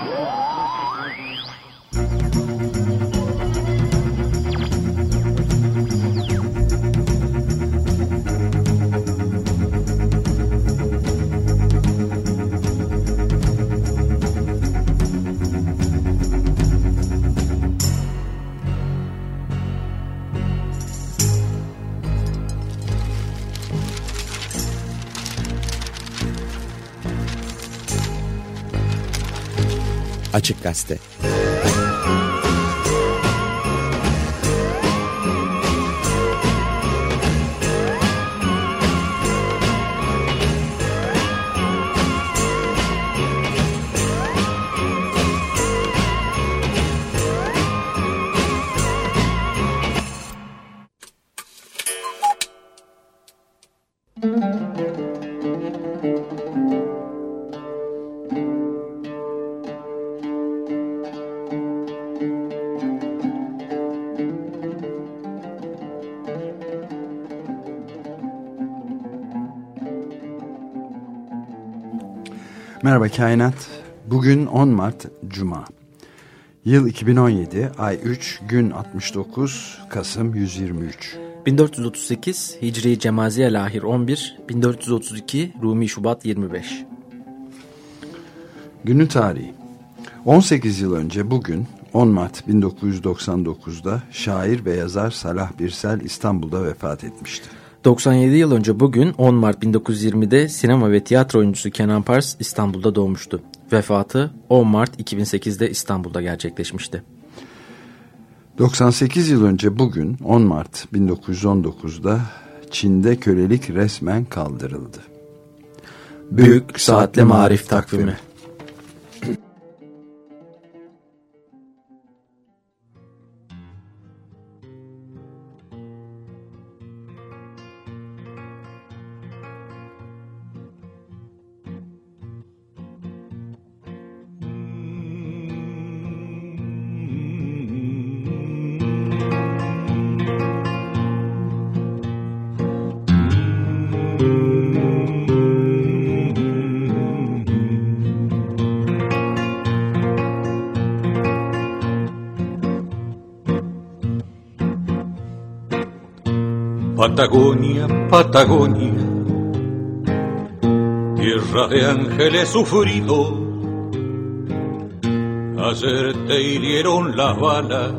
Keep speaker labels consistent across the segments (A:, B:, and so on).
A: Oh, Açık Gazete
B: Merhaba Kainat. Bugün 10 Mart Cuma. Yıl 2017, ay 3, gün 69, Kasım 123.
C: 1438 Hicri Cemaziye Lahir 11, 1432 Rumi Şubat 25.
B: Günün tarihi. 18 yıl önce bugün 10 Mart 1999'da şair ve yazar Salah Birsel İstanbul'da vefat etmişti.
C: 97 yıl önce bugün 10 Mart 1920'de sinema ve tiyatro oyuncusu Kenan Pars İstanbul'da doğmuştu. Vefatı 10 Mart 2008'de İstanbul'da gerçekleşmişti.
B: 98 yıl önce bugün 10 Mart 1919'da Çin'de kölelik resmen kaldırıldı.
C: Büyük Saatli Marif Takvimi
D: Patagonia, Patagonia, tierra de ángeles sufridos. Ayer te hirieron las balas,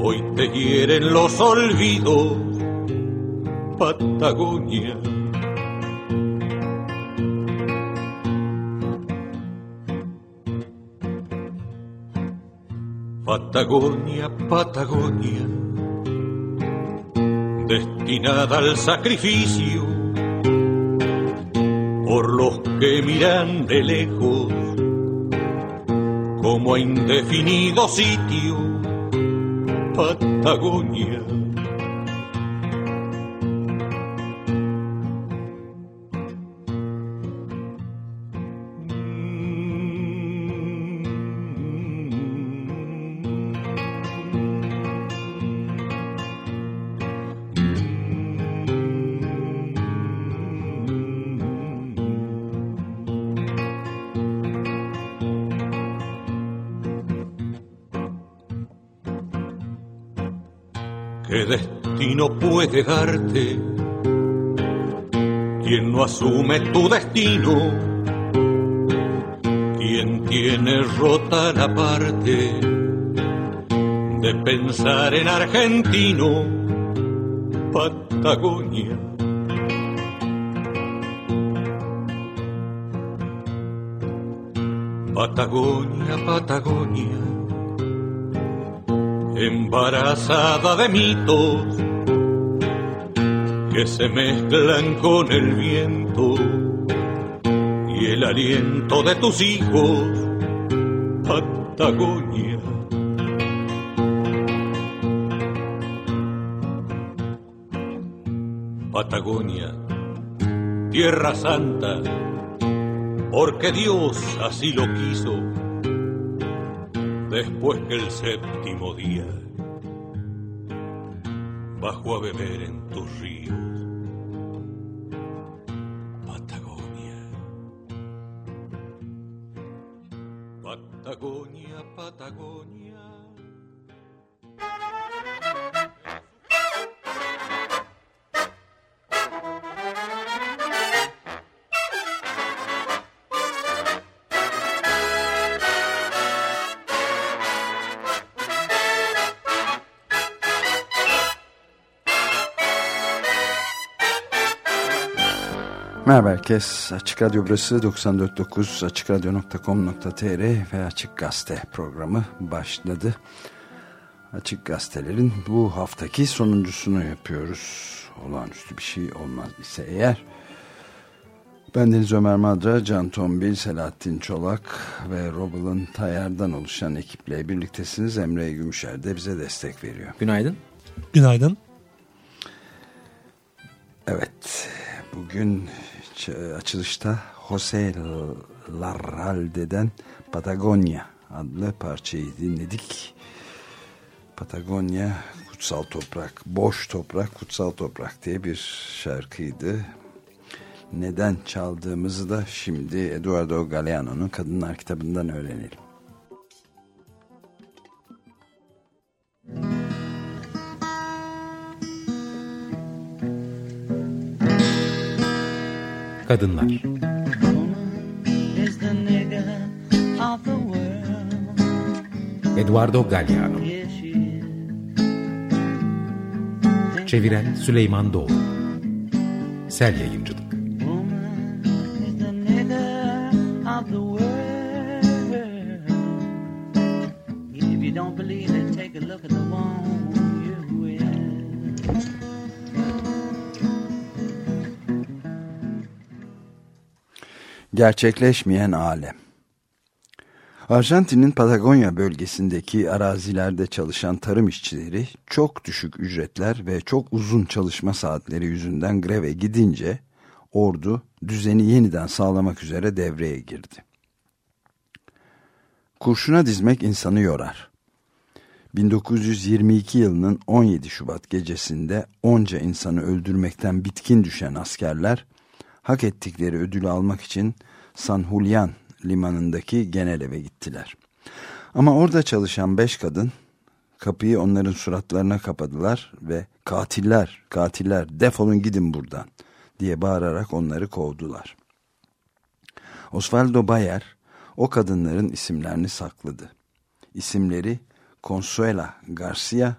D: hoy te hieren los olvidos. Patagonia. Patagonia, Patagonia destinada al sacrificio por los que miran de lejos como a indefinido sitio Patagonia. ¿Qué destino puede darte quien no asume tu destino? Quien tiene rota la parte de pensar en argentino, Patagonia. Patagonia, Patagonia embarazada de mitos que se mezclan con el viento y el aliento de tus hijos, Patagonia. Patagonia, Tierra Santa, porque Dios así lo quiso después que el séptimo bajó a beber en tus ríos.
B: Herkes. Açık Radyo burası 94.9 AçıkRadyo.com.tr ve Açık Gazete programı başladı. Açık Gazetelerin bu haftaki sonuncusunu yapıyoruz. Olağanüstü bir şey olmaz ise eğer. Ben Deniz Ömer Madra, Can Tombil, Selahattin Çolak ve Robel'ın Tayar'dan oluşan ekiple birliktesiniz. Emre Gümüşer de bize destek veriyor.
C: Günaydın.
E: Günaydın.
B: Evet, bugün açılışta Jose Larralde'den Patagonia adlı parçayı dinledik. Patagonia kutsal toprak, boş toprak, kutsal toprak diye bir şarkıydı. Neden çaldığımızı da şimdi Eduardo Galeano'nun Kadınlar kitabından öğrenelim.
A: Kadınlar. Eduardo Galliano Çeviren Süleyman Doğru. Sel Yayıncılık. Don't believe it, take a look at the one Gerçekleşmeyen alem. Arjantin'in Patagonya bölgesindeki arazilerde çalışan tarım işçileri çok düşük ücretler ve çok uzun çalışma saatleri yüzünden greve gidince ordu düzeni yeniden sağlamak üzere devreye girdi. Kurşuna dizmek insanı yorar. 1922 yılının 17 Şubat gecesinde onca insanı öldürmekten bitkin düşen askerler hak ettikleri ödülü almak için San Julian limanındaki genel eve gittiler. Ama orada çalışan beş kadın kapıyı onların suratlarına kapadılar ve katiller, katiller defolun gidin buradan diye bağırarak onları kovdular. Osvaldo Bayer o kadınların isimlerini sakladı. İsimleri Consuela Garcia,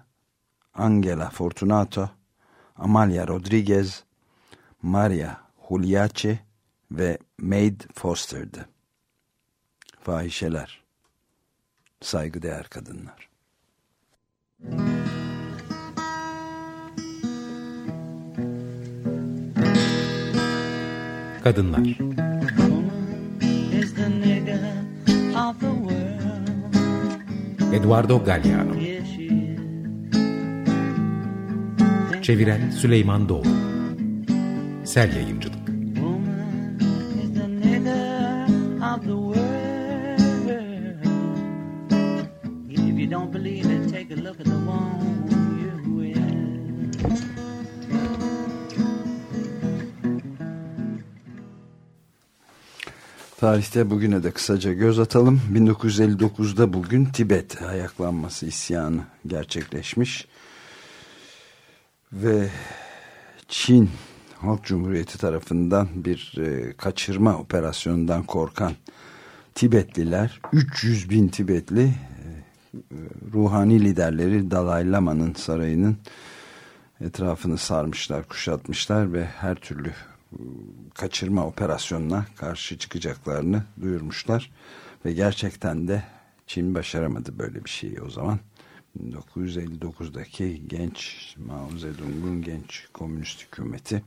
A: Angela Fortunato, Amalia Rodriguez, Maria Juliace ve Maid Foster'dı. Fahişeler, saygıdeğer kadınlar. Kadınlar. Eduardo Galliano. Çeviren Süleyman Doğru Sel Yayıncılık
B: Tarihte bugüne de kısaca göz atalım. 1959'da bugün Tibet ayaklanması isyanı gerçekleşmiş. Ve Çin Halk Cumhuriyeti tarafından bir e, kaçırma operasyonundan korkan Tibetliler, 300 bin Tibetli e, ruhani liderleri Dalai Lama'nın sarayının etrafını sarmışlar, kuşatmışlar ve her türlü kaçırma operasyonuna karşı çıkacaklarını duyurmuşlar. Ve gerçekten de Çin başaramadı böyle bir şeyi o zaman. 1959'daki genç Mao Zedong'un genç komünist hükümeti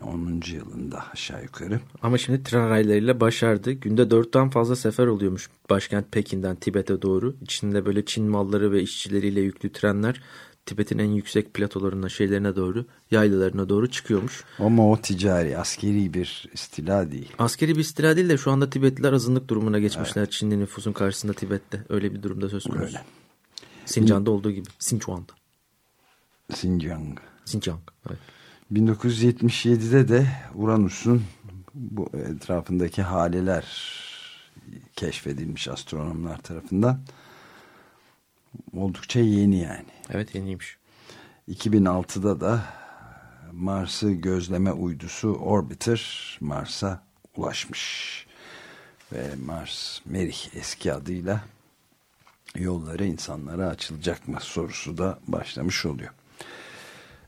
B: 10. yılında aşağı yukarı.
C: Ama şimdi tren raylarıyla başardı. Günde dörtten fazla sefer oluyormuş başkent Pekin'den Tibet'e doğru. İçinde böyle Çin malları ve işçileriyle yüklü trenler Tibet'in en yüksek platolarına şeylerine doğru yaylalarına doğru çıkıyormuş.
B: Ama o ticari askeri bir istila değil.
C: Askeri bir istila değil de şu anda Tibetliler azınlık durumuna geçmişler. Evet. Çinli nüfusun karşısında Tibet'te öyle bir durumda söz konusu. Öyle. Sincan'da olduğu gibi. Sinchuan'da.
B: Xinjiang.
C: Xinjiang evet.
B: 1977'de de Uranüs'ün bu etrafındaki haleler keşfedilmiş astronomlar tarafından. Oldukça yeni yani.
C: Evet yeniymiş.
B: 2006'da da Mars'ı gözleme uydusu Orbiter Mars'a ulaşmış. Ve Mars Merih eski adıyla yolları insanlara açılacak mı sorusu da başlamış oluyor.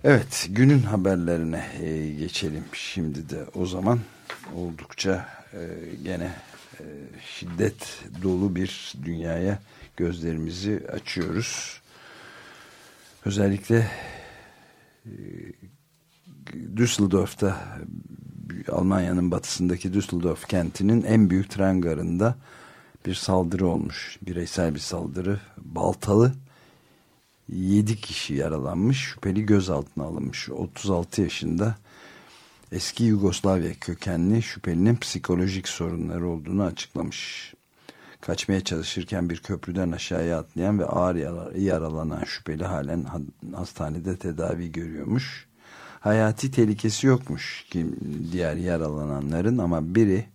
B: Evet günün haberlerine e, geçelim şimdi de o zaman oldukça e, gene e, şiddet dolu bir dünyaya gözlerimizi açıyoruz. Özellikle Düsseldorf'ta Almanya'nın batısındaki Düsseldorf kentinin en büyük tren garında bir saldırı olmuş. Bireysel bir saldırı. Baltalı 7 kişi yaralanmış. Şüpheli gözaltına alınmış. 36 yaşında eski Yugoslavya kökenli şüphelinin psikolojik sorunları olduğunu açıklamış. Kaçmaya çalışırken bir köprüden aşağıya atlayan ve ağır yaralanan şüpheli halen hastanede tedavi görüyormuş. Hayati tehlikesi yokmuş ki diğer yaralananların ama biri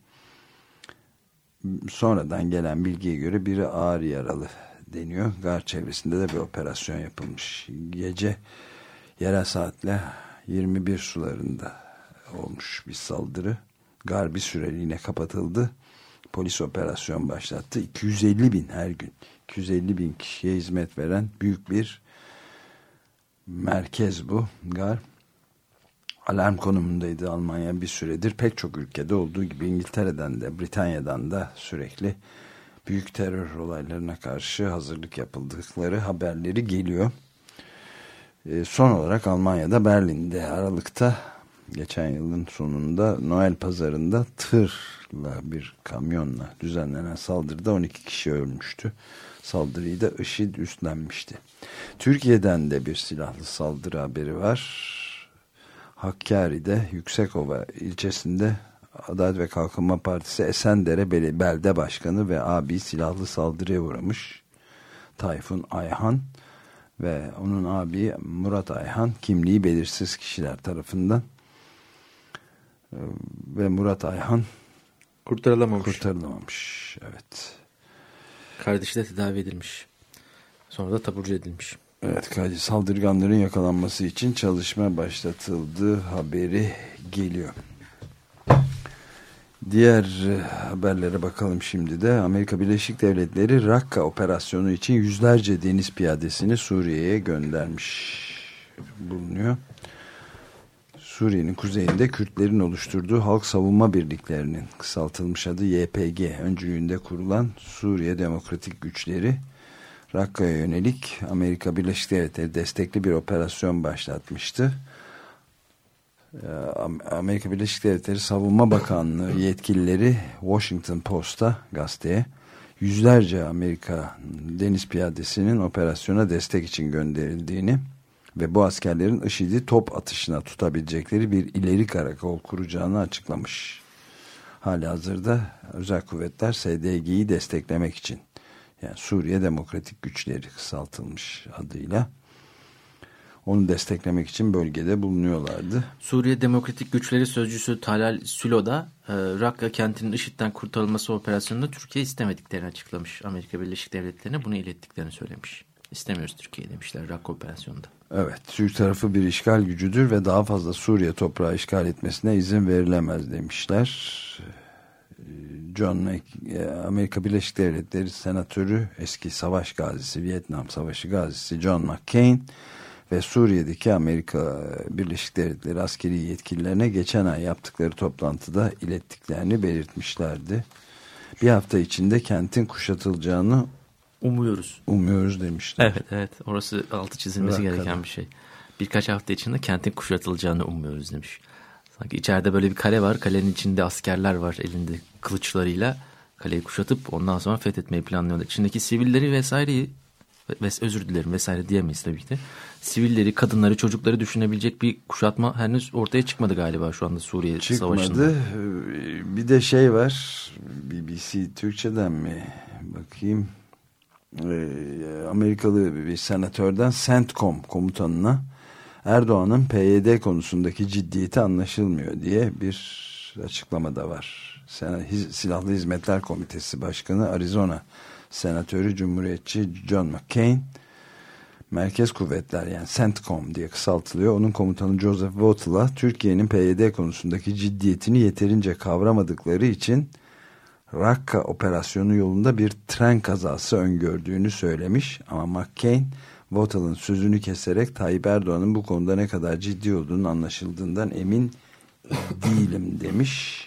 B: sonradan gelen bilgiye göre biri ağır yaralı deniyor. Gar çevresinde de bir operasyon yapılmış. Gece yerel saatle 21 sularında olmuş bir saldırı. Gar bir süreliğine kapatıldı. Polis operasyon başlattı. 250 bin her gün. 250 bin kişiye hizmet veren büyük bir merkez bu. Gar alarm konumundaydı Almanya bir süredir. Pek çok ülkede olduğu gibi İngiltere'den de Britanya'dan da sürekli büyük terör olaylarına karşı hazırlık yapıldıkları haberleri geliyor. E, son olarak Almanya'da Berlin'de Aralık'ta geçen yılın sonunda Noel pazarında tırla bir kamyonla düzenlenen saldırıda 12 kişi ölmüştü. Saldırıyı da IŞİD üstlenmişti. Türkiye'den de bir silahlı saldırı haberi var. Hakkari'de Yüksekova ilçesinde Adalet ve Kalkınma Partisi Esendere Belde Başkanı ve abi silahlı saldırıya uğramış. Tayfun Ayhan ve onun abi Murat Ayhan kimliği belirsiz kişiler tarafından ve Murat Ayhan
C: kurtarılamamış.
B: Kurtarılamamış. Evet.
C: Kardeşi de tedavi edilmiş. Sonra da taburcu edilmiş.
B: Evet, saldırganların yakalanması için çalışma başlatıldığı haberi geliyor. Diğer e, haberlere bakalım şimdi de. Amerika Birleşik Devletleri Rakka operasyonu için yüzlerce deniz piyadesini Suriye'ye göndermiş bulunuyor. Suriye'nin kuzeyinde Kürtlerin oluşturduğu Halk Savunma Birliklerinin kısaltılmış adı YPG öncülüğünde kurulan Suriye Demokratik Güçleri Rakka'ya yönelik Amerika Birleşik Devletleri destekli bir operasyon başlatmıştı. Ee, Amerika Birleşik Devletleri Savunma Bakanlığı yetkilileri Washington Post'a gazeteye yüzlerce Amerika deniz piyadesinin operasyona destek için gönderildiğini ve bu askerlerin IŞİD'i top atışına tutabilecekleri bir ileri karakol kuracağını açıklamış. Hali hazırda özel kuvvetler SDG'yi desteklemek için yani Suriye Demokratik Güçleri kısaltılmış adıyla onu desteklemek için bölgede bulunuyorlardı.
C: Suriye Demokratik Güçleri Sözcüsü Talal Sülo da e, Rakka kentinin IŞİD'den kurtarılması operasyonunda Türkiye istemediklerini açıklamış. Amerika Birleşik Devletleri'ne bunu ilettiklerini söylemiş. İstemiyoruz Türkiye demişler Rakka operasyonunda.
B: Evet, Türk tarafı bir işgal gücüdür ve daha fazla Suriye toprağı işgal etmesine izin verilemez demişler. John Mac, e, Amerika Birleşik Devletleri Senatörü, eski savaş gazisi, Vietnam Savaşı gazisi John McCain ve Suriye'deki Amerika Birleşik Devletleri askeri yetkililerine geçen ay yaptıkları toplantıda ilettiklerini belirtmişlerdi. Bir hafta içinde kentin kuşatılacağını
C: umuyoruz.
B: Umuyoruz demişler.
C: Evet evet orası altı çizilmesi Bırak gereken bir şey. Birkaç hafta içinde kentin kuşatılacağını umuyoruz demiş. Sanki içeride böyle bir kale var. Kalenin içinde askerler var elinde kılıçlarıyla. Kaleyi kuşatıp ondan sonra fethetmeyi planlıyorlar. İçindeki sivilleri vesaireyi ves özür dilerim vesaire diyemeyiz tabii ki de. Sivilleri, kadınları, çocukları düşünebilecek bir kuşatma henüz ortaya çıkmadı galiba şu anda Suriye
B: çıkmadı.
C: Savaşı'nda.
B: Çıkmadı. Bir de şey var. BBC Türkçe'den mi? Bakayım. Ee, Amerikalı bir senatörden CENTCOM komutanına Erdoğan'ın PYD konusundaki ciddiyeti anlaşılmıyor diye bir açıklama da var. Silahlı Hizmetler Komitesi Başkanı Arizona Senatörü Cumhuriyetçi John McCain Merkez Kuvvetler yani CENTCOM diye kısaltılıyor. Onun komutanı Joseph Votel'a Türkiye'nin PYD konusundaki ciddiyetini yeterince kavramadıkları için Rakka operasyonu yolunda bir tren kazası öngördüğünü söylemiş. Ama McCain Votel'ın sözünü keserek Tayyip Erdoğan'ın bu konuda ne kadar ciddi olduğunu anlaşıldığından emin değilim demiş.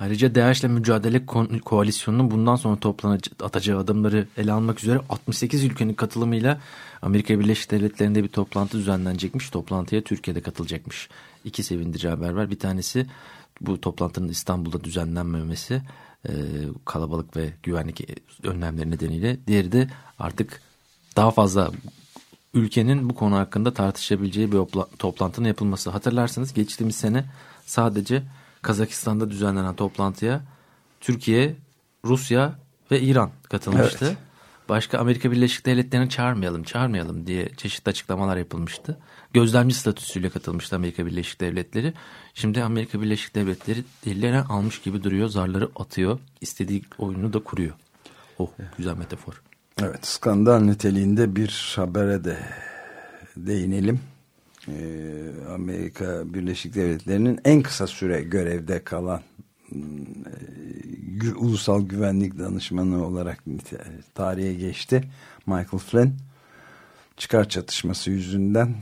C: Ayrıca DAEŞ'le mücadele ko koalisyonunun bundan sonra toplanacak atacağı adımları ele almak üzere 68 ülkenin katılımıyla Amerika Birleşik Devletleri'nde bir toplantı düzenlenecekmiş. Toplantıya Türkiye'de katılacakmış. İki sevindirici haber var. Bir tanesi bu toplantının İstanbul'da düzenlenmemesi e, kalabalık ve güvenlik önlemleri nedeniyle. Diğeri de artık daha fazla ülkenin bu konu hakkında tartışabileceği bir toplantının yapılması. Hatırlarsınız geçtiğimiz sene sadece Kazakistan'da düzenlenen toplantıya Türkiye, Rusya ve İran katılmıştı. Evet. Başka Amerika Birleşik Devletleri'ni çağırmayalım, çağırmayalım diye çeşitli açıklamalar yapılmıştı. Gözlemci statüsüyle katılmıştı Amerika Birleşik Devletleri. Şimdi Amerika Birleşik Devletleri ellerine almış gibi duruyor, zarları atıyor, istediği oyunu da kuruyor. Oh, güzel metafor.
B: Evet, skandal niteliğinde bir habere de değinelim. Ee, Amerika Birleşik Devletleri'nin en kısa süre görevde kalan e, ulusal güvenlik danışmanı olarak tarihe geçti. Michael Flynn çıkar çatışması yüzünden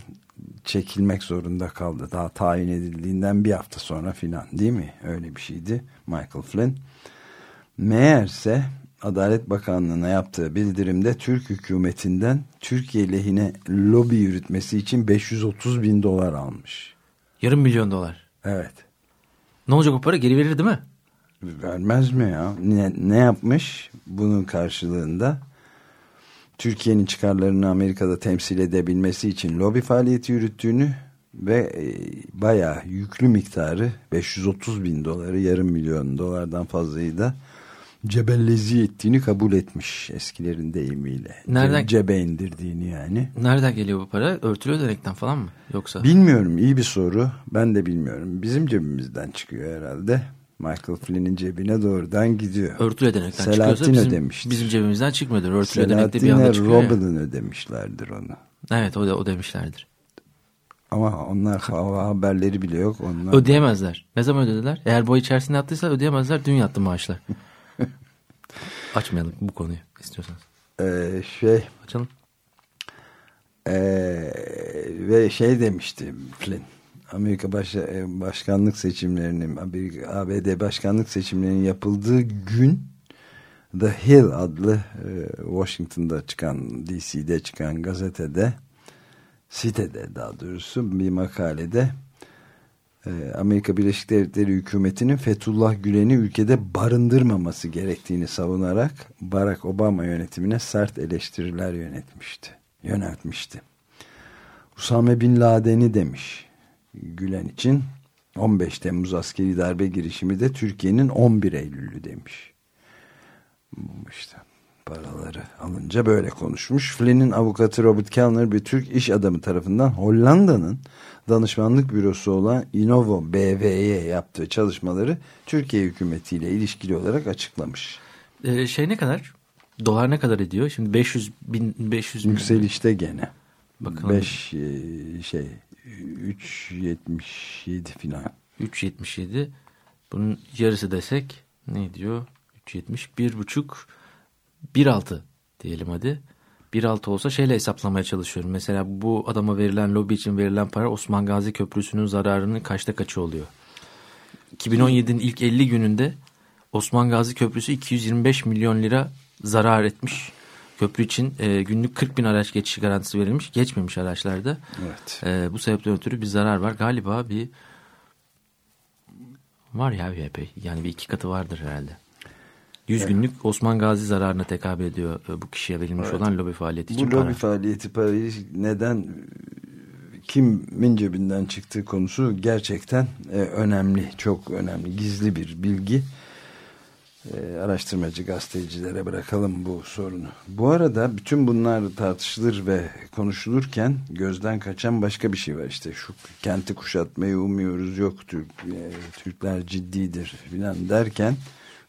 B: çekilmek zorunda kaldı. Daha tayin edildiğinden bir hafta sonra filan değil mi? Öyle bir şeydi Michael Flynn. Meğerse Adalet Bakanlığı'na yaptığı bildirimde Türk hükümetinden Türkiye lehine lobi yürütmesi için 530 bin dolar almış.
C: Yarım milyon dolar.
B: Evet.
C: Ne olacak o para geri verir değil mi?
B: Vermez mi ya? Ne, ne yapmış bunun karşılığında? Türkiye'nin çıkarlarını Amerika'da temsil edebilmesi için lobi faaliyeti yürüttüğünü ve e, bayağı yüklü miktarı 530 bin doları yarım milyon dolardan fazlayı da cebellezi ettiğini kabul etmiş eskilerin deyimiyle. Nereden? Cebe indirdiğini yani.
C: Nereden geliyor bu para? Örtülü ödenekten falan mı? Yoksa?
B: Bilmiyorum. iyi bir soru. Ben de bilmiyorum. Bizim cebimizden çıkıyor herhalde. Michael Flynn'in cebine doğrudan gidiyor.
C: Örtülü ödenekten Selahattin çıkıyorsa bizim, ödemiştir. bizim cebimizden çıkmıyordur. Örtülü ödenekte bir anda çıkıyor.
B: Robin'in ödemişlerdir onu.
C: Evet o da o demişlerdir.
B: Ama onlar hava haberleri bile yok. Onlar...
C: Ödeyemezler. Ne zaman ödediler? Eğer boy içerisinde yattıysa ödeyemezler. Dün yattı maaşlar. Açmayalım bu konuyu istiyorsanız.
B: Ee, şey.
C: Açalım.
B: Ee, ve şey demişti Flynn. Amerika baş, e, başkanlık seçimlerinin ABD başkanlık seçimlerinin yapıldığı gün The Hill adlı e, Washington'da çıkan DC'de çıkan gazetede sitede daha doğrusu bir makalede ee, Amerika Birleşik Devletleri hükümetinin Fethullah Gülen'i ülkede barındırmaması gerektiğini savunarak Barack Obama yönetimine sert eleştiriler yönetmişti. Yöneltmişti. Usame Bin Laden'i demiş Gülen için 15 Temmuz askeri darbe girişimi de Türkiye'nin 11 Eylül'ü demiş. İşte paraları alınca böyle konuşmuş. Flynn'in avukatı Robert Kellner bir Türk iş adamı tarafından Hollanda'nın danışmanlık bürosu olan Innovo BV'ye yaptığı çalışmaları Türkiye hükümetiyle ilişkili olarak açıklamış.
C: Ee, şey ne kadar? Dolar ne kadar ediyor? Şimdi 500 bin 500
B: bin. Yükselişte gene. Bakalım. 5 e, şey 3.77 filan.
C: 3.77 bunun yarısı desek ne diyor? 3.70 1.5 1.6 diyelim hadi. 1.6 olsa şeyle hesaplamaya çalışıyorum. Mesela bu adama verilen lobi için verilen para Osman Gazi Köprüsü'nün zararının kaçta kaçı oluyor? 2017'nin ilk 50 gününde Osman Gazi Köprüsü 225 milyon lira zarar etmiş. Köprü için e, günlük 40 bin araç geçiş garantisi verilmiş. Geçmemiş araçlarda.
B: Evet.
C: E, bu sebepten ötürü bir zarar var. Galiba bir var ya bir epey. Yani bir iki katı vardır herhalde. 100 evet. günlük Osman Gazi zararına tekabül ediyor e, bu kişiye verilmiş evet. olan lobi faaliyeti için
B: Bu lobi para. faaliyeti parayı neden kimin cebinden çıktığı konusu gerçekten e, önemli. Çok önemli. Gizli bir bilgi. E, araştırmacı gazetecilere bırakalım bu sorunu. Bu arada bütün bunlar tartışılır ve konuşulurken gözden kaçan başka bir şey var. İşte şu kenti kuşatmayı umuyoruz yok Türk, e, Türkler ciddidir filan derken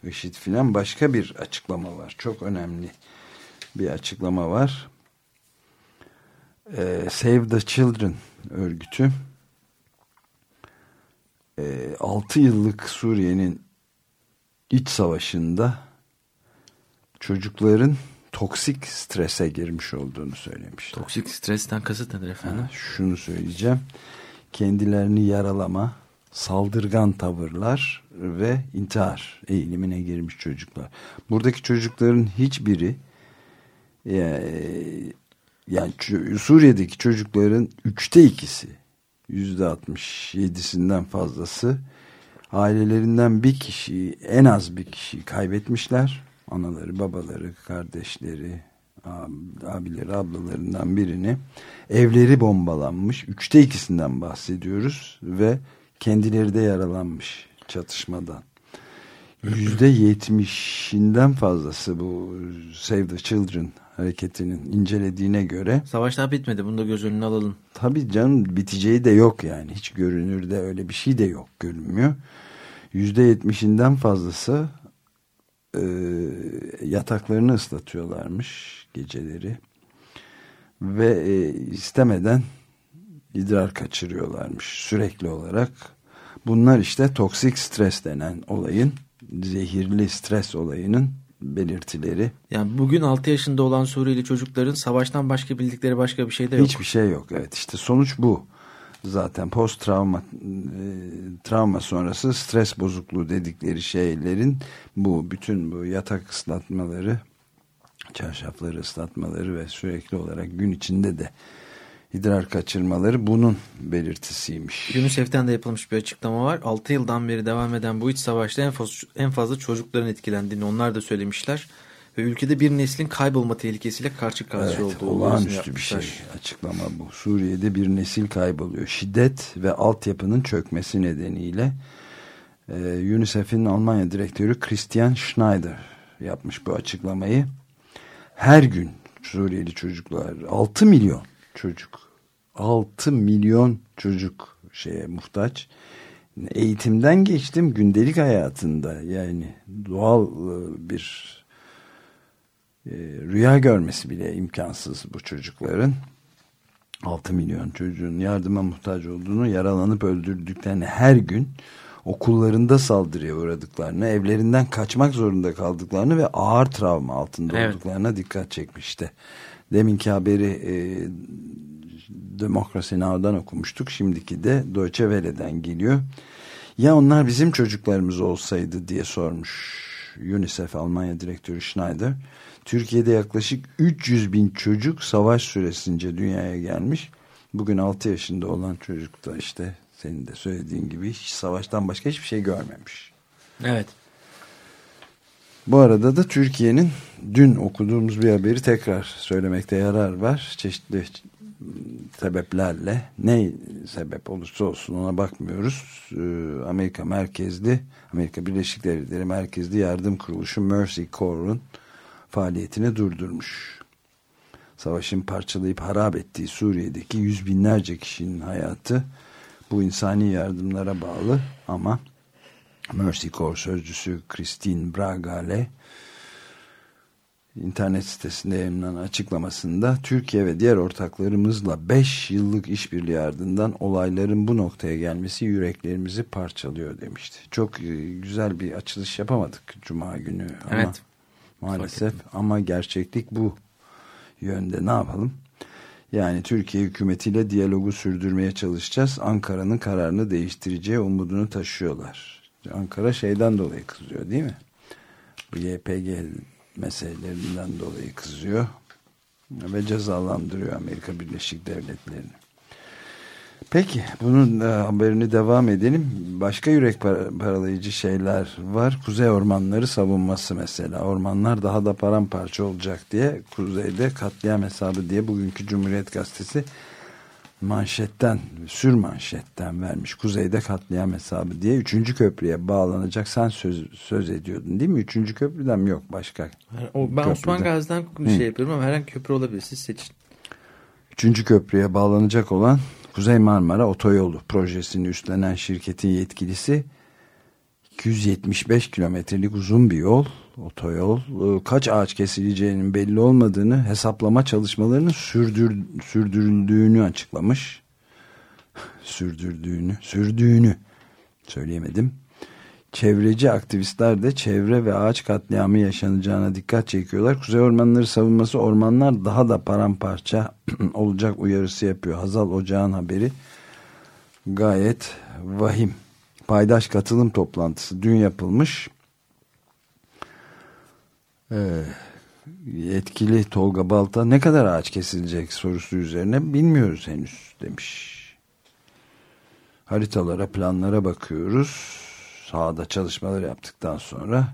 B: IŞİD filan başka bir açıklama var. Çok önemli bir açıklama var. E, Save the Children örgütü e, 6 yıllık Suriye'nin iç savaşında çocukların toksik strese girmiş olduğunu söylemiş.
C: Toksik stresten kasıt nedir efendim? Ha,
B: şunu söyleyeceğim. Kendilerini yaralama, saldırgan tavırlar ve intihar eğilimine girmiş çocuklar. Buradaki çocukların hiçbiri yani, yani Suriye'deki çocukların üçte ikisi yüzde altmış yedisinden fazlası ailelerinden bir kişiyi en az bir kişiyi kaybetmişler. Anaları, babaları, kardeşleri, abileri, ablalarından birini. Evleri bombalanmış. Üçte ikisinden bahsediyoruz ve kendileri de yaralanmış çatışmadan. Yüzde yetmişinden fazlası bu Save the Children hareketinin incelediğine göre.
C: Savaş daha bitmedi bunu da göz önüne alalım.
B: Tabii canım biteceği de yok yani hiç görünürde öyle bir şey de yok görünmüyor. Yüzde yetmişinden fazlası e, yataklarını ıslatıyorlarmış geceleri ve e, istemeden idrar kaçırıyorlarmış sürekli olarak. Bunlar işte toksik stres denen olayın zehirli stres olayının belirtileri.
C: Yani bugün 6 yaşında olan Suriyeli çocukların savaştan başka bildikleri başka bir şey de yok.
B: Hiçbir şey yok evet işte sonuç bu. Zaten post travma e, travma sonrası stres bozukluğu dedikleri şeylerin bu bütün bu yatak ıslatmaları çarşafları ıslatmaları ve sürekli olarak gün içinde de idrar kaçırmaları bunun belirtisiymiş.
C: UNICEF'ten de yapılmış bir açıklama var. 6 yıldan beri devam eden bu iç savaşta en fazla, en fazla çocukların etkilendiğini onlar da söylemişler. Ve ülkede bir neslin kaybolma tehlikesiyle karşı karşıya evet, olduğu
B: olağanüstü bir şey açıklama bu. Suriye'de bir nesil kayboluyor. Şiddet ve altyapının çökmesi nedeniyle e, UNICEF'in Almanya direktörü Christian Schneider yapmış bu açıklamayı. Her gün Suriyeli çocuklar 6 milyon çocuk 6 milyon çocuk şeye muhtaç. Eğitimden geçtim gündelik hayatında yani doğal e, bir e, rüya görmesi bile imkansız bu çocukların. 6 milyon çocuğun yardıma muhtaç olduğunu yaralanıp öldürdüklerini her gün okullarında saldırıya uğradıklarını, evlerinden kaçmak zorunda kaldıklarını ve ağır travma altında evet. olduklarına dikkat çekmişti. Deminki haberi e, Demokrasi Now'dan okumuştuk. Şimdiki de Deutsche Welle'den geliyor. Ya onlar bizim çocuklarımız olsaydı diye sormuş UNICEF Almanya Direktörü Schneider. Türkiye'de yaklaşık 300 bin çocuk savaş süresince dünyaya gelmiş. Bugün 6 yaşında olan çocuk da işte senin de söylediğin gibi hiç savaştan başka hiçbir şey görmemiş.
C: Evet.
B: Bu arada da Türkiye'nin dün okuduğumuz bir haberi tekrar söylemekte yarar var. Çeşitli sebeplerle ne sebep olursa olsun ona bakmıyoruz. Ee, Amerika merkezli Amerika Birleşik Devletleri merkezli yardım kuruluşu Mercy Corps'un faaliyetini durdurmuş. Savaşın parçalayıp harap ettiği Suriye'deki yüz binlerce kişinin hayatı bu insani yardımlara bağlı ama Mercy Corps sözcüsü Christine Bragale internet sitesinde yayınlanan açıklamasında Türkiye ve diğer ortaklarımızla 5 yıllık işbirliği ardından olayların bu noktaya gelmesi yüreklerimizi parçalıyor demişti. Çok e, güzel bir açılış yapamadık Cuma günü ama evet. maalesef ama gerçeklik bu yönde ne yapalım? Yani Türkiye hükümetiyle diyalogu sürdürmeye çalışacağız. Ankara'nın kararını değiştireceği umudunu taşıyorlar. Ankara şeyden dolayı kızıyor değil mi? Bu YPG meselelerinden dolayı kızıyor ve cezalandırıyor Amerika Birleşik Devletleri'ni. Peki bunun e, haberini devam edelim. Başka yürek paralayıcı şeyler var. Kuzey ormanları savunması mesela. Ormanlar daha da paramparça olacak diye kuzeyde katliam hesabı diye bugünkü Cumhuriyet Gazetesi manşetten, sür manşetten vermiş. Kuzeyde katliam hesabı diye. Üçüncü köprüye bağlanacak. Sen söz, söz ediyordun değil mi? Üçüncü köprüden mi yok başka?
C: O, ben köprüden. Osman Gazi'den bir şey yapıyorum ama herhangi köprü olabilir. Siz seçin.
B: Üçüncü köprüye bağlanacak olan Kuzey Marmara Otoyolu projesini üstlenen şirketin yetkilisi 275 kilometrelik uzun bir yol, otoyol, e, kaç ağaç kesileceğinin belli olmadığını, hesaplama çalışmalarının sürdür, sürdürüldüğünü açıklamış. sürdürdüğünü, sürdüğünü söyleyemedim. Çevreci aktivistler de çevre ve ağaç katliamı yaşanacağına dikkat çekiyorlar. Kuzey ormanları savunması ormanlar daha da paramparça olacak uyarısı yapıyor. Hazal Ocağın haberi gayet vahim. Paydaş katılım toplantısı dün yapılmış. Ee, yetkili Tolga Balta ne kadar ağaç kesilecek sorusu üzerine bilmiyoruz henüz demiş. Haritalara planlara bakıyoruz sahada çalışmalar yaptıktan sonra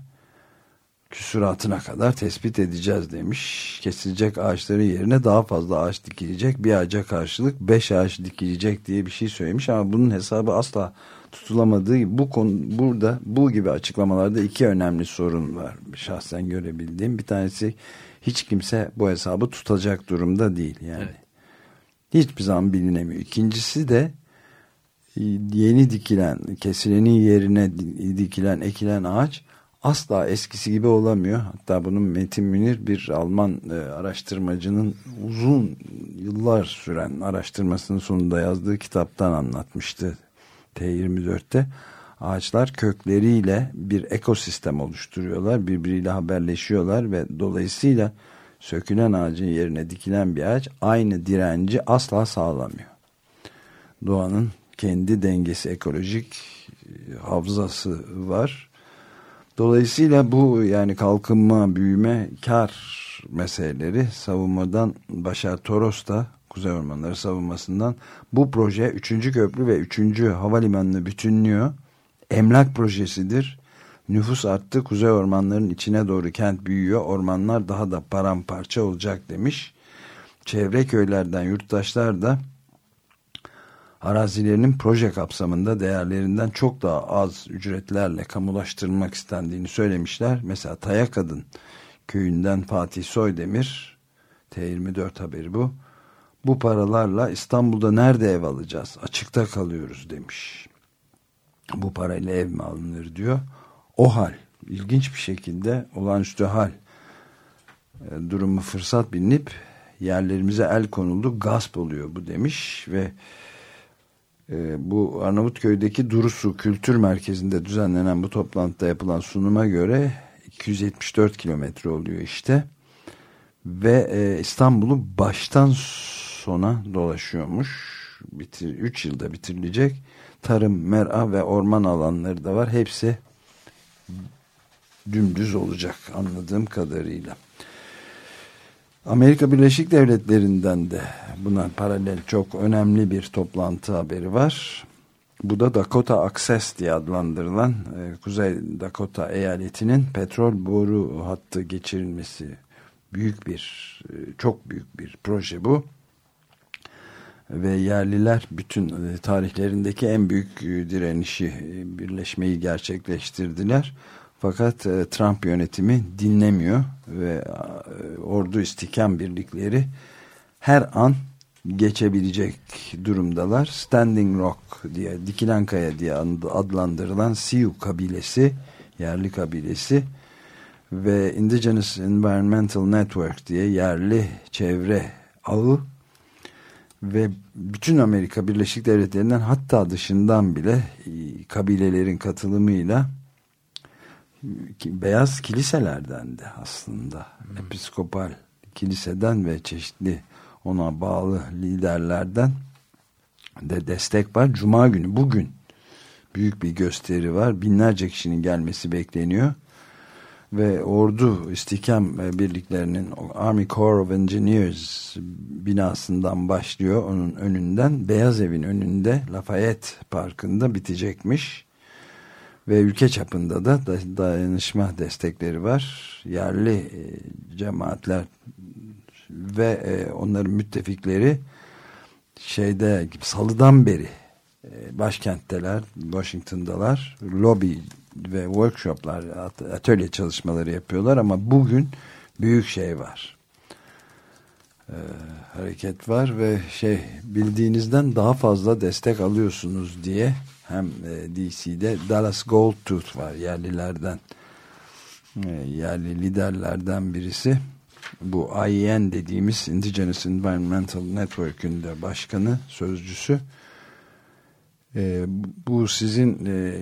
B: küsuratına kadar tespit edeceğiz demiş. Kesilecek ağaçların yerine daha fazla ağaç dikilecek. Bir ağaca karşılık beş ağaç dikilecek diye bir şey söylemiş ama bunun hesabı asla tutulamadığı bu konu burada bu gibi açıklamalarda iki önemli sorun var. Şahsen görebildiğim bir tanesi hiç kimse bu hesabı tutacak durumda değil yani. Evet. Hiçbir zaman bilinemiyor. İkincisi de yeni dikilen, kesilenin yerine dikilen, ekilen ağaç asla eskisi gibi olamıyor. Hatta bunun Metin Münir bir Alman e, araştırmacının uzun yıllar süren araştırmasının sonunda yazdığı kitaptan anlatmıştı T24'te. Ağaçlar kökleriyle bir ekosistem oluşturuyorlar, birbiriyle haberleşiyorlar ve dolayısıyla sökülen ağacın yerine dikilen bir ağaç aynı direnci asla sağlamıyor. Doğanın kendi dengesi ekolojik e, hafızası var. Dolayısıyla bu yani kalkınma, büyüme, kar meseleleri savunmadan Başar Toros da Kuzey Ormanları savunmasından bu proje 3. köprü ve 3. havalimanını bütünlüyor. Emlak projesidir. Nüfus arttı. Kuzey ormanlarının içine doğru kent büyüyor. Ormanlar daha da paramparça olacak demiş. Çevre köylerden yurttaşlar da arazilerinin proje kapsamında değerlerinden çok daha az ücretlerle kamulaştırılmak istendiğini söylemişler. Mesela Tayakadın köyünden Fatih Soydemir T24 haberi bu. Bu paralarla İstanbul'da nerede ev alacağız? Açıkta kalıyoruz demiş. Bu parayla ev mi alınır diyor. O hal ilginç bir şekilde olağanüstü hal e, durumu fırsat bilinip yerlerimize el konuldu gasp oluyor bu demiş ve e, bu Arnavutköy'deki Durusu Kültür Merkezi'nde düzenlenen bu toplantıda yapılan sunuma göre 274 kilometre oluyor işte. Ve e, İstanbul'u baştan sona dolaşıyormuş. Bitir, 3 yılda bitirilecek. Tarım, mera ve orman alanları da var. Hepsi dümdüz olacak anladığım kadarıyla. Amerika Birleşik Devletleri'nden de buna paralel çok önemli bir toplantı haberi var. Bu da Dakota Access diye adlandırılan e, Kuzey Dakota eyaletinin petrol boru hattı geçirilmesi büyük bir e, çok büyük bir proje bu. Ve yerliler bütün e, tarihlerindeki en büyük direnişi birleşmeyi gerçekleştirdiler. Fakat e, Trump yönetimi dinlemiyor ve e, ordu istikam birlikleri her an geçebilecek durumdalar. Standing Rock diye Dikilen Kaya diye adlandırılan Sioux kabilesi yerli kabilesi ve Indigenous Environmental Network diye yerli çevre ağı ve bütün Amerika Birleşik Devletleri'nden hatta dışından bile e, kabilelerin katılımıyla beyaz kiliselerden de aslında hmm. episkopal kiliseden ve çeşitli ona bağlı liderlerden de destek var. Cuma günü bugün büyük bir gösteri var. Binlerce kişinin gelmesi bekleniyor. Ve ordu istihkam birliklerinin Army Corps of Engineers binasından başlıyor. Onun önünden Beyaz Evin önünde Lafayette Parkı'nda bitecekmiş ve ülke çapında da dayanışma destekleri var. Yerli e, cemaatler ve e, onların müttefikleri şeyde salıdan beri e, başkentteler, Washington'dalar. Lobby ve workshoplar, atölye çalışmaları yapıyorlar ama bugün büyük şey var. Ee, hareket var ve şey bildiğinizden daha fazla destek alıyorsunuz diye hem e, DC'de Dallas Gold Tooth var yerlilerden. E, yerli liderlerden birisi. Bu IEN dediğimiz Indigenous Environmental Network'ün de başkanı sözcüsü e, bu sizin e,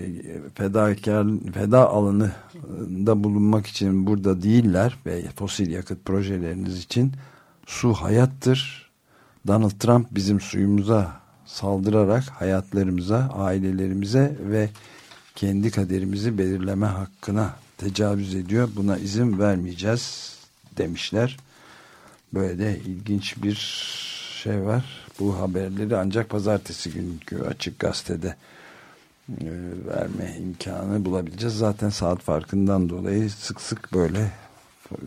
B: fedakar feda alanında bulunmak için burada değiller ve fosil yakıt projeleriniz için su hayattır. Donald Trump bizim suyumuza saldırarak hayatlarımıza, ailelerimize ve kendi kaderimizi belirleme hakkına tecavüz ediyor. Buna izin vermeyeceğiz demişler. Böyle de ilginç bir şey var. Bu haberleri ancak pazartesi günkü açık gazetede e, verme imkanı bulabileceğiz. Zaten saat farkından dolayı sık sık böyle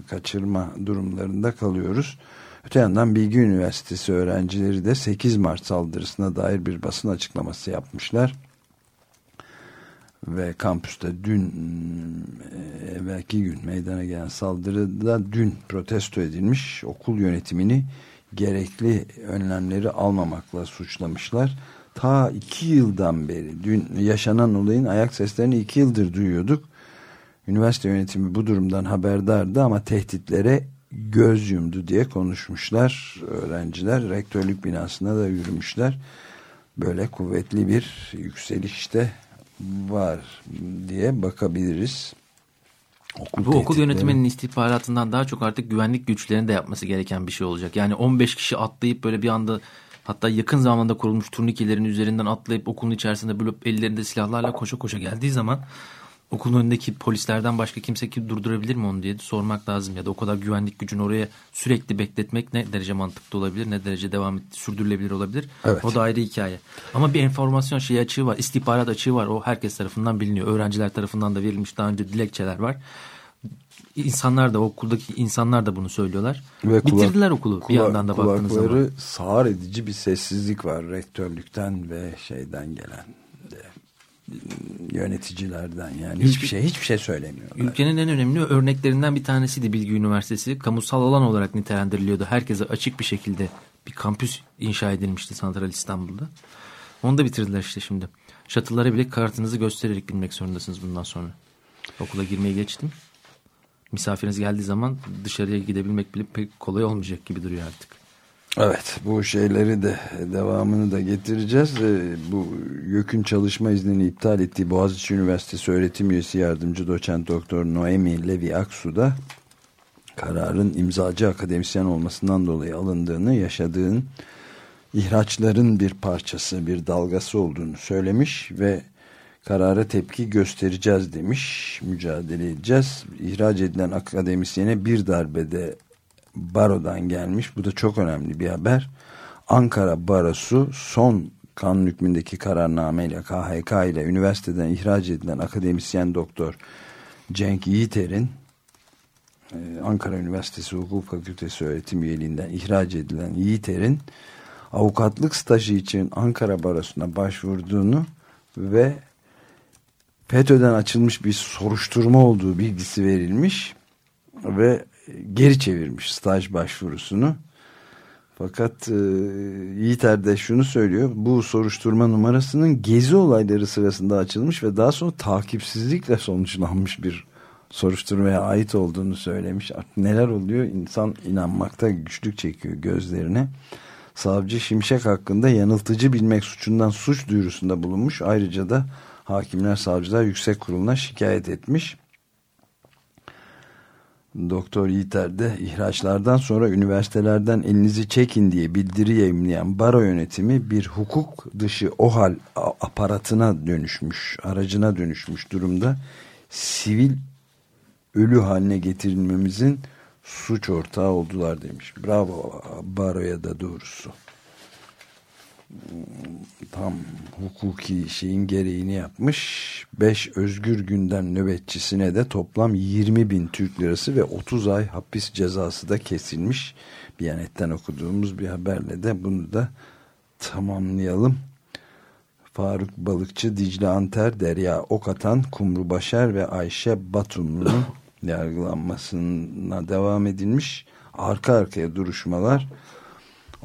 B: kaçırma durumlarında kalıyoruz. Öte yandan Bilgi Üniversitesi öğrencileri de 8 Mart saldırısına dair bir basın açıklaması yapmışlar. Ve kampüste dün e, belki gün meydana gelen saldırıda dün protesto edilmiş okul yönetimini gerekli önlemleri almamakla suçlamışlar. Ta iki yıldan beri dün yaşanan olayın ayak seslerini iki yıldır duyuyorduk. Üniversite yönetimi bu durumdan haberdardı ama tehditlere göz yumdu diye konuşmuşlar öğrenciler. Rektörlük binasına da yürümüşler. Böyle kuvvetli bir yükselişte var diye bakabiliriz.
C: Okul Bu okul yönetiminin istihbaratından daha çok artık güvenlik güçlerinin de yapması gereken bir şey olacak. Yani 15 kişi atlayıp böyle bir anda hatta yakın zamanda kurulmuş turnikelerin üzerinden atlayıp okulun içerisinde böyle ellerinde silahlarla koşa koşa geldiği zaman okulun önündeki polislerden başka kimse ki durdurabilir mi onu diye sormak lazım. Ya da o kadar güvenlik gücünü oraya sürekli bekletmek ne derece mantıklı olabilir, ne derece devam et, sürdürülebilir olabilir. Evet. O da ayrı hikaye. Ama bir enformasyon şeyi açığı var, istihbarat açığı var. O herkes tarafından biliniyor. Öğrenciler tarafından da verilmiş daha önce dilekçeler var. İnsanlar da okuldaki insanlar da bunu söylüyorlar. Ve Bitirdiler kulak, okulu kulak, bir yandan da baktığınız zaman.
B: sağır edici bir sessizlik var rektörlükten ve şeyden gelen yöneticilerden yani hiçbir şey hiçbir şey söylemiyorlar.
C: Ülkenin en önemli örneklerinden bir tanesiydi Bilgi Üniversitesi. Kamusal alan olarak nitelendiriliyordu. Herkese açık bir şekilde bir kampüs inşa edilmişti Santral İstanbul'da. Onu da bitirdiler işte şimdi. Şatılara bile kartınızı göstererek binmek zorundasınız bundan sonra. Okula girmeye geçtim. Misafiriniz geldiği zaman dışarıya gidebilmek bile pek kolay olmayacak gibi duruyor artık.
B: Evet bu şeyleri de devamını da getireceğiz. Ee, bu YÖK'ün çalışma iznini iptal ettiği Boğaziçi Üniversitesi öğretim üyesi yardımcı doçent doktor Noemi Levi Aksu da kararın imzacı akademisyen olmasından dolayı alındığını yaşadığın ihraçların bir parçası bir dalgası olduğunu söylemiş ve karara tepki göstereceğiz demiş mücadele edeceğiz. İhraç edilen akademisyene bir darbede barodan gelmiş. Bu da çok önemli bir haber. Ankara Barosu son kanun hükmündeki kararnameyle KHK ile üniversiteden ihraç edilen akademisyen doktor Cenk Yiğiter'in e, Ankara Üniversitesi Hukuk Fakültesi öğretim üyeliğinden ihraç edilen Yiğiter'in avukatlık stajı için Ankara Barosu'na başvurduğunu ve FETÖ'den açılmış bir soruşturma olduğu bilgisi verilmiş ve geri çevirmiş staj başvurusunu. Fakat e, Yiğiter de şunu söylüyor. Bu soruşturma numarasının gezi olayları sırasında açılmış ve daha sonra takipsizlikle sonuçlanmış bir soruşturmaya ait olduğunu söylemiş. Neler oluyor? İnsan inanmakta güçlük çekiyor gözlerine. Savcı Şimşek hakkında yanıltıcı bilmek suçundan suç duyurusunda bulunmuş. Ayrıca da Hakimler Savcılar Yüksek Kurulu'na şikayet etmiş. Doktor Yiğiter ihraçlardan sonra üniversitelerden elinizi çekin diye bildiri yayınlayan baro yönetimi bir hukuk dışı OHAL aparatına dönüşmüş, aracına dönüşmüş durumda. Sivil ölü haline getirilmemizin suç ortağı oldular demiş. Bravo baroya da doğrusu tam hukuki şeyin gereğini yapmış. 5 özgür gündem nöbetçisine de toplam 20 bin Türk lirası ve 30 ay hapis cezası da kesilmiş. Biyanet'ten okuduğumuz bir haberle de bunu da tamamlayalım. Faruk Balıkçı, Dicle Anter, Derya Okatan, Kumru Başar ve Ayşe Batumlu'nun yargılanmasına devam edilmiş. Arka arkaya duruşmalar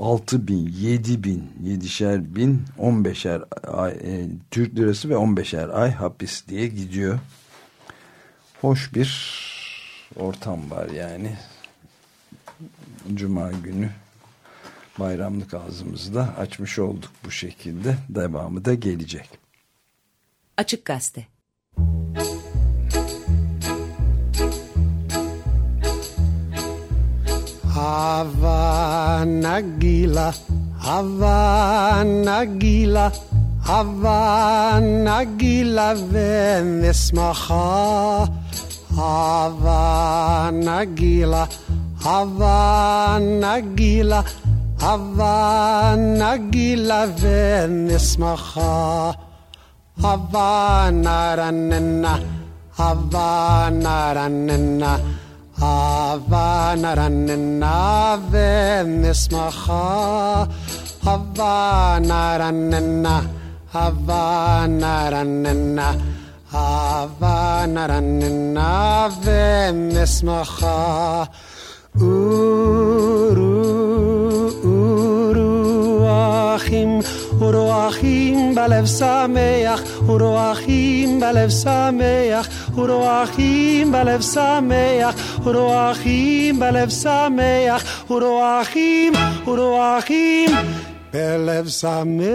B: 6 bin, 7 bin, 7'şer bin, 15'er ay, e, Türk lirası ve 15'er ay hapis diye gidiyor. Hoş bir ortam var yani. Cuma günü bayramlık ağzımızda açmış olduk bu şekilde. Devamı da gelecek.
E: Açık Gazete
F: Ava Nagila, Ava Nagila, Ava Nagila v'nismacha. Ava Nagila, Ava Nagila, Ava Nagila v'nismacha. Ava Naranina, Ava Naranina. Avanaraninna v'nismacha Avanaraninna Avanaraninna Avanaraninna v'nismacha Uru, uru, achim, ורוחים בלב שמח, ורוחים בלב שמח, ורוחים בלב שמח, ורוחים בלב שמח, ורוחים, ורוחים בלב שמח.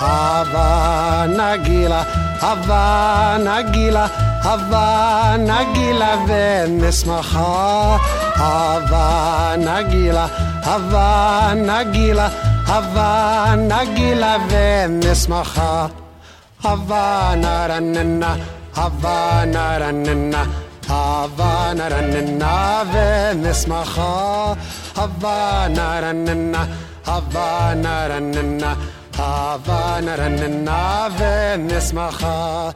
F: הווה נגילה, הווה נגילה, הווה נגילה ונשמחה. הווה נגילה, הווה נגילה, הווה נגילה ונשמחה. הווה נרננה, הווה נרננה, הווה נרננה ונשמחה. הווה נרננה, הווה נרננה, הווה נרננה ונשמחה.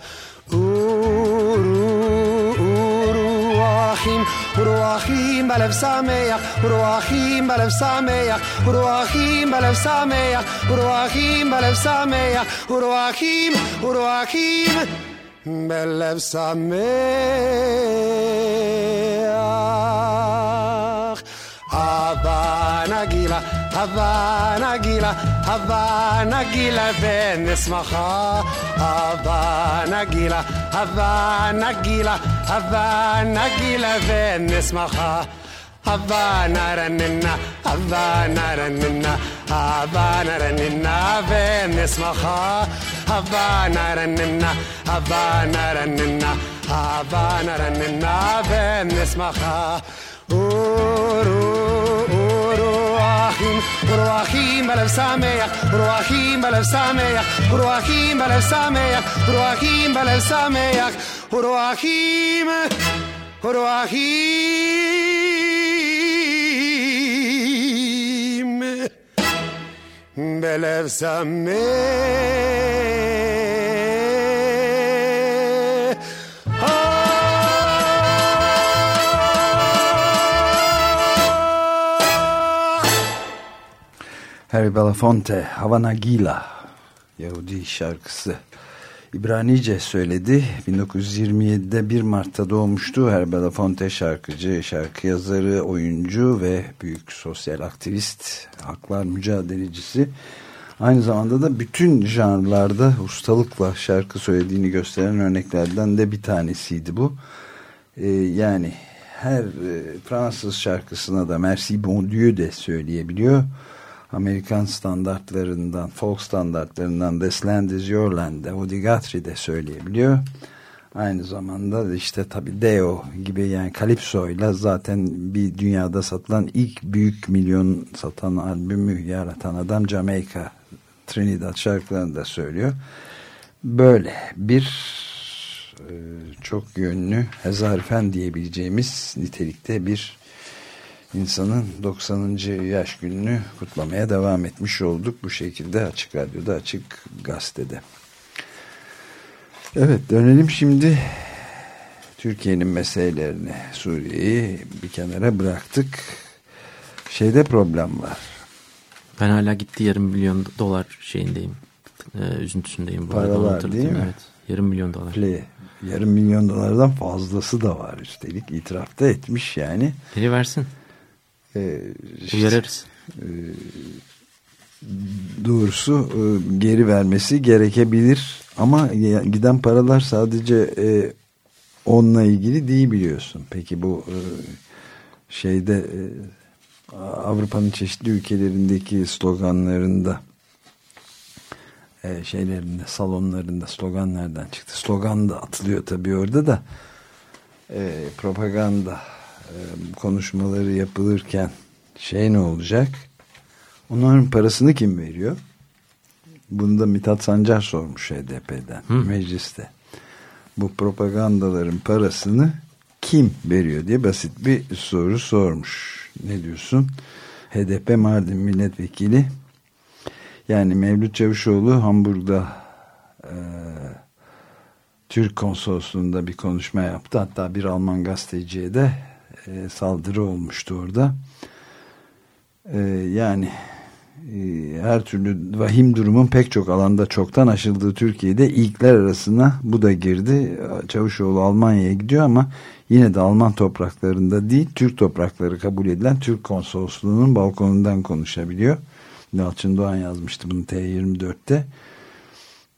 F: רוחים, רוחים בלב שמח, רוחים בלב שמח, רוחים בלב שמח, רוחים בלב שמח, רוחים, רוחים בלב שמח. نجيلة هبا نجيلة هبا نجيلة بين اسمها هبا نجيلة هبا نجيلة هبا نجيلة بين اسمها هبا نرننا هبا نرننا هبا نرننا بين اسمها هبا نرننا هبا نرننا هبا نرننا بين اسمها Ooh, ooh. רוחים, רוחים בלב שמח, רוחים בלב שמח, רוחים בלב שמח, רוחים בלב שמח, רוחים, רוחים בלב שמח.
B: Harry Belafonte, Havana Gila, Yahudi şarkısı. İbranice söyledi. 1927'de 1 Mart'ta doğmuştu. Harry Belafonte şarkıcı, şarkı yazarı, oyuncu ve büyük sosyal aktivist, haklar mücadelecisi. Aynı zamanda da bütün janrlarda ustalıkla şarkı söylediğini gösteren örneklerden de bir tanesiydi bu. Ee, yani her e, Fransız şarkısına da Merci Bon Dieu de söyleyebiliyor. Amerikan standartlarından, folk standartlarından This Land Is Your Land, Woody Guthrie de söyleyebiliyor. Aynı zamanda da işte tabi Deo gibi yani Calypso ile zaten bir dünyada satılan ilk büyük milyon satan albümü yaratan adam Jamaica Trinidad şarkılarını da söylüyor. Böyle bir e, çok yönlü hezarfen diyebileceğimiz nitelikte bir insanın 90. yaş gününü kutlamaya devam etmiş olduk. Bu şekilde Açık Radyo'da, Açık Gazete'de. Evet dönelim şimdi Türkiye'nin meselelerine. Suriye'yi bir kenara bıraktık. şeyde problem var.
C: Ben hala gitti yarım milyon dolar şeyindeyim. E, üzüntüsündeyim. Bu
B: Paralar değil mi?
C: Evet. Yarım milyon dolar.
B: Play. Yarım milyon dolardan fazlası da var üstelik. itirafta etmiş yani.
C: Biri versin.
B: Ee, işte,
C: Uyarırız.
B: E, doğrusu e, geri vermesi gerekebilir. Ama giden paralar sadece e, onunla ilgili değil biliyorsun. Peki bu e, şeyde e, Avrupa'nın çeşitli ülkelerindeki sloganlarında e, şeylerinde salonlarında slogan nereden çıktı? Slogan da atılıyor tabii orada da e, propaganda e, konuşmaları yapılırken şey ne olacak? Onların parasını kim veriyor? Bunu da Mithat Sancar sormuş HDP'den Hı. mecliste. Bu propagandaların parasını kim veriyor diye basit bir soru sormuş. Ne diyorsun? HDP Mardin milletvekili yani Mevlüt Çavuşoğlu Hamburg'da e, Türk konsolosluğunda bir konuşma yaptı. Hatta bir Alman gazeteciye de e, saldırı olmuştu orada. E, yani e, her türlü vahim durumun pek çok alanda çoktan aşıldığı Türkiye'de ilkler arasına bu da girdi. Çavuşoğlu Almanya'ya gidiyor ama yine de Alman topraklarında değil Türk toprakları kabul edilen Türk konsolosluğunun balkonundan konuşabiliyor. Yalçın Doğan yazmıştı bunu T24'te.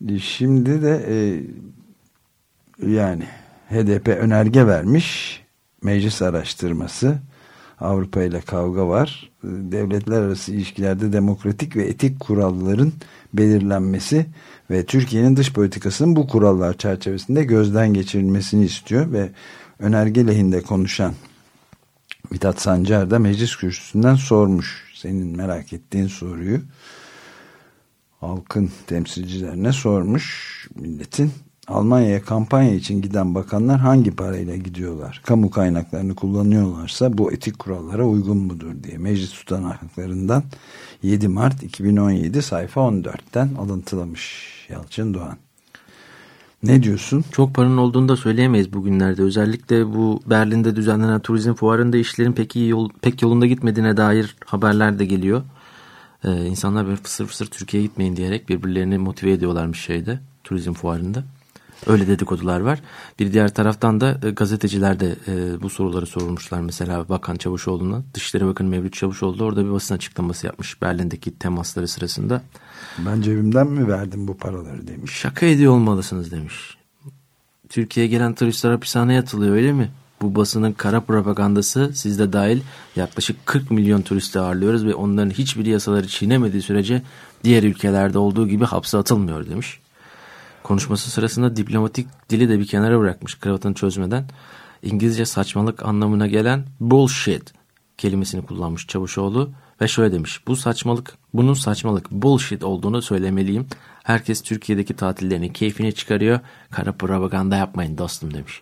B: E, şimdi de yani HDP önerge vermiş meclis araştırması Avrupa ile kavga var. E, devletler arası ilişkilerde demokratik ve etik kuralların belirlenmesi ve Türkiye'nin dış politikasının bu kurallar çerçevesinde gözden geçirilmesini istiyor ve önerge lehinde konuşan Mithat Sancar da meclis kürsüsünden sormuş senin merak ettiğin soruyu halkın temsilcilerine sormuş milletin Almanya'ya kampanya için giden bakanlar hangi parayla gidiyorlar? Kamu kaynaklarını kullanıyorlarsa bu etik kurallara uygun mudur diye meclis tutanaklarından 7 Mart 2017 sayfa 14'ten alıntılamış Yalçın Doğan. Ne diyorsun?
C: Çok paranın olduğunu da söyleyemeyiz bugünlerde. Özellikle bu Berlin'de düzenlenen turizm fuarında işlerin pek iyi yol, pek yolunda gitmediğine dair haberler de geliyor. Ee, insanlar böyle fısır fısır Türkiye'ye gitmeyin diyerek birbirlerini motive ediyorlarmış şeyde turizm fuarında. Öyle dedikodular var. Bir diğer taraftan da e, gazeteciler de e, bu soruları sormuşlar. Mesela Bakan Çavuşoğlu'na. Dışişleri Bakanı Mevlüt Çavuşoğlu da orada bir basın açıklaması yapmış Berlin'deki temasları sırasında.
B: Ben cebimden mi verdim bu paraları demiş.
C: Şaka ediyor olmalısınız demiş. Türkiye'ye gelen turistler hapishaneye atılıyor öyle mi? Bu basının kara propagandası sizde dahil yaklaşık 40 milyon turisti ağırlıyoruz ve onların hiçbir yasaları çiğnemediği sürece diğer ülkelerde olduğu gibi hapse atılmıyor demiş. Konuşması sırasında diplomatik dili de bir kenara bırakmış kravatını çözmeden. İngilizce saçmalık anlamına gelen bullshit kelimesini kullanmış Çavuşoğlu ve şöyle demiş. Bu saçmalık, bunun saçmalık, bullshit olduğunu söylemeliyim. Herkes Türkiye'deki tatillerinin keyfini çıkarıyor. Kara propaganda yapmayın dostum demiş.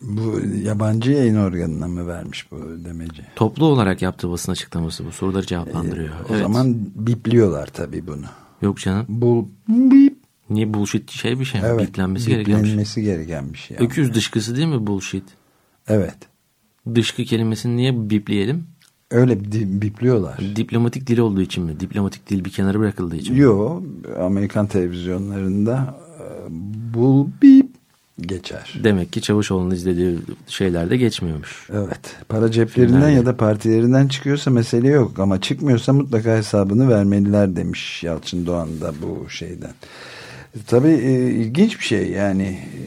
B: Bu yabancı yayın organına mı vermiş bu demeci?
C: Toplu olarak yaptığı basın açıklaması bu soruları cevaplandırıyor.
B: Ee, o evet. zaman bipliyorlar tabii bunu.
C: Yok canım.
B: Bu bip
C: Niye bullshit şey bir şey mi?
B: Evet.
C: Biplenmesi gereken bir
B: şey. gereken bir şey.
C: Öküz yani. dışkısı değil mi bullshit?
B: Evet.
C: Dışkı kelimesini niye bipleyelim?
B: Öyle bipliyorlar.
C: Diplomatik dil olduğu için mi? Diplomatik dil bir kenara bırakıldığı için mi?
B: Yok. Amerikan televizyonlarında e, bul bip geçer.
C: Demek ki Çavuşoğlu'nun izlediği şeylerde geçmiyormuş.
B: Evet. Para ceplerinden Filmlerde. ya da partilerinden çıkıyorsa mesele yok. Ama çıkmıyorsa mutlaka hesabını vermeliler demiş Yalçın Doğan da bu şeyden. Tabii e, ilginç bir şey yani. E,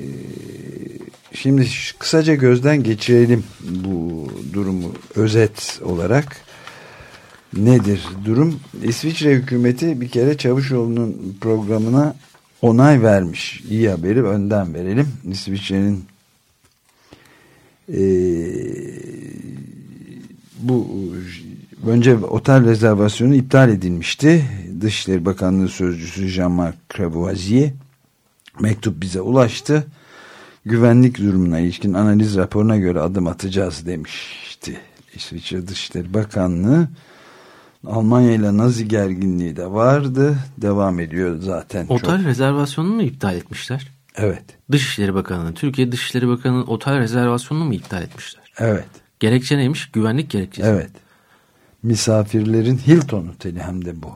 B: şimdi kısaca gözden geçirelim bu durumu özet olarak. Nedir durum? İsviçre hükümeti bir kere Çavuşoğlu'nun programına onay vermiş. İyi haberi önden verelim. İsviçre'nin e, bu önce otel rezervasyonu iptal edilmişti. Dışişleri Bakanlığı Sözcüsü Jean-Marc Cravoisier mektup bize ulaştı. Güvenlik durumuna ilişkin analiz raporuna göre adım atacağız demişti. İsviçre Dışişleri Bakanlığı Almanya ile Nazi gerginliği de vardı. Devam ediyor zaten.
C: Otel çok. rezervasyonunu mu iptal etmişler?
B: Evet.
C: Dışişleri Bakanlığı, Türkiye Dışişleri Bakanlığı otel rezervasyonunu mu iptal etmişler?
B: Evet.
C: Gerekçe neymiş? Güvenlik gerekçesi.
B: Evet. Misafirlerin Hilton Oteli hem de bu.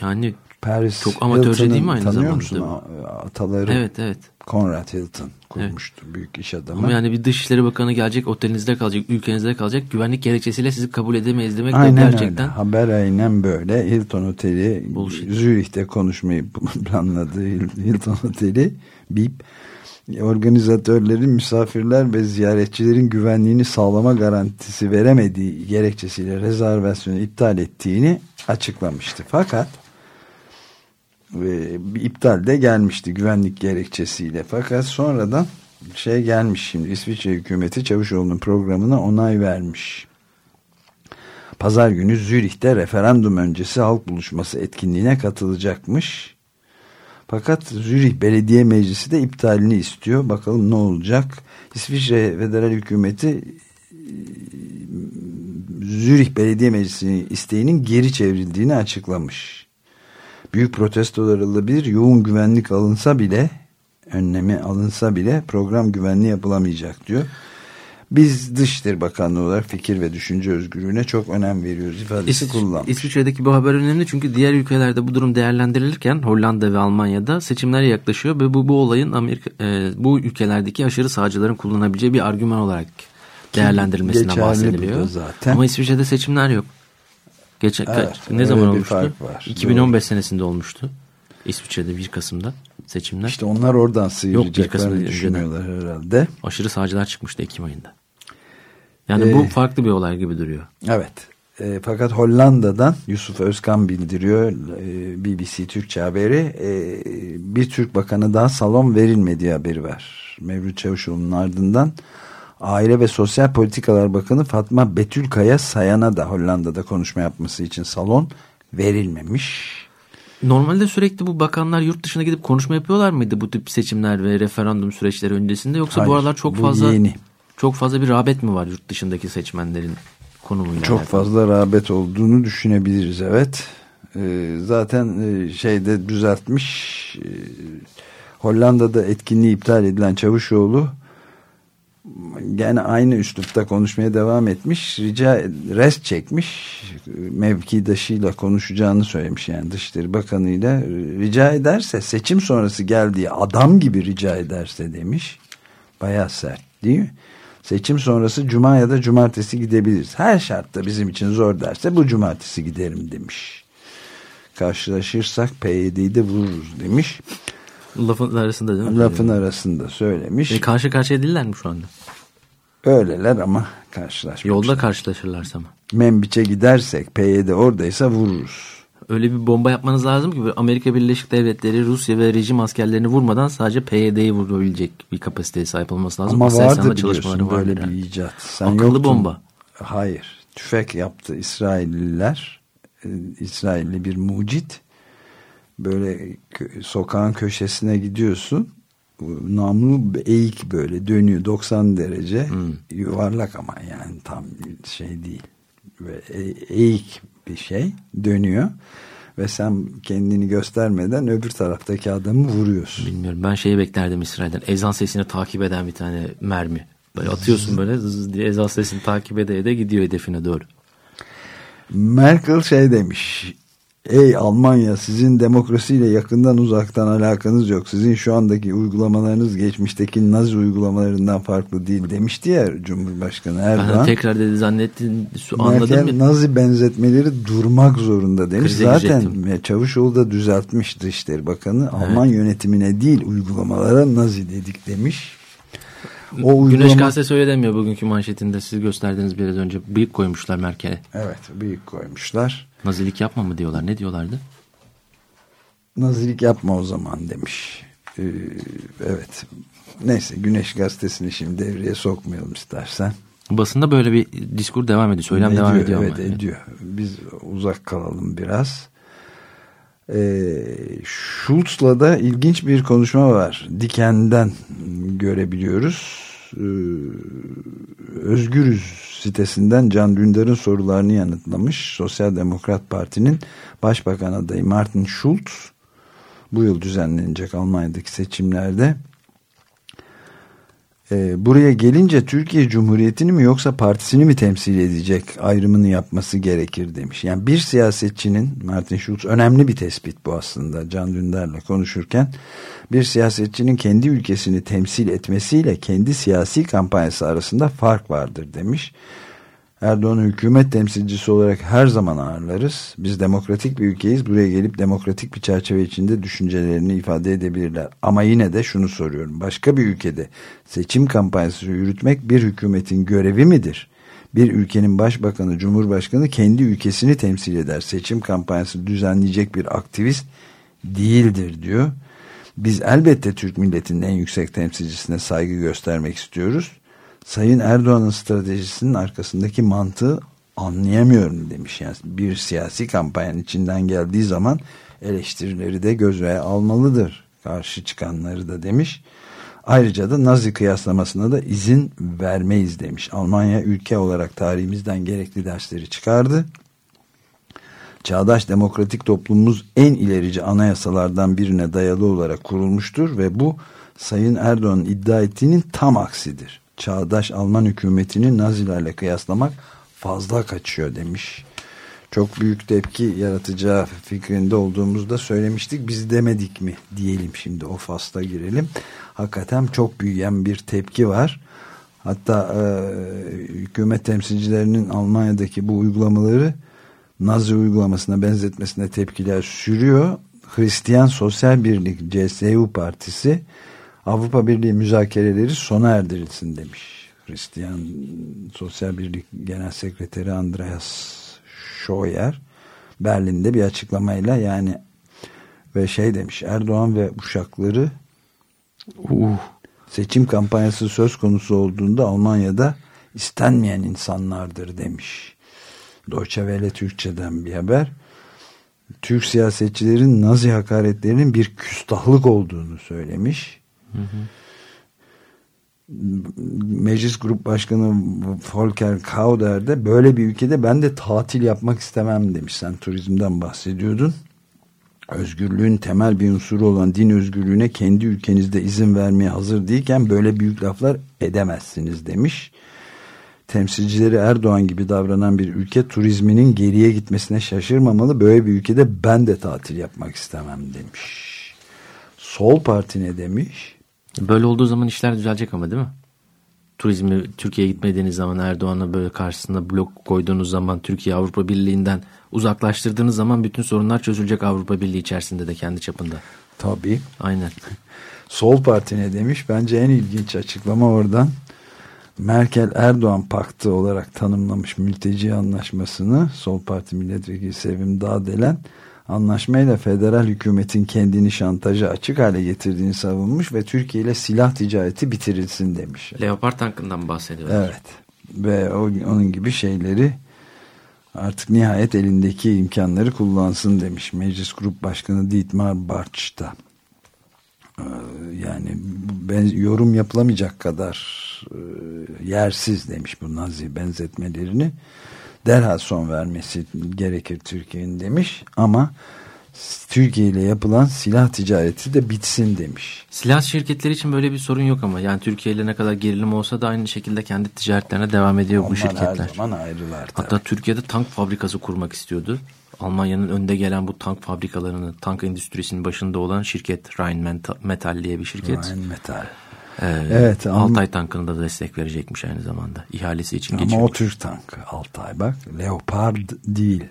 C: Yani
B: Paris
C: çok amatörce değil mi aynı
B: tanıyor
C: zamanda?
B: musun? Ataları
C: Evet evet.
B: Conrad Hilton kurmuştu. Evet. Büyük iş adamı.
C: Ama yani bir Dışişleri Bakanı gelecek otelinizde kalacak, ülkenizde kalacak. Güvenlik gerekçesiyle sizi kabul edemeyiz demek
B: aynen
C: de gerçekten.
B: Öyle. Haber aynen böyle. Hilton Oteli
C: Bullshit.
B: Zürih'te konuşmayı planladığı Hilton Oteli BIP organizatörlerin misafirler ve ziyaretçilerin güvenliğini sağlama garantisi veremediği gerekçesiyle rezervasyonu iptal ettiğini açıklamıştı. Fakat ve bir iptal de gelmişti güvenlik gerekçesiyle. Fakat sonradan şey gelmiş şimdi İsviçre hükümeti Çavuşoğlu'nun programına onay vermiş. Pazar günü Zürih'te referandum öncesi halk buluşması etkinliğine katılacakmış. Fakat Zürih Belediye Meclisi de iptalini istiyor. Bakalım ne olacak? İsviçre Federal Hükümeti Zürih Belediye Meclisi'nin isteğinin geri çevrildiğini açıklamış. Büyük protestolar olabilir. Yoğun güvenlik alınsa bile önlemi alınsa bile program güvenli yapılamayacak diyor. Biz Dışişleri Bakanlığı olarak fikir ve düşünce özgürlüğüne çok önem veriyoruz ifadesi
C: İs
B: kullanmış.
C: İsviçre'deki bu haber önemli çünkü diğer ülkelerde bu durum değerlendirilirken Hollanda ve Almanya'da seçimler yaklaşıyor ve bu bu olayın Amerika e, bu ülkelerdeki aşırı sağcıların kullanabileceği bir argüman olarak değerlendirilmesinden bahsediliyor.
B: Zaten.
C: Ama İsviçre'de seçimler yok. Geçen
B: Evet,
C: ne zaman olmuştu?
B: Var,
C: 2015 doğru. senesinde olmuştu. İsviçre'de 1 Kasım'da seçimler.
B: İşte onlar oradan sıyıracaklarını düşünüyorlar herhalde.
C: Aşırı sağcılar çıkmıştı Ekim ayında. Yani ee, bu farklı bir olay gibi duruyor.
B: Evet. E, fakat Hollanda'dan Yusuf Özkan bildiriyor e, BBC Türkçe haberi e, bir Türk bakanı daha salon verilmediği haberi var. Mevlüt Çavuşoğlu'nun ardından Aile ve Sosyal Politikalar Bakanı Fatma Betül Kaya Sayan'a da Hollanda'da konuşma yapması için salon verilmemiş.
C: Normalde sürekli bu bakanlar yurt dışına gidip konuşma yapıyorlar mıydı bu tip seçimler ve referandum süreçleri öncesinde yoksa Hayır, bu aralar çok fazla yeni. Çok fazla bir rağbet mi var yurt dışındaki seçmenlerin konumuyla?
B: Çok alakalı? fazla rağbet olduğunu düşünebiliriz evet. Ee, zaten e, şeyde düzeltmiş e, Hollanda'da etkinliği iptal edilen Çavuşoğlu gene aynı üslupta konuşmaya devam etmiş. Rica rest çekmiş. Mevkidaşıyla konuşacağını söylemiş yani Dışişleri Bakanı'yla. Rica ederse seçim sonrası geldiği adam gibi rica ederse demiş. Baya sert değil mi? Seçim sonrası cuma ya da cumartesi gidebiliriz. Her şartta bizim için zor derse bu cumartesi giderim demiş. Karşılaşırsak PYD'yi de vururuz demiş.
C: Lafın arasında değil mi?
B: Lafın arasında söylemiş.
C: E karşı karşıya değiller mi şu anda?
B: Öyleler ama karşılaşmışlar.
C: Yolda karşılaşırlarsa mı?
B: Membiç'e gidersek PYD oradaysa vururuz.
C: Öyle bir bomba yapmanız lazım ki Amerika Birleşik Devletleri, Rusya ve rejim askerlerini vurmadan sadece PYD'yi vurabilecek bir kapasiteye sahip olması lazım.
B: Ama vardı biliyorsun böyle bir icat.
C: Sen Akıllı yoktun. bomba.
B: Hayır. Tüfek yaptı İsrailliler. Ee, İsrailli bir mucit böyle sokağın köşesine gidiyorsun namlu eğik böyle dönüyor 90 derece hmm. yuvarlak ama yani tam şey değil ve e, eğik bir şey dönüyor ve sen kendini göstermeden öbür taraftaki adamı vuruyorsun.
C: Bilmiyorum ben şeyi beklerdim İsrail'den ezan sesini takip eden bir tane mermi. Böyle atıyorsun böyle zız diye ezan sesini takip ede de gidiyor hedefine doğru.
B: Merkel şey demiş Ey Almanya sizin demokrasiyle yakından uzaktan alakanız yok. Sizin şu andaki uygulamalarınız geçmişteki Nazi uygulamalarından farklı değil demişti ya Cumhurbaşkanı Erdoğan. Ben
C: tekrar dedi zannettin anladın
B: Merkel, mı? Nazi benzetmeleri durmak zorunda demiş. Krize Zaten girecektim. Çavuşoğlu da düzeltmiş Dışişleri Bakanı. Evet. Alman yönetimine değil uygulamalara Nazi dedik demiş.
C: O uygulama... Güneş gazetesi öyle demiyor bugünkü manşetinde siz gösterdiğiniz biraz önce. Büyük koymuşlar Merkel'e.
B: Evet büyük koymuşlar.
C: Nazilik yapma mı diyorlar. Ne diyorlardı?
B: Nazilik yapma o zaman demiş. Ee, evet. Neyse Güneş gazetesini şimdi devreye sokmayalım istersen.
C: Basında böyle bir diskur devam ediyor. Söylem ediyor, devam ediyor.
B: Evet ama. ediyor. Biz uzak kalalım biraz. Ee, Schultz'la da ilginç bir konuşma var. Diken'den görebiliyoruz. Ee, Özgürüz sitesinden Can Dündar'ın sorularını yanıtlamış. Sosyal Demokrat Parti'nin Başbakan adayı Martin Schulz bu yıl düzenlenecek Almanya'daki seçimlerde e, buraya gelince Türkiye Cumhuriyeti'ni mi yoksa partisini mi temsil edecek ayrımını yapması gerekir demiş. Yani bir siyasetçinin Martin Schulz önemli bir tespit bu aslında Can Dündar'la konuşurken bir siyasetçinin kendi ülkesini temsil etmesiyle kendi siyasi kampanyası arasında fark vardır demiş. Erdoğan'ı hükümet temsilcisi olarak her zaman ağırlarız. Biz demokratik bir ülkeyiz. Buraya gelip demokratik bir çerçeve içinde düşüncelerini ifade edebilirler. Ama yine de şunu soruyorum. Başka bir ülkede seçim kampanyası yürütmek bir hükümetin görevi midir? Bir ülkenin başbakanı, cumhurbaşkanı kendi ülkesini temsil eder. Seçim kampanyası düzenleyecek bir aktivist değildir diyor. Biz elbette Türk milletinin en yüksek temsilcisine saygı göstermek istiyoruz Sayın Erdoğan'ın stratejisinin arkasındaki mantığı anlayamıyorum demiş. Yani bir siyasi kampanyanın içinden geldiği zaman eleştirileri de göze almalıdır. Karşı çıkanları da demiş. Ayrıca da Nazi kıyaslamasına da izin vermeyiz demiş. Almanya ülke olarak tarihimizden gerekli dersleri çıkardı. Çağdaş demokratik toplumumuz en ilerici anayasalardan birine dayalı olarak kurulmuştur ve bu Sayın Erdoğan'ın iddia ettiğinin tam aksidir çağdaş Alman hükümetini Nazilerle kıyaslamak fazla kaçıyor demiş. Çok büyük tepki yaratacağı fikrinde olduğumuzda söylemiştik. Biz demedik mi diyelim şimdi o fasla girelim. Hakikaten çok büyüyen bir tepki var. Hatta e, hükümet temsilcilerinin Almanya'daki bu uygulamaları Nazi uygulamasına benzetmesine tepkiler sürüyor. Hristiyan Sosyal Birlik CSU Partisi Avrupa Birliği müzakereleri sona erdirilsin demiş. Hristiyan Sosyal Birlik Genel Sekreteri Andreas Scheuer Berlin'de bir açıklamayla yani ve şey demiş Erdoğan ve uşakları uh, seçim kampanyası söz konusu olduğunda Almanya'da istenmeyen insanlardır demiş. Deutsche Welle Türkçe'den bir haber. Türk siyasetçilerin Nazi hakaretlerinin bir küstahlık olduğunu söylemiş. Meclis Grup Başkanı Volker Kauder de böyle bir ülkede ben de tatil yapmak istemem demiş. Sen turizmden bahsediyordun. Özgürlüğün temel bir unsuru olan din özgürlüğüne kendi ülkenizde izin vermeye hazır değilken böyle büyük laflar edemezsiniz demiş. Temsilcileri Erdoğan gibi davranan bir ülke turizminin geriye gitmesine şaşırmamalı. Böyle bir ülkede ben de tatil yapmak istemem demiş. Sol Parti ne demiş?
C: Böyle olduğu zaman işler düzelecek ama değil mi? Turizmi Türkiye'ye gitmediğiniz zaman Erdoğan'a böyle karşısında blok koyduğunuz zaman Türkiye Avrupa Birliği'nden uzaklaştırdığınız zaman bütün sorunlar çözülecek Avrupa Birliği içerisinde de kendi çapında.
B: Tabii.
C: Aynen.
B: Sol Parti ne demiş? Bence en ilginç açıklama oradan. Merkel Erdoğan paktı olarak tanımlamış mülteci anlaşmasını Sol Parti milletvekili Sevim Dağdelen anlaşmayla federal hükümetin kendini şantaja açık hale getirdiğini savunmuş ve Türkiye ile silah ticareti bitirilsin demiş.
C: Leopard tankından bahsediyorlar.
B: Evet ve o, onun gibi şeyleri artık nihayet elindeki imkanları kullansın demiş. Meclis Grup Başkanı Dietmar da. Ee, yani ben, yorum yapılamayacak kadar e, yersiz demiş bu Nazi benzetmelerini derhal son vermesi gerekir Türkiye'nin demiş ama Türkiye ile yapılan silah ticareti de bitsin demiş.
C: Silah şirketleri için böyle bir sorun yok ama yani Türkiye ile ne kadar gerilim olsa da aynı şekilde kendi ticaretlerine devam ediyor
B: Onlar
C: bu şirketler.
B: her zaman ayrılar.
C: Hatta
B: tabii.
C: Türkiye'de tank fabrikası kurmak istiyordu. Almanya'nın önde gelen bu tank fabrikalarını, tank endüstrisinin başında olan şirket Rhine Metal diye bir şirket.
B: Rhine
C: Ee,
B: evet.
C: Altay tankını da destek verecekmiş aynı zamanda. İhalesi için
B: Ama
C: geçiyor.
B: o Türk tankı Altay bak. Leopard değil.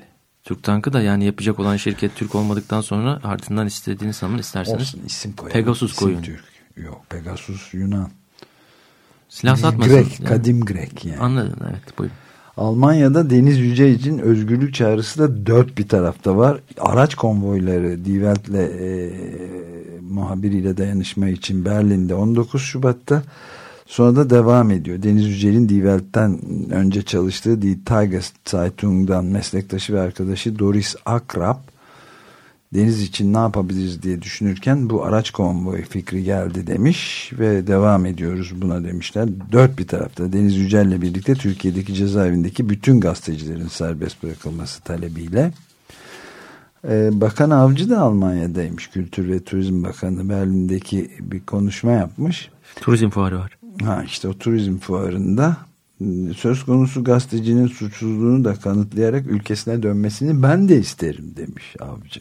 C: Türk tankı da yani yapacak olan şirket Türk olmadıktan sonra ardından istediğiniz zaman isterseniz
B: Olsun isim koyalım.
C: Pegasus
B: İsim
C: koyun.
B: Türk. Yok Pegasus Yunan.
C: Silah satmasın.
B: Grek,
C: Yani.
B: kadim Grek yani.
C: Anladın evet buyurun.
B: Almanya'da Deniz Yüce için özgürlük çağrısı da dört bir tarafta var. Araç konvoyları Die Welt'le e, muhabiriyle dayanışma için Berlin'de 19 Şubat'ta sonra da devam ediyor. Deniz Yücel'in Die Welt'ten önce çalıştığı Die Tageszeitung meslektaşı ve arkadaşı Doris Akrap deniz için ne yapabiliriz diye düşünürken bu araç konvoyu fikri geldi demiş ve devam ediyoruz buna demişler. Dört bir tarafta Deniz Yücel'le birlikte Türkiye'deki cezaevindeki bütün gazetecilerin serbest bırakılması talebiyle. Ee, Bakan Avcı da Almanya'daymış. Kültür ve Turizm Bakanı Berlin'deki bir konuşma yapmış.
C: Turizm fuarı var.
B: Ha işte o turizm fuarında söz konusu gazetecinin suçsuzluğunu da kanıtlayarak ülkesine dönmesini ben de isterim demiş avcı.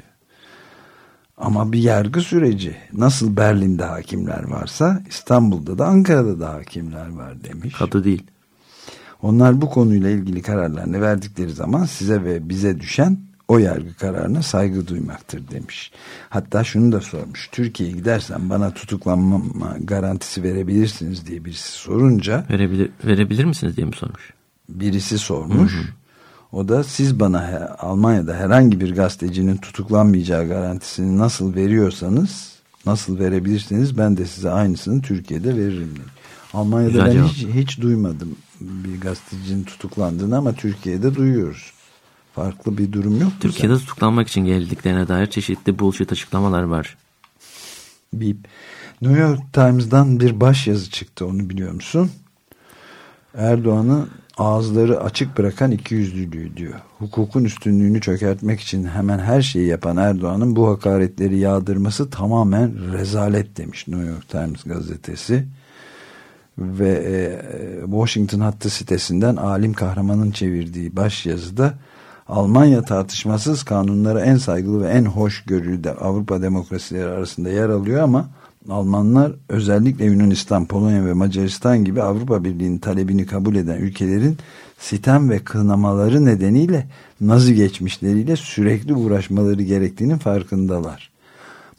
B: Ama bir yargı süreci nasıl Berlin'de hakimler varsa İstanbul'da da Ankara'da da hakimler var demiş.
C: Kadı değil.
B: Onlar bu konuyla ilgili kararlarını verdikleri zaman size ve bize düşen o yargı kararına saygı duymaktır demiş. Hatta şunu da sormuş. Türkiye'ye gidersen bana tutuklanma garantisi verebilirsiniz diye birisi sorunca.
C: Verebilir, verebilir misiniz diye mi sormuş?
B: Birisi sormuş. Hı hı. O da siz bana Almanya'da herhangi bir gazetecinin tutuklanmayacağı garantisini nasıl veriyorsanız nasıl verebilirsiniz ben de size aynısını Türkiye'de veririm. Diye. Almanya'da Güzel ben hiç, hiç duymadım bir gazetecinin tutuklandığını ama Türkiye'de duyuyoruz. Farklı bir durum yok.
C: Türkiye'de sen? tutuklanmak için geldiklerine dair çeşitli bullshit açıklamalar var.
B: Bir New York Times'dan bir baş yazı çıktı onu biliyor musun? Erdoğan'ı ağızları açık bırakan ikiyüzlülüğü diyor. Hukukun üstünlüğünü çökertmek için hemen her şeyi yapan Erdoğan'ın bu hakaretleri yağdırması tamamen rezalet demiş New York Times gazetesi. Ve e, Washington hattı sitesinden Alim Kahraman'ın çevirdiği baş yazıda Almanya tartışmasız kanunlara en saygılı ve en hoşgörülü de Avrupa demokrasileri arasında yer alıyor ama Almanlar özellikle Yunanistan, Polonya ve Macaristan gibi Avrupa Birliği'nin talebini kabul eden ülkelerin sitem ve kınamaları nedeniyle Nazi geçmişleriyle sürekli uğraşmaları gerektiğinin farkındalar.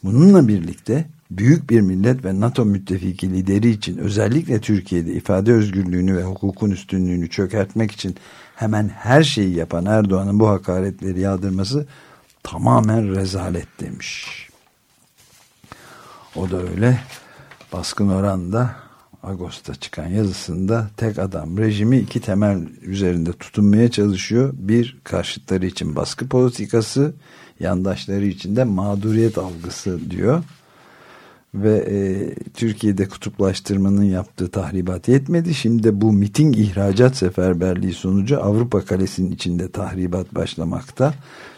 B: Bununla birlikte büyük bir millet ve NATO müttefiki lideri için özellikle Türkiye'de ifade özgürlüğünü ve hukukun üstünlüğünü çökertmek için hemen her şeyi yapan Erdoğan'ın bu hakaretleri yağdırması tamamen rezalet demiş. O da öyle baskın oranda Ağustos'ta çıkan yazısında tek adam rejimi iki temel üzerinde tutunmaya çalışıyor. Bir karşıtları için baskı politikası, yandaşları için de mağduriyet algısı diyor ve e, Türkiye'de kutuplaştırmanın yaptığı tahribat yetmedi. Şimdi bu miting ihracat seferberliği sonucu Avrupa Kalesi'nin içinde tahribat başlamakta.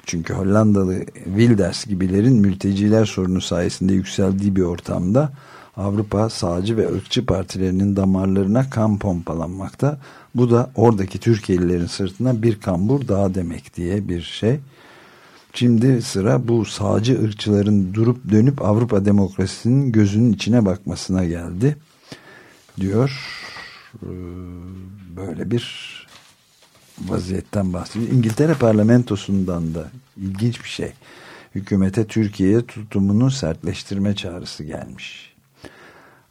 B: Çünkü Hollandalı Wilders gibilerin mülteciler sorunu sayesinde yükseldiği bir ortamda Avrupa sağcı ve ırkçı partilerinin damarlarına kan pompalanmakta. Bu da oradaki Türkiye'lilerin sırtına bir kambur daha demek diye bir şey. Şimdi sıra bu sağcı ırkçıların durup dönüp Avrupa demokrasisinin gözünün içine bakmasına geldi. Diyor. Ee, böyle bir vaziyetten bahsediyor. İngiltere parlamentosundan da ilginç bir şey. Hükümete Türkiye'ye tutumunu sertleştirme çağrısı gelmiş.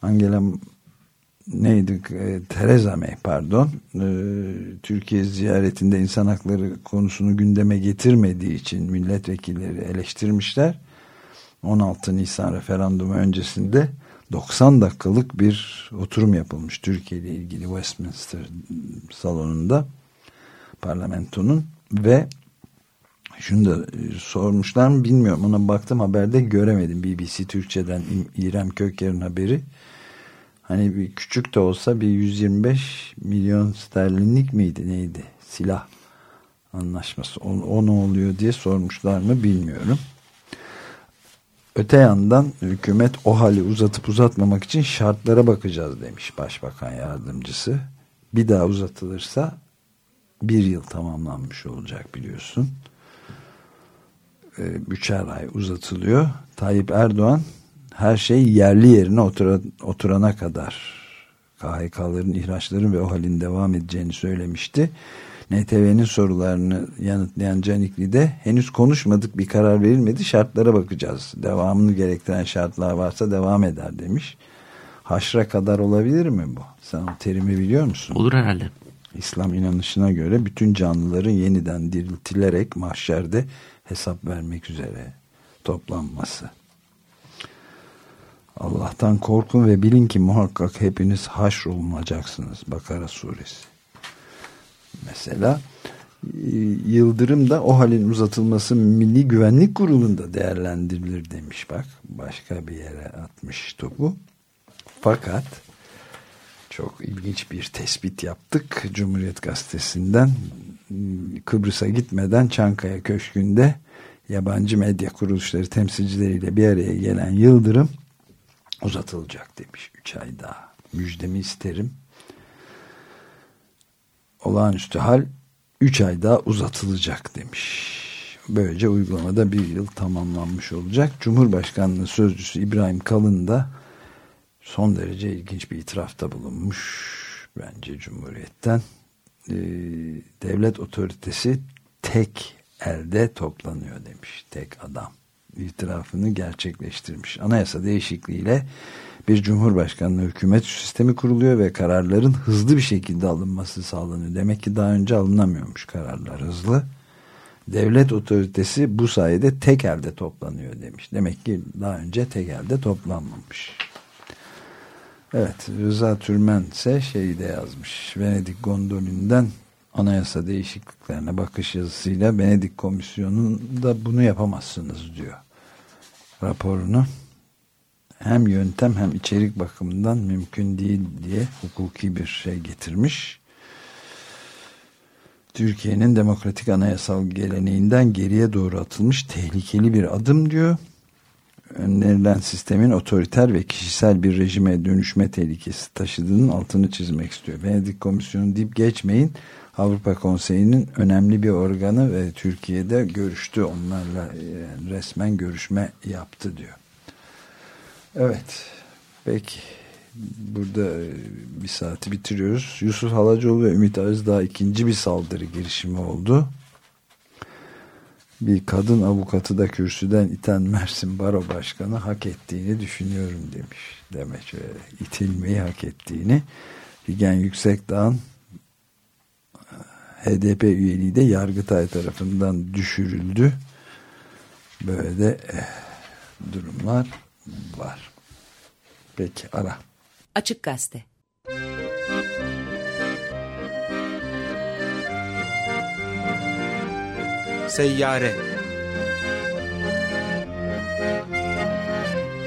B: Angela neydi? E, Theresa May pardon. E, Türkiye ziyaretinde insan hakları konusunu gündeme getirmediği için milletvekilleri eleştirmişler. 16 Nisan referandumu öncesinde 90 dakikalık bir oturum yapılmış Türkiye ile ilgili Westminster salonunda parlamentonun. Ve şunu da e, sormuşlar mı bilmiyorum. Ona baktım haberde göremedim. BBC Türkçe'den İrem Köker'in haberi Hani bir küçük de olsa bir 125 milyon sterlinlik miydi neydi silah anlaşması o, o ne oluyor diye sormuşlar mı bilmiyorum. Öte yandan hükümet o hali uzatıp uzatmamak için şartlara bakacağız demiş başbakan yardımcısı. Bir daha uzatılırsa bir yıl tamamlanmış olacak biliyorsun. Ee, üçer ay uzatılıyor. Tayyip Erdoğan her şey yerli yerine otura, oturana kadar KHK'ların, ihraçların ve o halin devam edeceğini söylemişti. NTV'nin sorularını yanıtlayan Canikli de henüz konuşmadık bir karar verilmedi şartlara bakacağız. Devamını gerektiren şartlar varsa devam eder demiş. Haşra kadar olabilir mi bu? Sen o terimi biliyor musun?
C: Olur herhalde.
B: İslam inanışına göre bütün canlıların yeniden diriltilerek mahşerde hesap vermek üzere toplanması. Allah'tan korkun ve bilin ki muhakkak hepiniz haşrolunacaksınız. Bakara suresi. Mesela e, Yıldırım da o halin uzatılması Milli Güvenlik Kurulu'nda değerlendirilir demiş bak. Başka bir yere atmış topu. Fakat çok ilginç bir tespit yaptık. Cumhuriyet Gazetesi'nden Kıbrıs'a gitmeden Çankaya Köşkü'nde yabancı medya kuruluşları temsilcileriyle bir araya gelen Yıldırım uzatılacak demiş 3 ay daha. müjdemi isterim. Olağanüstü hal 3 ay daha uzatılacak demiş. Böylece uygulamada bir yıl tamamlanmış olacak. Cumhurbaşkanlığı Sözcüsü İbrahim Kalın da son derece ilginç bir itirafta bulunmuş. Bence Cumhuriyet'ten e, devlet otoritesi tek elde toplanıyor demiş. Tek adam itirafını gerçekleştirmiş. Anayasa değişikliğiyle bir cumhurbaşkanlığı hükümet sistemi kuruluyor ve kararların hızlı bir şekilde alınması sağlanıyor. Demek ki daha önce alınamıyormuş kararlar hızlı. Devlet otoritesi bu sayede tek elde toplanıyor demiş. Demek ki daha önce tek elde toplanmamış. Evet Rıza Türmen ise şeyi de yazmış. Venedik Gondolin'den anayasa değişikliklerine bakış yazısıyla Venedik Komisyonu'nda bunu yapamazsınız diyor. Raporunu hem yöntem hem içerik bakımından mümkün değil diye hukuki bir şey getirmiş. Türkiye'nin demokratik anayasal geleneğinden geriye doğru atılmış tehlikeli bir adım diyor. Önerilen sistemin otoriter ve kişisel bir rejime dönüşme tehlikesi taşıdığının altını çizmek istiyor. Venedik Komisyonu deyip geçmeyin. Avrupa Konseyi'nin önemli bir organı ve Türkiye'de görüştü onlarla yani resmen görüşme yaptı diyor. Evet. Peki. Burada e, bir saati bitiriyoruz. Yusuf Halacıoğlu ve Ümit Özdağ ikinci bir saldırı girişimi oldu. Bir kadın avukatı da kürsüden iten Mersin Baro Başkanı hak ettiğini düşünüyorum demiş. Demek ve itilmeyi hak ettiğini. Figen Yüksekdağ'ın HDP üyeliği de Yargıtay tarafından düşürüldü. Böyle de eh, durumlar var. Peki ara.
E: Açık Gazete
G: Seyyare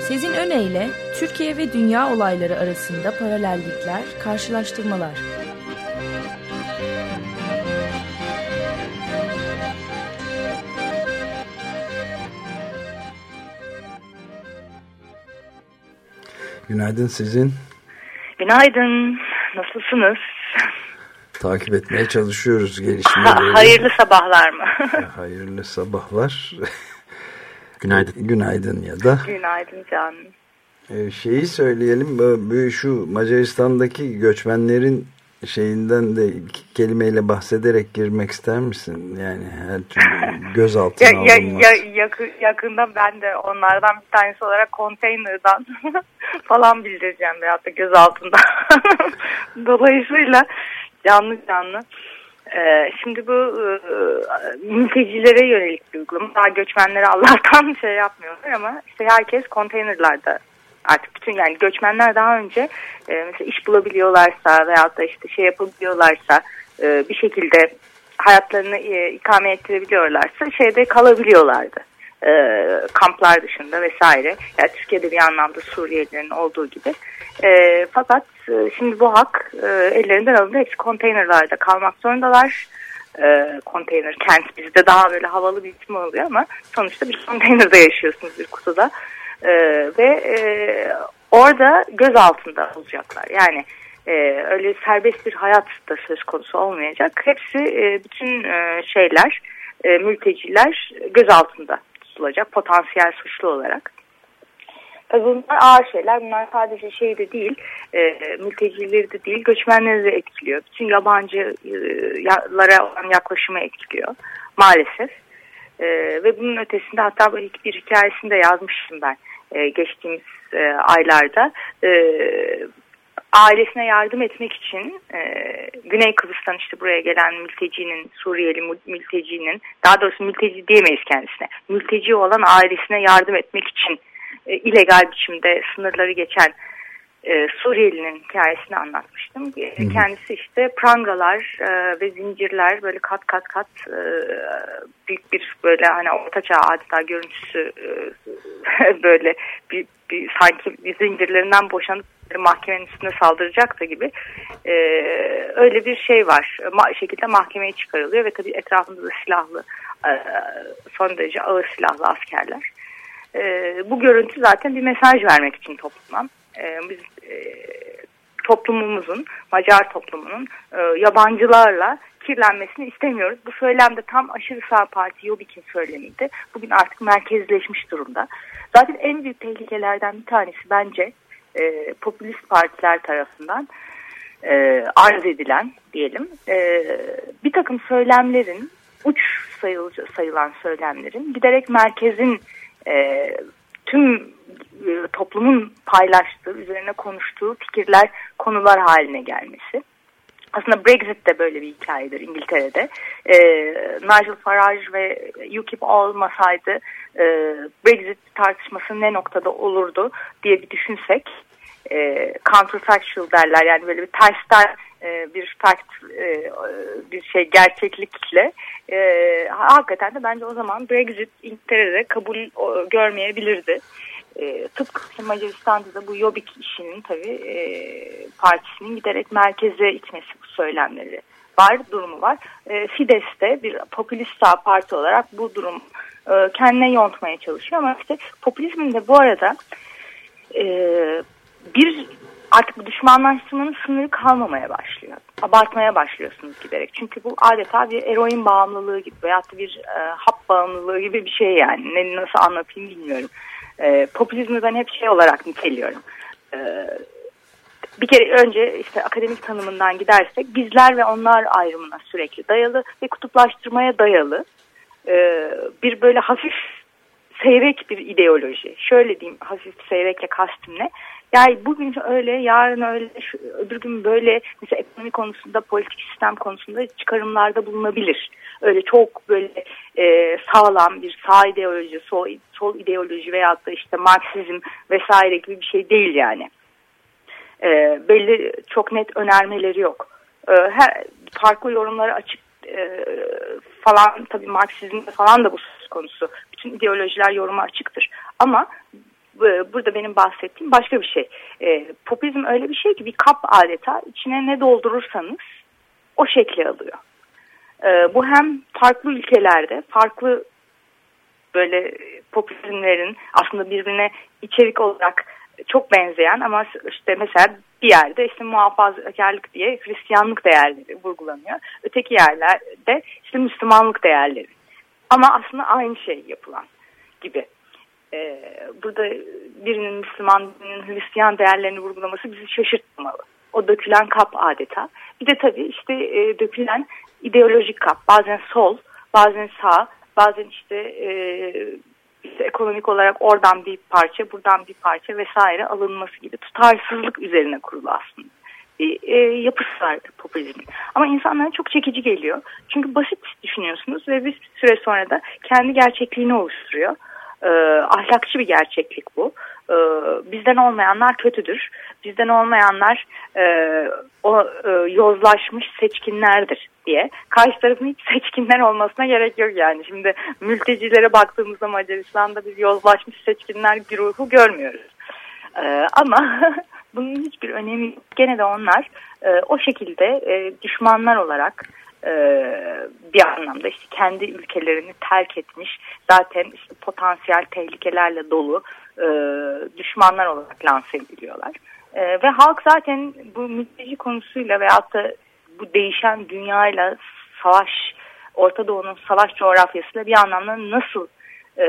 H: Sezin Öne Türkiye ve dünya olayları arasında paralellikler, karşılaştırmalar.
B: Günaydın sizin.
I: Günaydın. Nasılsınız?
B: Takip etmeye çalışıyoruz gelişmeleri.
I: Ha, hayırlı sabahlar mı?
B: hayırlı sabahlar. Günaydın. Günaydın ya da.
I: Günaydın canım.
B: Ee, şeyi söyleyelim. Şu Macaristan'daki göçmenlerin şeyinden de iki kelimeyle bahsederek girmek ister misin? Yani her türlü gözaltına ya, ya.
I: Ya, yakın, yakında ben de onlardan bir tanesi olarak konteynerdan falan bildireceğim veyahut da gözaltında. Dolayısıyla canlı canlı. Ee, şimdi bu e, mültecilere yönelik bir uygulama. Daha göçmenlere Allah'tan şey yapmıyorlar ama işte herkes konteynerlarda artık bütün yani göçmenler daha önce e, mesela iş bulabiliyorlarsa veyahut da işte şey yapabiliyorlarsa e, bir şekilde hayatlarını e, ikame ettirebiliyorlarsa şeyde kalabiliyorlardı. E, kamplar dışında vesaire. Yani Türkiye'de bir anlamda Suriyelilerin olduğu gibi. E, fakat e, şimdi bu hak e, ellerinden alındı. Hepsi konteynerlarda kalmak zorundalar. E, konteyner kent bizde daha böyle havalı bir isim oluyor ama sonuçta bir konteynerde yaşıyorsunuz bir kutuda. E, ve e, orada göz altında olacaklar. Yani e, öyle serbest bir hayat da söz konusu olmayacak. Hepsi e, bütün e, şeyler, e, mülteciler göz altında tutulacak potansiyel suçlu olarak. Tabii bunlar ağır şeyler. Bunlar sadece şey de değil, e, mültecileri de değil, göçmenleri de etkiliyor. Bütün yabancılara olan yaklaşımı etkiliyor maalesef. E, ve bunun ötesinde hatta böyle bir hikayesini de yazmıştım ben e, geçtiğimiz e, aylarda. E, ailesine yardım etmek için e, Güney Kıbrıs'tan işte buraya gelen mültecinin, Suriyeli mültecinin, daha doğrusu mülteci diyemeyiz kendisine, mülteci olan ailesine yardım etmek için e, illegal biçimde sınırları geçen e, Suriyelinin hikayesini anlatmıştım. E, kendisi işte prangalar e, ve zincirler böyle kat kat kat e, büyük bir böyle hani ortaçağ adeta görüntüsü e, böyle bir, bir sanki bir zincirlerinden boşanıp mahkemenin üstüne saldıracak da gibi e, öyle bir şey var. Ma şekilde mahkemeye çıkarılıyor ve tabii etrafında da silahlı e, son derece ağır silahlı askerler. E, bu görüntü zaten bir mesaj vermek için topluma. E, biz e, toplumumuzun, Macar toplumunun e, yabancılarla kirlenmesini istemiyoruz. Bu söylem de tam aşırı sağ parti Jobbik'in söylemiydi. Bugün artık merkezleşmiş durumda. Zaten en büyük tehlikelerden bir tanesi bence e, popülist partiler tarafından e, arz edilen diyelim e, bir takım söylemlerin uç sayıl, sayılan söylemlerin giderek merkezin e, tüm e, toplumun paylaştığı, üzerine konuştuğu fikirler, konular haline gelmesi. Aslında Brexit de böyle bir hikayedir İngiltere'de. E, Nigel Farage ve UKIP olmasaydı e, Brexit tartışması ne noktada olurdu diye bir düşünsek e, counterfactual derler yani böyle bir tersten e, bir fact e, bir şey gerçeklikle e, hakikaten de bence o zaman Brexit İngiltere'de kabul o, görmeyebilirdi. E, tıpkı Macaristan'da da bu Jobbik işinin tabii e, partisinin giderek merkeze itmesi bu söylemleri var, durumu var. E, Fidesz de bir popülist sağ parti olarak bu durum e, kendine yontmaya çalışıyor ama işte popülizmin de bu arada e, bir artık bu düşmanlaştırmanın sınırı kalmamaya başlıyor. Abartmaya başlıyorsunuz giderek. Çünkü bu adeta bir eroin bağımlılığı gibi veyahut da bir e, hap bağımlılığı gibi bir şey yani. Ne, nasıl anlatayım bilmiyorum. E, popülizmi ben hep şey olarak niteliyorum. E, bir kere önce işte akademik tanımından gidersek bizler ve onlar ayrımına sürekli dayalı ve kutuplaştırmaya dayalı e, bir böyle hafif seyrek bir ideoloji. Şöyle diyeyim hafif seyrekle kastım ne? Yani bugün öyle, yarın öyle, şu, öbür gün böyle mesela ekonomi konusunda, politik sistem konusunda çıkarımlarda bulunabilir. Öyle çok böyle e, sağlam bir sağ ideoloji, sol, sol ideoloji veyahut da işte Marksizm vesaire gibi bir şey değil yani. E, belli çok net önermeleri yok. E, her, farklı yorumlara açık e, falan tabii Marksizmde falan da bu söz konusu. Bütün ideolojiler yoruma açıktır. Ama burada benim bahsettiğim başka bir şey. E, popülizm öyle bir şey ki bir kap adeta içine ne doldurursanız o şekli alıyor. E, bu hem farklı ülkelerde farklı böyle popülizmlerin aslında birbirine içerik olarak çok benzeyen ama işte mesela bir yerde işte muhafazakarlık diye Hristiyanlık değerleri vurgulanıyor. Öteki yerlerde işte Müslümanlık değerleri. Ama aslında aynı şey yapılan gibi e, burada birinin Müslüman, birinin Hristiyan değerlerini vurgulaması bizi şaşırtmamalı. O dökülen kap adeta. Bir de tabii işte e, dökülen ideolojik kap. Bazen sol, bazen sağ, bazen işte, e, işte ekonomik olarak oradan bir parça, buradan bir parça vesaire alınması gibi tutarsızlık üzerine kurulu aslında bir e, yapısı vardı popülizmin. Ama insanlara çok çekici geliyor. Çünkü basit düşünüyorsunuz ve bir süre sonra da kendi gerçekliğini oluşturuyor. E, ahlakçı bir gerçeklik bu. E, bizden olmayanlar kötüdür. Bizden olmayanlar e, o e, yozlaşmış seçkinlerdir diye. Karşı tarafın hiç seçkinler olmasına gerek yok yani. Şimdi mültecilere baktığımızda Macaristan'da biz yozlaşmış seçkinler güruhu görmüyoruz. E, ama bunun hiçbir önemi yok. Gene de onlar e, o şekilde e, düşmanlar olarak bir anlamda işte kendi ülkelerini terk etmiş zaten işte potansiyel tehlikelerle dolu e, düşmanlar olarak lanse ediliyorlar. E, ve halk zaten bu mülteci konusuyla veyahut da bu değişen dünyayla savaş, Orta Doğu'nun savaş coğrafyasıyla bir anlamda nasıl e,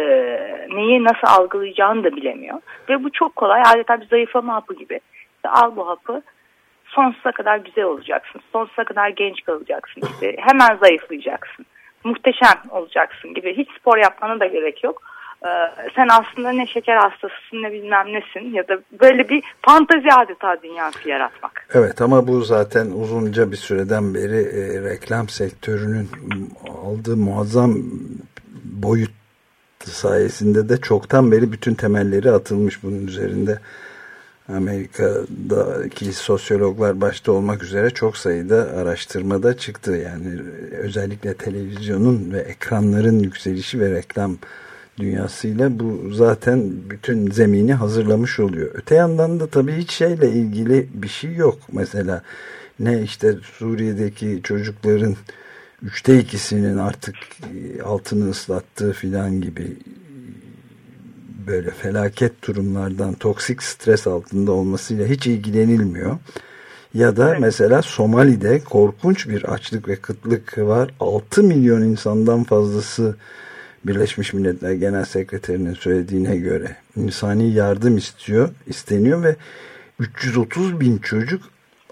I: neyi nasıl algılayacağını da bilemiyor. Ve bu çok kolay adeta bir zayıflama hapı gibi. İşte al bu hapı sonsuza kadar güzel olacaksın. Sonsuza kadar genç kalacaksın. İşte hemen zayıflayacaksın. Muhteşem olacaksın gibi. Hiç spor yapmana da gerek yok. Ee, sen aslında ne şeker hastasısın ne bilmem nesin ya da böyle bir fantazi adeta dünyası yaratmak.
B: Evet ama bu zaten uzunca bir süreden beri e, reklam sektörünün aldığı muazzam boyut sayesinde de çoktan beri bütün temelleri atılmış bunun üzerinde Amerika'daki sosyologlar başta olmak üzere çok sayıda araştırmada çıktı. Yani özellikle televizyonun ve ekranların yükselişi ve reklam dünyasıyla bu zaten bütün zemini hazırlamış oluyor. Öte yandan da tabii hiç şeyle ilgili bir şey yok. Mesela ne işte Suriye'deki çocukların üçte ikisinin artık altını ıslattığı filan gibi böyle felaket durumlardan toksik stres altında olmasıyla hiç ilgilenilmiyor. Ya da mesela Somali'de korkunç bir açlık ve kıtlık var. 6 milyon insandan fazlası Birleşmiş Milletler Genel Sekreterinin söylediğine göre insani yardım istiyor, isteniyor ve 330 bin çocuk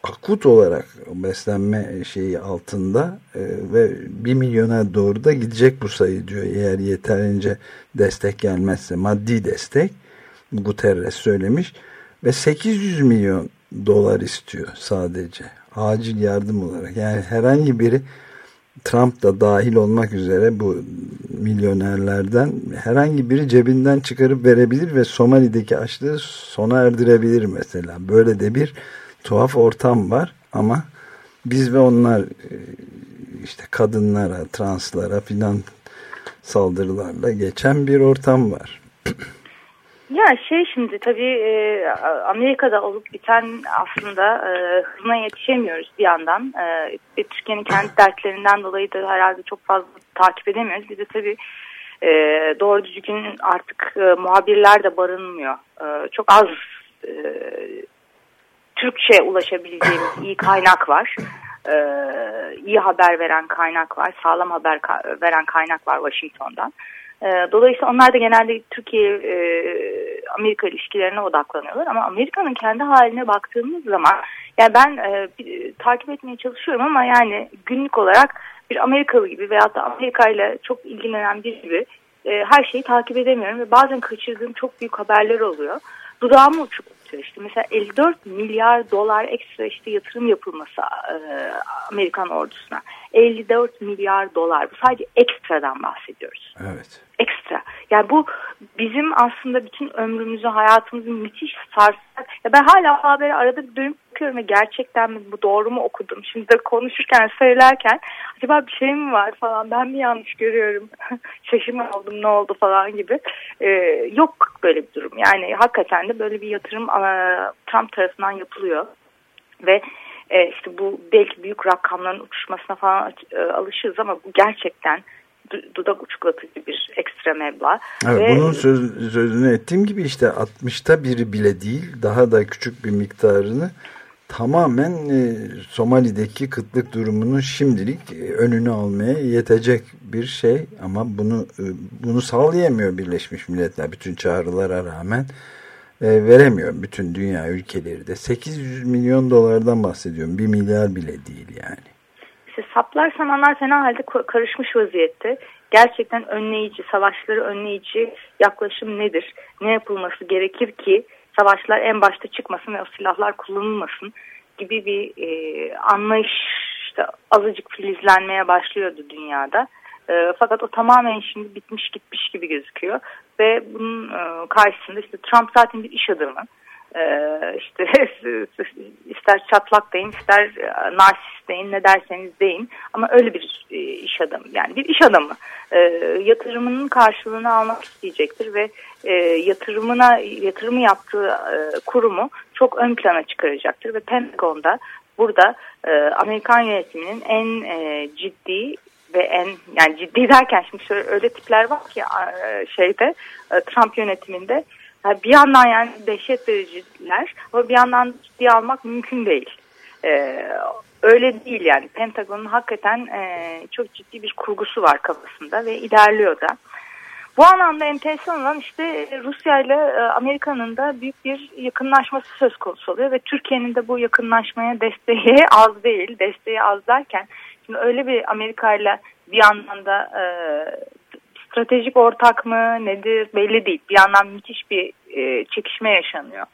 B: akut olarak beslenme şeyi altında e, ve 1 milyona doğru da gidecek bu sayı diyor. Eğer yeterince destek gelmezse maddi destek Guterres söylemiş ve 800 milyon dolar istiyor sadece acil yardım olarak. Yani herhangi biri Trump da dahil olmak üzere bu milyonerlerden herhangi biri cebinden çıkarıp verebilir ve Somali'deki açlığı sona erdirebilir mesela. Böyle de bir tuhaf ortam var ama biz ve onlar e, işte kadınlara, translara filan saldırılarla geçen bir ortam var.
I: Ya şey şimdi tabii e, Amerika'da olup biten aslında e, hızına yetişemiyoruz bir yandan. E, Türkiye'nin kendi dertlerinden dolayı da herhalde çok fazla takip edemiyoruz. Bir de tabii e, doğru düzgün artık e, muhabirler de barınmıyor. E, çok az e, Türkçe ulaşabileceğimiz iyi kaynak var. E, iyi haber veren kaynak var. Sağlam haber ka veren kaynak var Washington'dan. E, dolayısıyla onlar da genelde Türkiye e, ilişkilerine odaklanıyorlar ama Amerika'nın kendi haline baktığımız zaman yani ben e, bir, takip etmeye çalışıyorum ama yani günlük olarak bir Amerikalı gibi veyahut da Amerika ile çok ilgilenen biri gibi e, her şeyi takip edemiyorum ve bazen kaçırdığım çok büyük haberler oluyor. Dudağımı uçuk işte. Mesela 54 milyar dolar ekstra işte yatırım yapılması e, Amerikan ordusuna. 54 milyar dolar. Bu sadece ekstradan bahsediyoruz.
B: Evet.
I: Ekstra. Yani bu bizim aslında bütün ömrümüzü, hayatımızı müthiş sarsak. Ya ben hala haberi arada bir dönüp bakıyorum ve gerçekten mi bu doğru mu okudum? Şimdi de konuşurken, söylerken acaba bir şey mi var falan ben mi yanlış görüyorum? Şaşırma oldum ne oldu falan gibi. Ee, yok böyle bir durum. Yani hakikaten de böyle bir yatırım Trump tarafından yapılıyor. Ve e, işte bu belki büyük rakamların uçuşmasına falan e, alışırız ama bu gerçekten dudak uçuklatıcı bir ekstra meblağ.
B: Evet, Ve, bunun söz, sözünü ettiğim gibi işte 60'ta biri bile değil daha da küçük bir miktarını tamamen e, Somali'deki kıtlık durumunun şimdilik e, önünü almaya yetecek bir şey ama bunu e, bunu sağlayamıyor Birleşmiş Milletler bütün çağrılara rağmen e, veremiyor bütün dünya ülkeleri de 800 milyon dolardan bahsediyorum 1 milyar bile değil yani.
I: İşte saplar samanlar fena halde karışmış vaziyette. Gerçekten önleyici, savaşları önleyici yaklaşım nedir? Ne yapılması gerekir ki savaşlar en başta çıkmasın ve o silahlar kullanılmasın gibi bir e, anlayış işte azıcık filizlenmeye başlıyordu dünyada. E, fakat o tamamen şimdi bitmiş gitmiş gibi gözüküyor ve bunun e, karşısında işte Trump zaten bir iş adamı. Ee, işte ister çatlak deyin ister e, narsist deyin ne derseniz deyin. Ama öyle bir e, iş adamı yani bir iş adamı. E, yatırımının karşılığını almak isteyecektir ve e, yatırımına yatırımı yaptığı kurumu çok ön plana çıkaracaktır ve Pentagon'da burada Amerikan yönetiminin en ciddi ve en yani ciddi derken şimdi şöyle öyle tipler var ki şeyde Trump yönetiminde bir yandan yani dehşet vericiler ama bir yandan ciddiye almak mümkün değil. Ee, öyle değil yani Pentagon'un hakikaten e, çok ciddi bir kurgusu var kafasında ve ilerliyor da. Bu anlamda enteresan olan işte Rusya ile e, Amerika'nın da büyük bir yakınlaşması söz konusu oluyor ve Türkiye'nin de bu yakınlaşmaya desteği az değil. Desteği az derken şimdi öyle bir Amerika ile bir yandan da e, stratejik ortak mı nedir belli değil. Bir yandan müthiş bir e, çekişme yaşanıyor.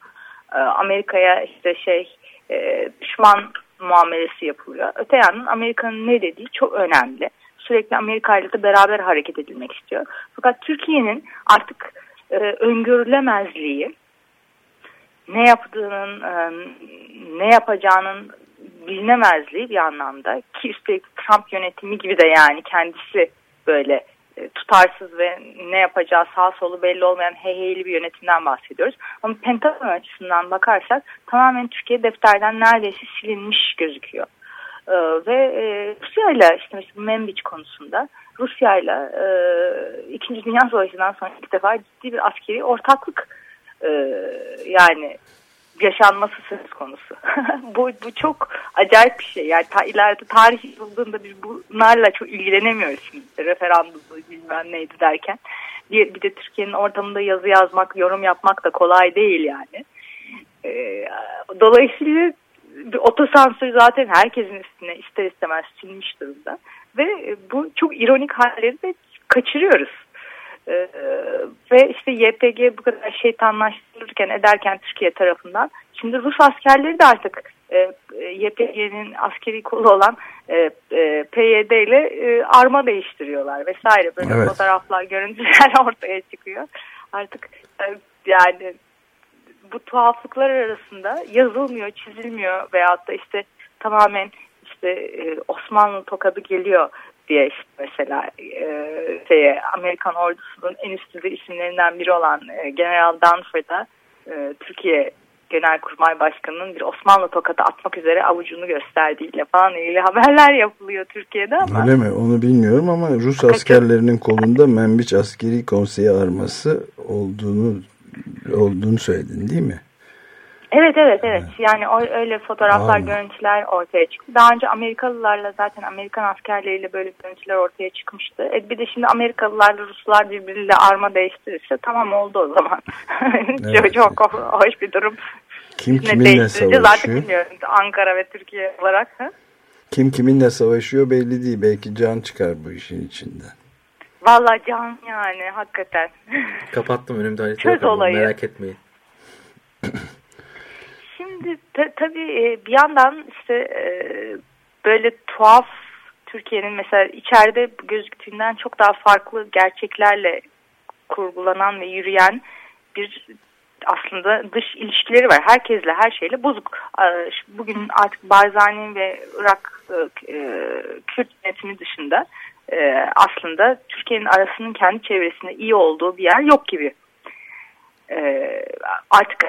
I: E, Amerika'ya işte şey e, düşman muamelesi yapılıyor. Öte yandan Amerika'nın ne dediği çok önemli. Sürekli Amerika ile de beraber hareket edilmek istiyor. Fakat Türkiye'nin artık e, öngörülemezliği ne yaptığının, e, ne yapacağının bilinemezliği bir anlamda ki üstelik Trump yönetimi gibi de yani kendisi böyle tutarsız ve ne yapacağı sağ solu belli olmayan heyheyli bir yönetimden bahsediyoruz. Ama Pentagon açısından bakarsak tamamen Türkiye defterden neredeyse silinmiş gözüküyor. Ee, ve e, Rusya ile işte mesela Membiç konusunda Rusya ile İkinci Dünya Savaşı'ndan sonra ilk defa ciddi bir askeri ortaklık e, yani yaşanması söz konusu. bu, bu çok acayip bir şey. Yani ta, ileride tarih yıldığında biz bunlarla çok ilgilenemiyoruz şimdi. Referandum bilmem neydi derken. Bir, bir de Türkiye'nin ortamında yazı yazmak, yorum yapmak da kolay değil yani. Ee, dolayısıyla bir otosansür zaten herkesin üstüne ister istemez silmiş durumda. Ve bu çok ironik halleri de kaçırıyoruz. Ee, ve işte YPG bu kadar şeytanlaştırırken ederken Türkiye tarafından şimdi Rus askerleri de artık e, YPG'nin askeri kolu olan e, e, PYD ile e, arma değiştiriyorlar vesaire böyle evet. fotoğraflar görüntüler ortaya çıkıyor. Artık e, yani bu tuhaflıklar arasında yazılmıyor, çizilmiyor veyahut da işte tamamen işte e, Osmanlı tokadı geliyor diye işte mesela e, şeye, Amerikan ordusunun en üst isimlerinden biri olan e, General Dunford'a e, Türkiye Genelkurmay Başkanı'nın bir Osmanlı tokadı atmak üzere avucunu gösterdiğiyle falan ilgili haberler yapılıyor Türkiye'de ama.
B: Öyle mi? Onu bilmiyorum ama Rus askerlerinin kolunda Membiç Askeri Konseyi arması olduğunu olduğunu söyledin değil mi?
I: Evet evet evet. Yani öyle fotoğraflar, Anladım. görüntüler ortaya çıktı. Daha önce Amerikalılarla zaten Amerikan askerleriyle böyle görüntüler ortaya çıkmıştı. E bir de şimdi Amerikalılarla Ruslar birbiriyle arma değiştirirse tamam oldu o zaman. evet. çok, çok hoş bir durum.
B: Kim kiminle savaşıyor? Artık
I: bilmiyorum Ankara ve Türkiye olarak.
B: Kim kiminle savaşıyor belli değil. Belki can çıkar bu işin içinden.
I: Valla can yani hakikaten.
C: Kapattım önümde harita. Merak etmeyin.
I: Şimdi ta, tabii e, bir yandan işte e, böyle tuhaf Türkiye'nin mesela içeride gözüktüğünden çok daha farklı gerçeklerle kurgulanan ve yürüyen bir aslında dış ilişkileri var. Herkesle, her şeyle bozuk. Bugün artık Barzani ve Irak e, Kürt yönetimi dışında aslında Türkiye'nin arasının kendi çevresinde iyi olduğu bir yer yok gibi. Artık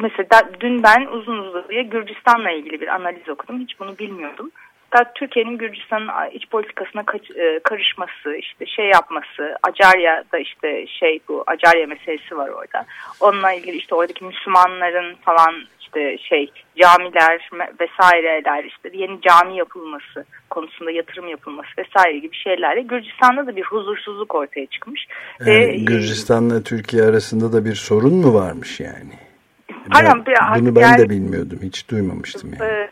I: mesela dün ben uzun uzadıya Gürcistan'la ilgili bir analiz okudum. Hiç bunu bilmiyordum. Hatta Türkiye'nin Gürcistan'ın iç politikasına e, karışması, işte şey yapması, Acarya'da işte şey bu Acarya meselesi var orada. Onunla ilgili işte oradaki Müslümanların falan işte şey camiler vesaireler işte yeni cami yapılması konusunda yatırım yapılması vesaire gibi şeylerle Gürcistan'da da bir huzursuzluk ortaya çıkmış.
B: Yani Ve, Gürcistan'la Türkiye arasında da bir sorun mu varmış yani?
I: Pardon, bir,
B: bunu ben yani, de bilmiyordum. Hiç duymamıştım yani. E,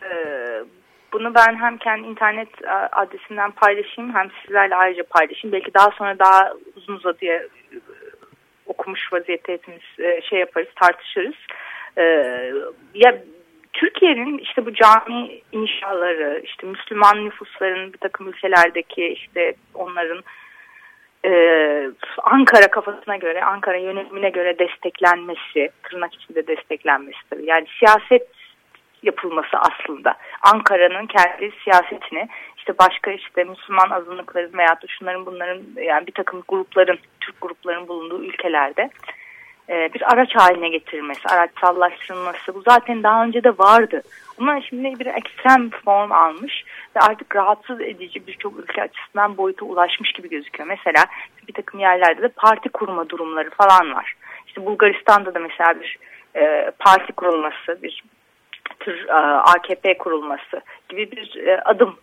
I: bunu ben hem kendi internet adresinden paylaşayım hem sizlerle ayrıca paylaşayım. Belki daha sonra daha uzun uzadıya e, okumuş vaziyette hepimiz e, şey yaparız, tartışırız. Ya Türkiye'nin işte bu cami inşaları, işte Müslüman nüfusların bir takım ülkelerdeki işte onların e, Ankara kafasına göre, Ankara yönetimine göre desteklenmesi, tırnak içinde desteklenmesidir. Yani siyaset yapılması aslında. Ankara'nın kendi siyasetini işte başka işte Müslüman azınlıkların veya da şunların bunların yani bir takım grupların, Türk grupların bulunduğu ülkelerde bir araç haline getirilmesi, araçsallaştırılması bu zaten daha önce de vardı. Ama şimdi bir ekstrem form almış ve artık rahatsız edici birçok ülke açısından boyuta ulaşmış gibi gözüküyor. Mesela bir takım yerlerde de parti kurma durumları falan var. İşte Bulgaristan'da da mesela bir e, parti kurulması, bir tür e, AKP kurulması gibi bir e, adım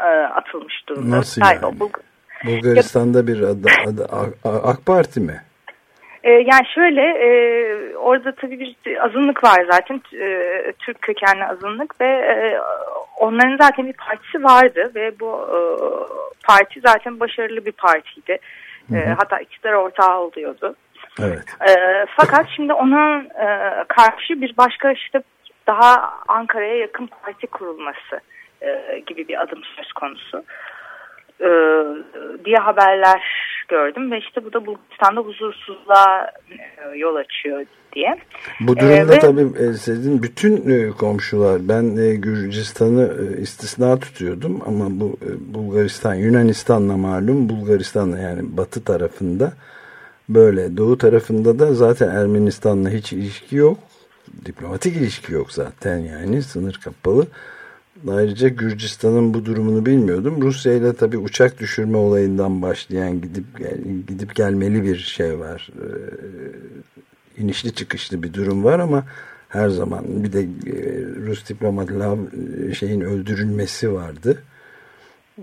I: e, atılmış durumda.
B: Nasıl yani? Bulg Bulgaristan'da bir adı, adı AK Parti mi?
I: E, yani şöyle e, orada tabii bir azınlık var zaten e, Türk kökenli azınlık ve e, onların zaten bir partisi vardı ve bu e, parti zaten başarılı bir partiydi. Hı hı. E, hatta iktidar ortağı oluyordu.
B: Evet.
I: E, fakat şimdi ona e, karşı bir başka işte daha Ankara'ya yakın parti kurulması e, gibi bir adım söz konusu e, diye haberler gördüm ve işte bu da Bulgaristan'da huzursuzluğa e, yol açıyor diye.
B: Bu durumda ee, ve, tabii e, sizin bütün e, komşular ben e, Gürcistan'ı e, istisna tutuyordum ama bu e, Bulgaristan Yunanistan'la malum Bulgaristan'la yani batı tarafında böyle doğu tarafında da zaten Ermenistan'la hiç ilişki yok diplomatik ilişki yok zaten yani sınır kapalı. Ayrıca Gürcistan'ın bu durumunu bilmiyordum. Rusya ile tabii uçak düşürme olayından başlayan gidip gidip gelmeli bir şey var. Ee, inişli çıkışlı bir durum var ama her zaman bir de e, Rus diplomat Lav e, şeyin öldürülmesi vardı. E,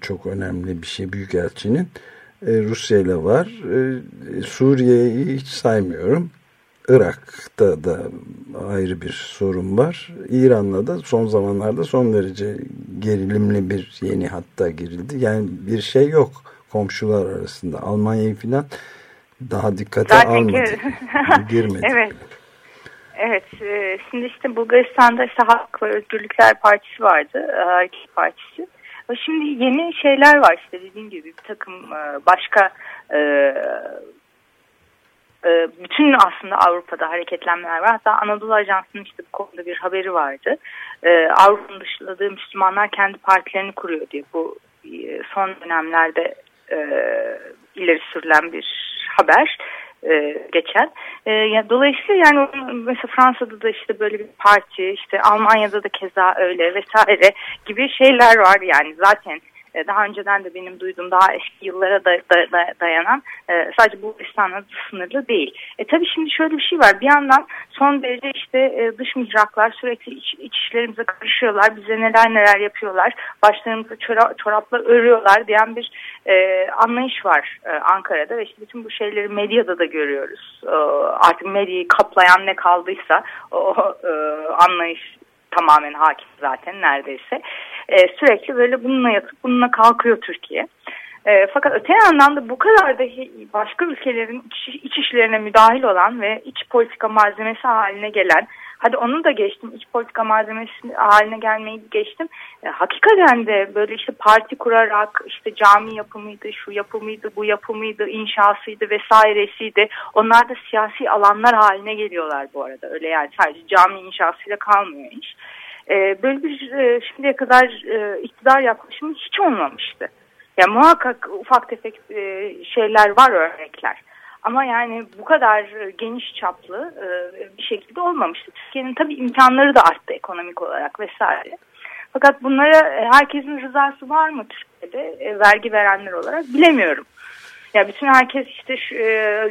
B: çok önemli bir şey Büyükelçinin. Rusya ile var. Suriye'yi hiç saymıyorum. Irak'ta da ayrı bir sorun var. İran'la da son zamanlarda son derece gerilimli bir yeni hatta girildi. Yani bir şey yok komşular arasında. Almanya'yı falan daha dikkate Zaten almadı. Girmedi.
I: evet. Evet, e, şimdi işte Bulgaristan'da işte Halk ve Özgürlükler Partisi vardı, e, Hareket Partisi. Şimdi yeni şeyler var işte dediğim gibi bir takım e, bütün aslında Avrupa'da hareketlenmeler var. Hatta Anadolu Ajansı'nın işte bu konuda bir haberi vardı. Avrupa'nın dışladığı Müslümanlar kendi partilerini kuruyor diye bu son dönemlerde ileri sürülen bir haber e, geçen. E, dolayısıyla yani mesela Fransa'da da işte böyle bir parti, işte Almanya'da da keza öyle vesaire gibi şeyler var yani zaten e, daha önceden de benim duyduğum daha eski yıllara da, da, da, dayanan e, sadece Bulgaristan'la sınırlı değil. E tabii şimdi şöyle bir şey var. Bir yandan son derece işte e, dış mihraklar sürekli iç, iç işlerimize karışıyorlar. Bize neler neler yapıyorlar. Başlarımıza çora, çorapla örüyorlar diyen bir e, anlayış var e, Ankara'da ve işte bütün bu şeyleri medyada da görüyoruz. E, artık medyayı kaplayan ne kaldıysa o e, anlayış tamamen hakim zaten neredeyse. E, sürekli böyle bununla yatıp bununla kalkıyor Türkiye. E, fakat öte yandan da bu kadar da başka ülkelerin iç, iç işlerine müdahil olan ve iç politika malzemesi haline gelen Hadi onu da geçtim. iç politika malzemesi haline gelmeyi geçtim. E, hakikaten de böyle işte parti kurarak işte cami yapımıydı, şu yapımıydı, bu yapımıydı, inşasıydı vesairesiydi. Onlar da siyasi alanlar haline geliyorlar bu arada. Öyle yani sadece cami inşasıyla kalmıyor iş. E, böyle bir e, şimdiye kadar e, iktidar yaklaşımı hiç olmamıştı. Yani muhakkak ufak tefek e, şeyler var örnekler. Ama yani bu kadar geniş çaplı e, bir şekilde olmamıştı. Türkiye'nin tabii imkanları da arttı ekonomik olarak vesaire. Fakat bunlara e, herkesin rızası var mı Türkiye'de e, vergi verenler olarak bilemiyorum. Ya bütün herkes işte şu,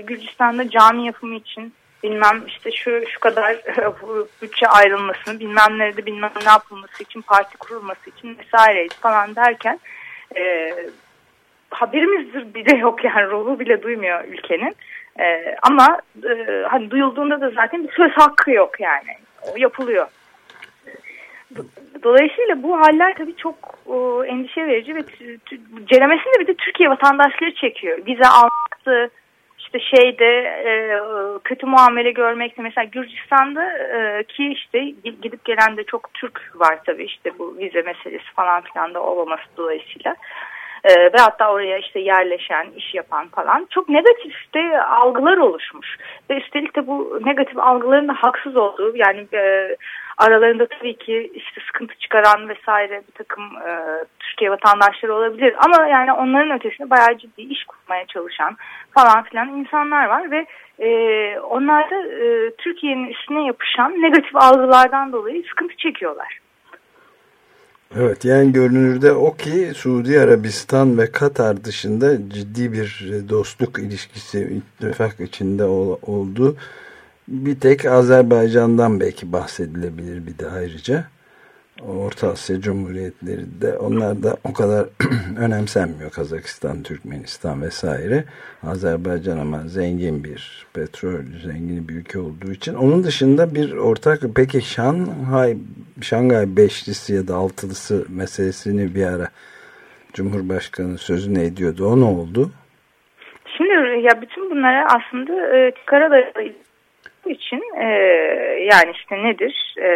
I: Gürcistan'da cami yapımı için bilmem işte şu şu kadar bütçe ayrılmasını bilmem nerede bilmem ne yapılması için parti kurulması için vesaire falan derken e, haberimiz bile yok yani ruhu bile duymuyor ülkenin. E, ama e, hani duyulduğunda da zaten bir söz hakkı yok yani. O yapılıyor. Dolayısıyla bu haller tabii çok e, endişe verici ve ceremesini de bir de Türkiye vatandaşları çekiyor. Vize almaktı, işte şeyde e, kötü muamele görmekte mesela Gürcistan'da e, ki işte gidip gelen de çok Türk var tabii işte bu vize meselesi falan filan da olmaması dolayısıyla ve hatta oraya işte yerleşen, iş yapan falan çok negatif de algılar oluşmuş. Ve üstelik de bu negatif algıların da haksız olduğu yani e, aralarında tabii ki işte sıkıntı çıkaran vesaire bir takım e, Türkiye vatandaşları olabilir. Ama yani onların ötesinde bayağı ciddi iş kurmaya çalışan falan filan insanlar var ve e, onlar da e, Türkiye'nin üstüne yapışan negatif algılardan dolayı sıkıntı çekiyorlar.
B: Evet yani görünürde o ki Suudi Arabistan ve Katar dışında ciddi bir dostluk ilişkisi ittifak içinde ol, oldu. Bir tek Azerbaycan'dan belki bahsedilebilir bir de ayrıca. Orta Asya Cumhuriyetleri de onlar da o kadar önemsenmiyor Kazakistan, Türkmenistan vesaire. Azerbaycan ama zengin bir petrol zengini bir ülke olduğu için. Onun dışında bir ortak peki Şanghay, Şanghay Beşlisi ya da Altılısı meselesini bir ara Cumhurbaşkanı sözünü ediyordu. O ne oldu?
I: Şimdi ya bütün bunlara aslında e, Karadağ için e, yani işte nedir? E,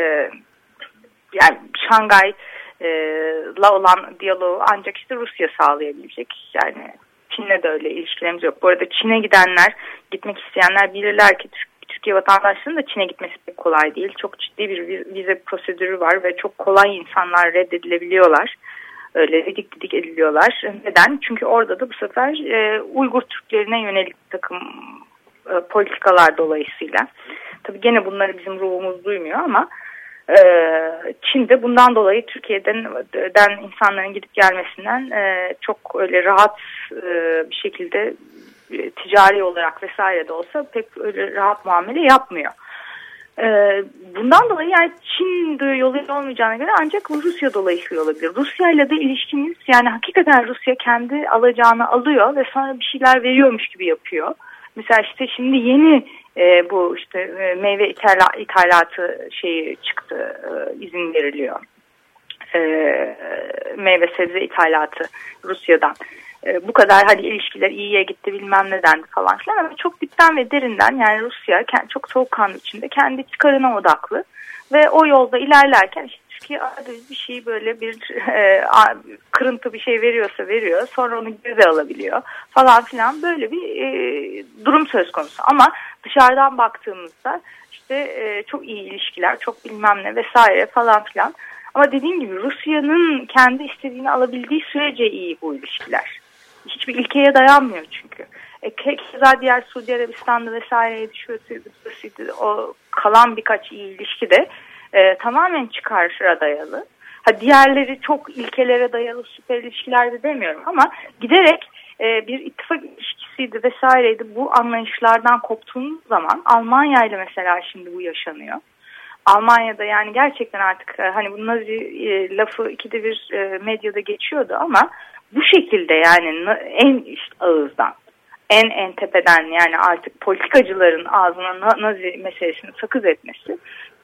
I: yani Şangay'la olan diyaloğu ancak işte Rusya sağlayabilecek. Yani Çin'le de öyle ilişkilerimiz yok. Bu arada Çin'e gidenler, gitmek isteyenler bilirler ki Türkiye vatandaşlarının da Çin'e gitmesi pek kolay değil. Çok ciddi bir vize prosedürü var ve çok kolay insanlar reddedilebiliyorlar. Öyle didik didik ediliyorlar. Neden? Çünkü orada da bu sefer e, Uygur Türklerine yönelik takım e, politikalar dolayısıyla. Tabii gene bunları bizim ruhumuz duymuyor ama ee, Çin'de bundan dolayı Türkiye'den den insanların gidip gelmesinden e, çok öyle rahat e, bir şekilde e, ticari olarak vesaire de olsa pek öyle rahat muamele yapmıyor. Ee, bundan dolayı yani Çin yoluyla olmayacağına göre ancak Rusya dolayısıyla olabilir. Rusya ile de ilişkimiz yani hakikaten Rusya kendi alacağını alıyor ve sonra bir şeyler veriyormuş gibi yapıyor. Mesela işte şimdi yeni e, bu işte e, meyve ithala, ithalatı şeyi çıktı e, izin veriliyor. E, meyve sebze ithalatı Rusya'dan. E, bu kadar hadi ilişkiler iyiye gitti bilmem neden falan filan ama çok dipten ve derinden yani Rusya çok soğukkanlı içinde kendi çıkarına odaklı ve o yolda ilerlerken işte Türkiye bir şey böyle bir e, kırıntı bir şey veriyorsa veriyor sonra onu göze alabiliyor falan filan. Böyle bir e, durum söz konusu. Ama dışarıdan baktığımızda işte e, çok iyi ilişkiler çok bilmem ne vesaire falan filan. Ama dediğim gibi Rusya'nın kendi istediğini alabildiği sürece iyi bu ilişkiler. Hiçbir ilkeye dayanmıyor çünkü. E, keza diğer Suudi Arabistan'da şuydu, burasıydı, o kalan birkaç iyi ilişki de e, tamamen çıkarışa dayalı. Ha diğerleri çok ilkelere dayalı süper ilişkilerde demiyorum ama giderek e, bir ittifak ilişkisiydi vesaireydi. Bu anlayışlardan koptuğumuz zaman Almanya ile mesela şimdi bu yaşanıyor. Almanya'da yani gerçekten artık e, hani bu Nazi e, lafı ikide bir e, medyada geçiyordu ama bu şekilde yani en üst ağızdan en en tepeden yani artık politikacıların ağzına Nazi meselesini sakız etmesi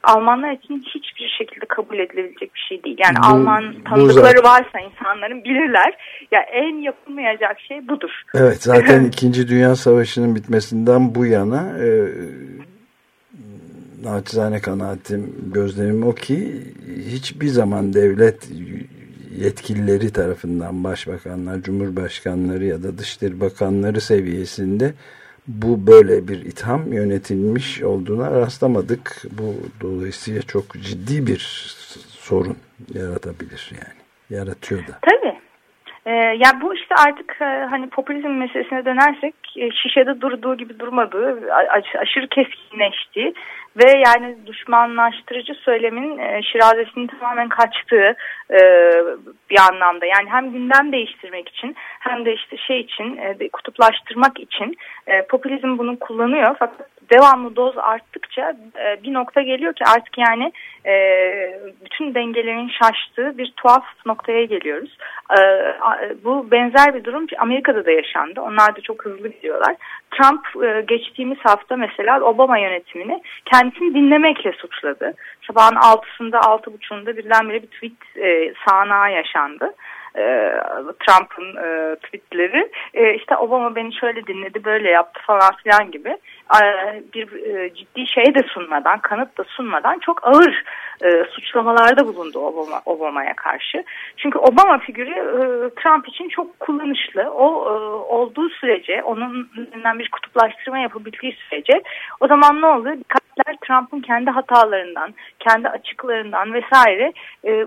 I: Almanlar için hiçbir şekilde kabul edilebilecek bir şey değil. Yani bu, Alman tanıdıkları varsa insanların bilirler. Ya en yapılmayacak şey budur.
B: Evet zaten 2. Dünya Savaşı'nın bitmesinden bu yana e, naçizane kanaatim gözlemim o ki hiçbir zaman devlet yetkilileri tarafından başbakanlar, cumhurbaşkanları ya da dışişleri bakanları seviyesinde bu böyle bir itham yönetilmiş olduğuna rastlamadık. Bu dolayısıyla çok ciddi bir sorun yaratabilir yani. Yaratıyor da.
I: Tabii. Ee, ya bu işte artık e, hani popülizm meselesine dönersek e, şişede durduğu gibi durmadığı, aşırı keskinleştiği ve yani düşmanlaştırıcı söylemin e, şirazesinin tamamen kaçtığı e, bir anlamda. Yani hem gündem değiştirmek için hem de işte şey için e, kutuplaştırmak için e, popülizm bunu kullanıyor. Fakat devamlı doz arttıkça e, bir nokta geliyor ki artık yani e, bütün dengelerin şaştığı bir tuhaf noktaya geliyoruz. E, bu benzer bir durum Amerika'da da yaşandı. Onlar da çok hızlı gidiyorlar. Trump e, geçtiğimiz hafta mesela Obama yönetimini kendisini dinlemekle suçladı. Sabahın altısında altı buçuğunda birdenbire bir tweet e, sağanağı yaşandı. E, Trump'ın e, tweetleri e, işte Obama beni şöyle dinledi böyle yaptı falan filan gibi bir ciddi şey de sunmadan kanıt da sunmadan çok ağır suçlamalarda bulundu Obama Obama'ya karşı. Çünkü Obama figürü Trump için çok kullanışlı. O olduğu sürece onun bir kutuplaştırma yapabildiği sürece o zaman ne oluyor? Dikkatler Trump'ın kendi hatalarından, kendi açıklarından vesaire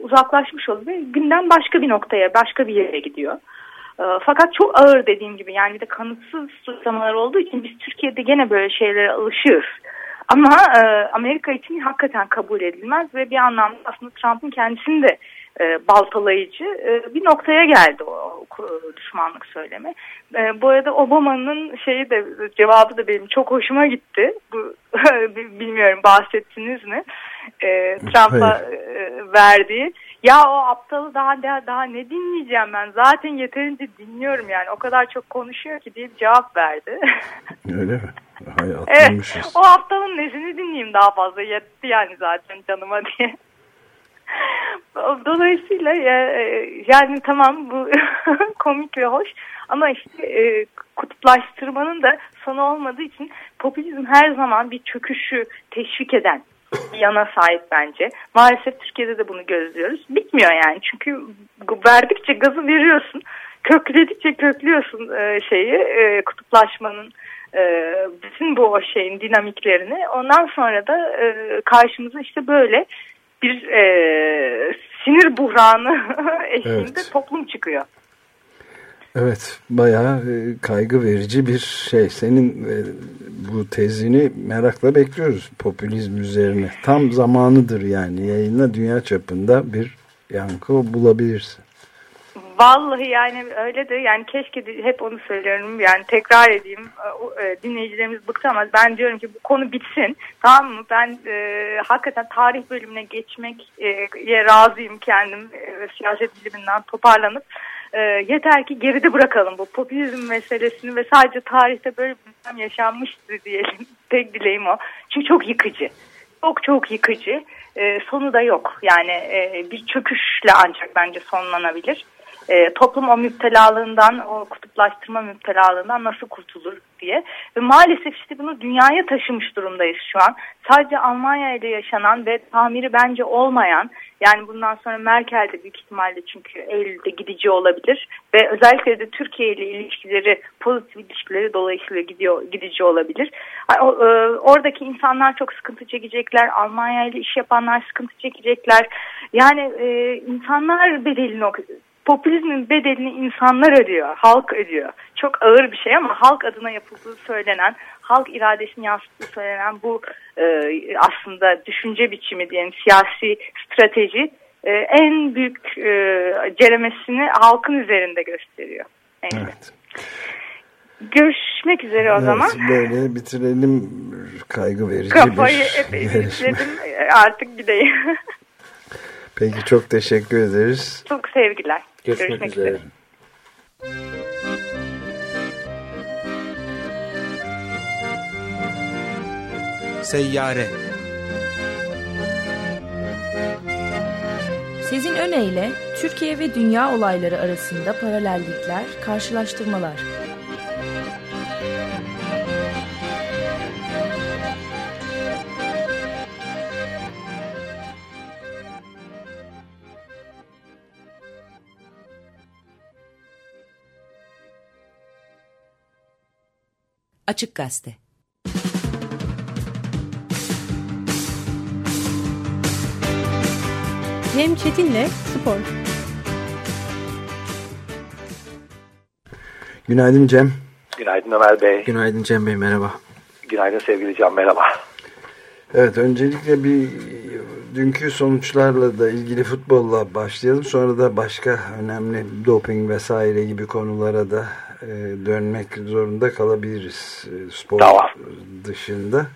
I: uzaklaşmış oluyor günden başka bir noktaya, başka bir yere gidiyor. Ee, fakat çok ağır dediğim gibi yani bir de kanıtsız suçlamalar olduğu için biz Türkiye'de gene böyle şeylere alışıyoruz. Ama e, Amerika için hakikaten kabul edilmez ve bir anlamda aslında Trump'ın kendisini de e, baltalayıcı e, bir noktaya geldi o, o düşmanlık söylemi. E, bu arada Obama'nın şeyi de cevabı da benim çok hoşuma gitti. Bu bilmiyorum bahsettiniz mi? E, Trump'a e, verdiği. Ya o aptalı daha daha, daha ne dinleyeceğim ben? Zaten yeterince dinliyorum yani. O kadar çok konuşuyor ki diye cevap verdi.
B: Öyle mi? Hay,
I: evet. O aptalın nesini dinleyeyim daha fazla. Yetti yani zaten canıma diye. Dolayısıyla e, yani tamam bu komik ve hoş ama işte e, kutuplaştırmanın da sonu olmadığı için popülizm her zaman bir çöküşü teşvik eden yana sahip bence. Maalesef Türkiye'de de bunu gözlüyoruz. Bitmiyor yani çünkü verdikçe gazı veriyorsun. Kökledikçe köklüyorsun e, şeyi e, kutuplaşmanın e, bütün bu şeyin dinamiklerini. Ondan sonra da karşımıza işte böyle bir sinir buhranı eşliğinde evet. toplum çıkıyor.
B: Evet bayağı e, kaygı verici bir şey. Senin e, bu tezini merakla bekliyoruz popülizm üzerine. Tam zamanıdır yani. Yayına dünya çapında bir yankı bulabilirsin.
I: Vallahi yani öyle de yani keşke de, hep onu söylüyorum. Yani tekrar edeyim. E, dinleyicilerimiz bıktı ama ben diyorum ki bu konu bitsin. Tamam mı? Ben e, hakikaten tarih bölümüne geçmeye razıyım kendim. E, siyaset biliminden toparlanıp e, yeter ki geride bırakalım bu popülizm meselesini ve sadece tarihte böyle bir yaşanmıştır diyelim tek dileğim o. Çünkü çok yıkıcı. Çok çok yıkıcı. E, sonu da yok. Yani e, bir çöküşle ancak bence sonlanabilir e, toplum o müptelalığından, o kutuplaştırma müptelalığından nasıl kurtulur diye. Ve maalesef işte bunu dünyaya taşımış durumdayız şu an. Sadece Almanya ile yaşanan ve tamiri bence olmayan, yani bundan sonra Merkel de büyük ihtimalle çünkü Eylül'de gidici olabilir ve özellikle de Türkiye ile ilişkileri, pozitif ilişkileri dolayısıyla gidiyor, gidici olabilir. E, oradaki insanlar çok sıkıntı çekecekler, Almanya ile iş yapanlar sıkıntı çekecekler. Yani e, insanlar bedelini popülizmin bedelini insanlar ödüyor, halk ödüyor. Çok ağır bir şey ama halk adına yapıldığı söylenen, halk iradesini yansıttığı söylenen bu e, aslında düşünce biçimi diyelim siyasi strateji e, en büyük e, ceremesini halkın üzerinde gösteriyor.
B: Evet. evet.
I: Görüşmek üzere o evet, zaman.
B: Böyle bitirelim kaygı verici
I: Kafayı bir epey izledim artık gideyim.
B: Peki çok teşekkür ederiz.
I: Çok sevgiler.
C: Görüşmek, Görüşmek üzere. üzere.
G: Seyyare
H: Sizin öneyle Türkiye ve dünya olayları arasında paralellikler, karşılaştırmalar...
E: Açık Gazete
H: Cem Çetin'le Spor
B: Günaydın Cem.
J: Günaydın Ömer Bey.
C: Günaydın Cem Bey merhaba.
J: Günaydın sevgili Can merhaba.
B: Evet öncelikle bir dünkü sonuçlarla da ilgili futbolla başlayalım. Sonra da başka önemli doping vesaire gibi konulara da e, dönmek zorunda kalabiliriz e, spor tamam. dışında.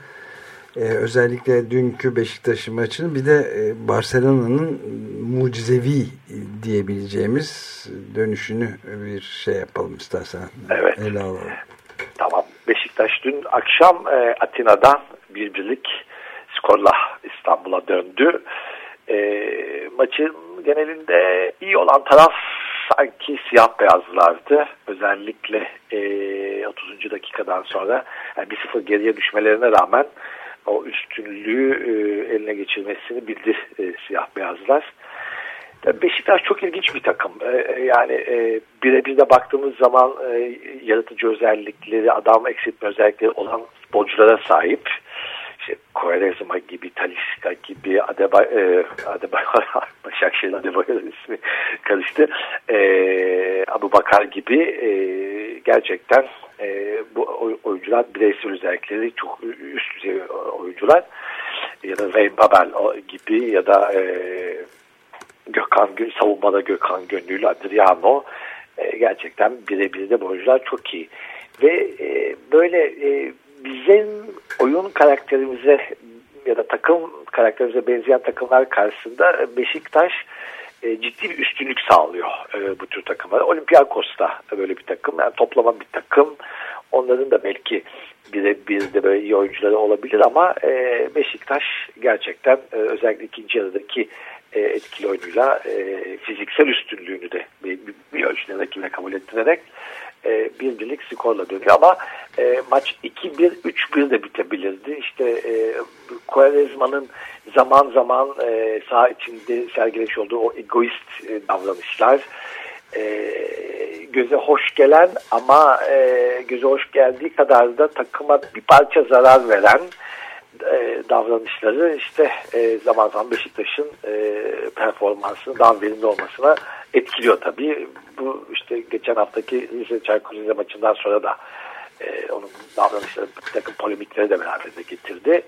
B: Ee, özellikle dünkü Beşiktaş maçını bir de e, Barcelona'nın mucizevi diyebileceğimiz dönüşünü bir şey yapalım istersen.
J: Evet. Ele alalım. Tamam. Beşiktaş dün akşam e, Atina'dan bir birlik skorla İstanbul'a döndü. E, maçın genelinde iyi olan taraf sanki siyah beyazlardı. Özellikle e, 30. dakikadan sonra yani 1-0 geriye düşmelerine rağmen o üstünlüğü e, eline geçirmesini bildi e, siyah beyazlar. Beşiktaş çok ilginç bir takım. E, e yani e, birebir de baktığımız zaman e, yaratıcı özellikleri, adam eksiltme özellikleri olan futbolculara sahip işte Quaresma gibi, Taliska gibi, Adebay, e, Adebay Başakşehir'in Adebay'ın ismi karıştı. E, Abu Bakar gibi e, gerçekten e, bu oyuncular bireysel özellikleri çok üst düzey oyuncular. Ya da Wayne Babel gibi ya da e, Gökhan savunmada Gökhan Gönüllü, Adriano e, gerçekten birebir de bu oyuncular çok iyi. Ve e, böyle e, bizim oyun karakterimize ya da takım karakterimize benzeyen takımlar karşısında Beşiktaş e, ciddi bir üstünlük sağlıyor e, bu tür takımlara. Olympiakos da böyle bir takım. Yani toplama bir takım. Onların da belki bir bir de böyle iyi oyuncuları olabilir ama e, Beşiktaş gerçekten e, özellikle ikinci yarıdaki e, etkili oyunuyla e, fiziksel üstünlüğünü de bir, bir ölçüde rakibine kabul ettirerek e, bir birlik skorla dönüyor ama e, maç 2-1 3-1 de bitebilirdi. İşte e, Quaresma'nın zaman zaman e, saha içinde sergilemiş olduğu o egoist e, davranışlar e, göze hoş gelen ama e, göze hoş geldiği kadar da takıma bir parça zarar veren e, davranışları işte e, zaman zaman Beşiktaş'ın e, performansının daha verimli olmasına etkiliyor tabii. Bu işte geçen haftaki Rize Çaykur Rize maçından sonra da e, onun davranışları bir takım polemikleri de beraberinde getirdi.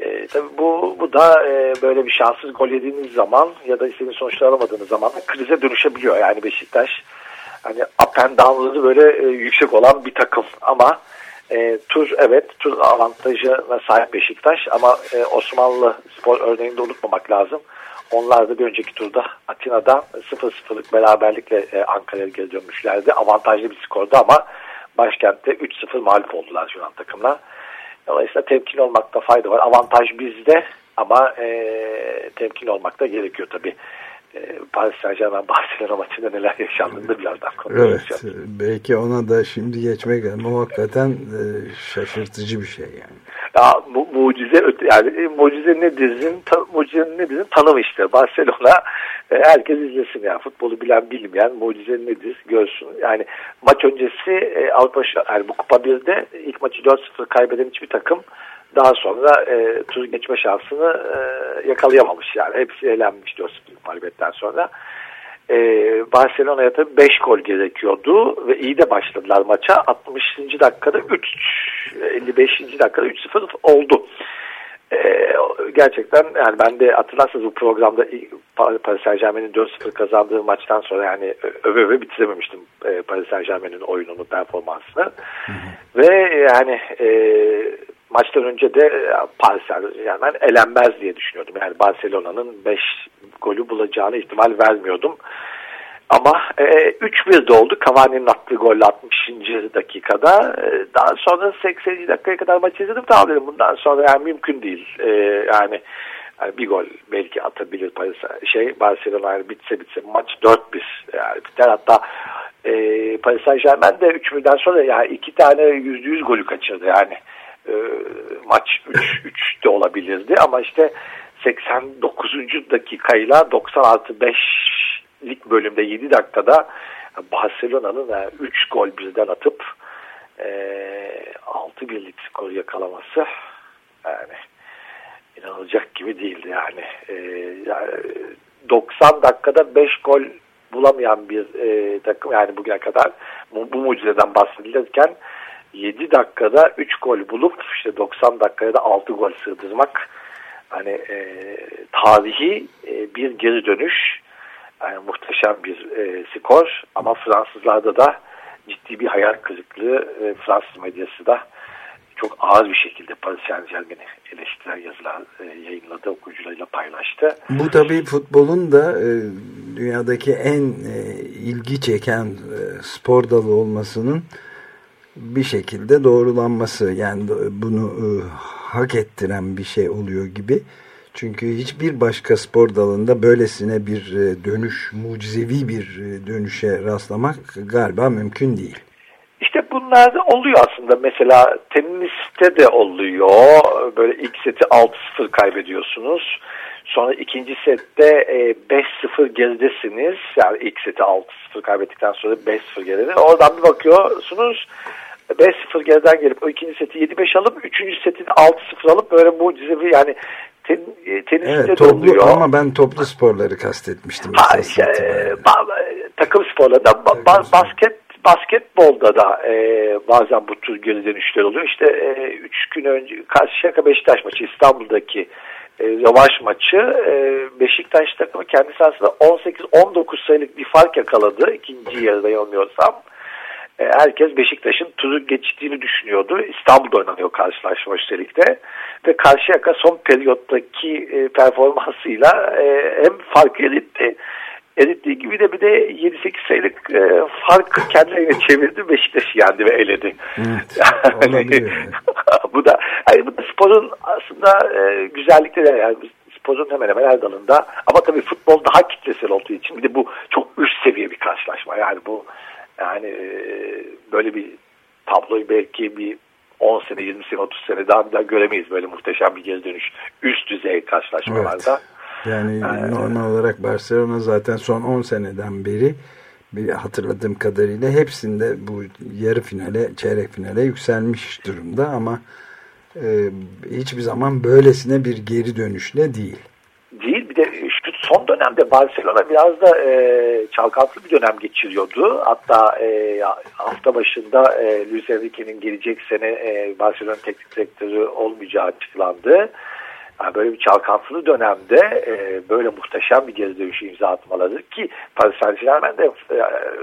J: E, tabii bu, bu da e, böyle bir şanssız gol yediğiniz zaman ya da istediğiniz sonuçlar alamadığınız zaman krize dönüşebiliyor. Yani Beşiktaş hani up and down'ları böyle e, yüksek olan bir takım ama e, tur evet tur avantajına sahip Beşiktaş ama e, Osmanlı spor örneğinde unutmamak lazım. Onlar da bir önceki turda Atina'da 0-0'lık beraberlikle e, Ankara'ya geri dönmüşlerdi. Avantajlı bir skordu ama başkentte 3-0 mağlup oldular şu an takımla. Dolayısıyla temkin olmakta fayda var. Avantaj bizde ama e, temkin olmakta gerekiyor tabii. E, Paris Saint Germain Barcelona maçında neler yaşandığını birazdan konuşacağız.
B: Evet, belki ona da şimdi geçmek ama hakikaten e, şaşırtıcı bir şey yani.
J: Ya, mu mucize yani mucize nedir'in mucize nedir'in tanımı işte. Barcelona e, herkes izlesin yani futbolu bilen bilmeyen mucize nedir? Görsün. Yani maç öncesi e, Avrupa yani bu Kupa 1'de ilk maçı 4-0 kaybeden hiçbir takım daha sonra e, tur geçme şansını e, yakalayamamış yani hepsi elenmiş 4-0 mağlubiyetten sonra e, Barcelona'ya tabii 5 gol gerekiyordu ve iyi de başladılar maça. 60. dakikada 3 55. dakikada 3-0 oldu. E, gerçekten yani ben de hatırlarsanız bu programda Paris Saint Germain'in 4-0 kazandığı maçtan sonra yani öve öve bitirememiştim e, Paris Saint Germain'in oyununu, performansını. Hı hı. Ve yani e, maçtan önce de Paris Saint Germain elenmez diye düşünüyordum. Yani Barcelona'nın 5 golü bulacağını ihtimal vermiyordum. Ama e, 3-1 oldu. Cavani'nin attığı gol 60. dakikada. E, daha sonra 80. dakikaya kadar maç izledim. Tamam dedim bundan sonra yani mümkün değil. E, yani, yani bir gol belki atabilir Paris şey Barcelona yani bitse bitse maç 4-1 yani biter hatta e, Paris Saint Germain de 3-1'den sonra yani iki tane %100 golü kaçırdı yani e, maç 3-3 de olabilirdi ama işte 89. dakikayla 90 artı 5'lik bölümde 7 dakikada Barcelona'nın yani 3 gol birden atıp e, 6 birlik skoru yakalaması yani inanılacak gibi değildi yani. E, yani 90 dakikada 5 gol bulamayan bir e, takım yani bugüne kadar bu, bu mucizeden bahsedilirken 7 dakikada 3 gol bulup işte 90 dakikaya da 6 gol sığdırmak hani e, tarihi e, bir geri dönüş yani muhteşem bir e, skor ama Fransızlarda da ciddi bir hayal kırıklığı e, Fransız medyası da çok ağır bir şekilde Paris Saint Germain'i eleştiren yazılar e, yayınladı, okuyucularıyla paylaştı.
B: Bu tabii futbolun da e, dünyadaki en e, ilgi çeken e, spor dalı olmasının bir şekilde doğrulanması yani bunu e, hak ettiren bir şey oluyor gibi. Çünkü hiçbir başka spor dalında böylesine bir e, dönüş, mucizevi bir e, dönüşe rastlamak galiba mümkün değil.
J: İşte bunlar da oluyor aslında. Mesela teniste de oluyor. Böyle ilk seti 6-0 kaybediyorsunuz. Sonra ikinci sette e, 5-0 geridesiniz. Yani ilk seti 6-0 kaybettikten sonra 5-0 geride. Oradan bir bakıyorsunuz 5-0 geriden gelip o ikinci seti 7-5 alıp üçüncü seti 6-0 alıp böyle mucizevi yani ten, e, teniste
B: evet, toplu, oluyor. Ama ben toplu sporları kastetmiştim.
J: Ha, işte, e, ba, takım sporlarında ba, ba, basket basketbolda da e, bazen bu tür geri dönüşler oluyor. İşte 3 e, gün önce Karşıyaka Beşiktaş maçı İstanbul'daki e, rövanş maçı e, Beşiktaş takımı kendisi aslında 18-19 sayılık bir fark yakaladı ikinci yarıda yanılmıyorsam. E, herkes Beşiktaş'ın turu geçtiğini düşünüyordu. İstanbul'da oynanıyor karşılaşma üstelik de. Ve Karşıyaka son periyottaki e, performansıyla e, hem fark eritti erittiği gibi de bir de 7-8 sayılık e, fark kendine çevirdi Beşiktaş'ı yendi ve eledi.
B: Evet,
J: yani, bu da yani bu da sporun aslında e, güzellikleri yani sporun hemen hemen her dalında ama tabii futbol daha kitlesel olduğu için bir de bu çok üst seviye bir karşılaşma yani bu yani e, böyle bir tabloyu belki bir 10 sene, 20 sene, 30 sene daha, daha göremeyiz böyle muhteşem bir geri dönüş üst düzey karşılaşmalarda. Evet.
B: Yani ee, normal olarak Barcelona zaten son 10 seneden beri bir hatırladığım kadarıyla hepsinde bu yarı finale, çeyrek finale yükselmiş durumda ama e, hiçbir zaman böylesine bir geri dönüşle değil.
J: Değil bir de son dönemde Barcelona biraz da e, çalkantılı bir dönem geçiriyordu. Hatta e, hafta başında e, Luis Enrique'nin gelecek sene e, Barcelona teknik direktörü olmayacağı açıklandı. Yani böyle bir çalkantılı dönemde e, böyle muhteşem bir geri dönüşü imza atmaları ki Paris Saint Germain'de e,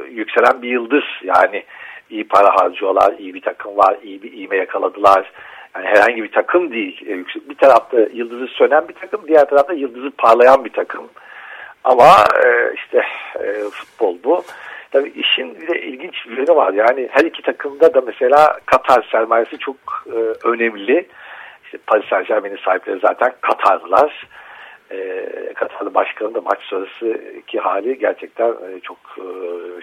J: yükselen bir yıldız yani iyi para harcıyorlar, iyi bir takım var, iyi bir iğme yakaladılar. Yani herhangi bir takım değil. E, bir tarafta yıldızı sönen bir takım, diğer tarafta yıldızı parlayan bir takım. Ama e, işte e, futbol bu. Tabii işin bir de ilginç bir yönü var. Yani her iki takımda da mesela Katar sermayesi çok e, önemli. İşte Paris Saint Germain'in sahipleri zaten Katarlılar. E, Katarlı başkanın da maç sonrası ki hali gerçekten e, çok e,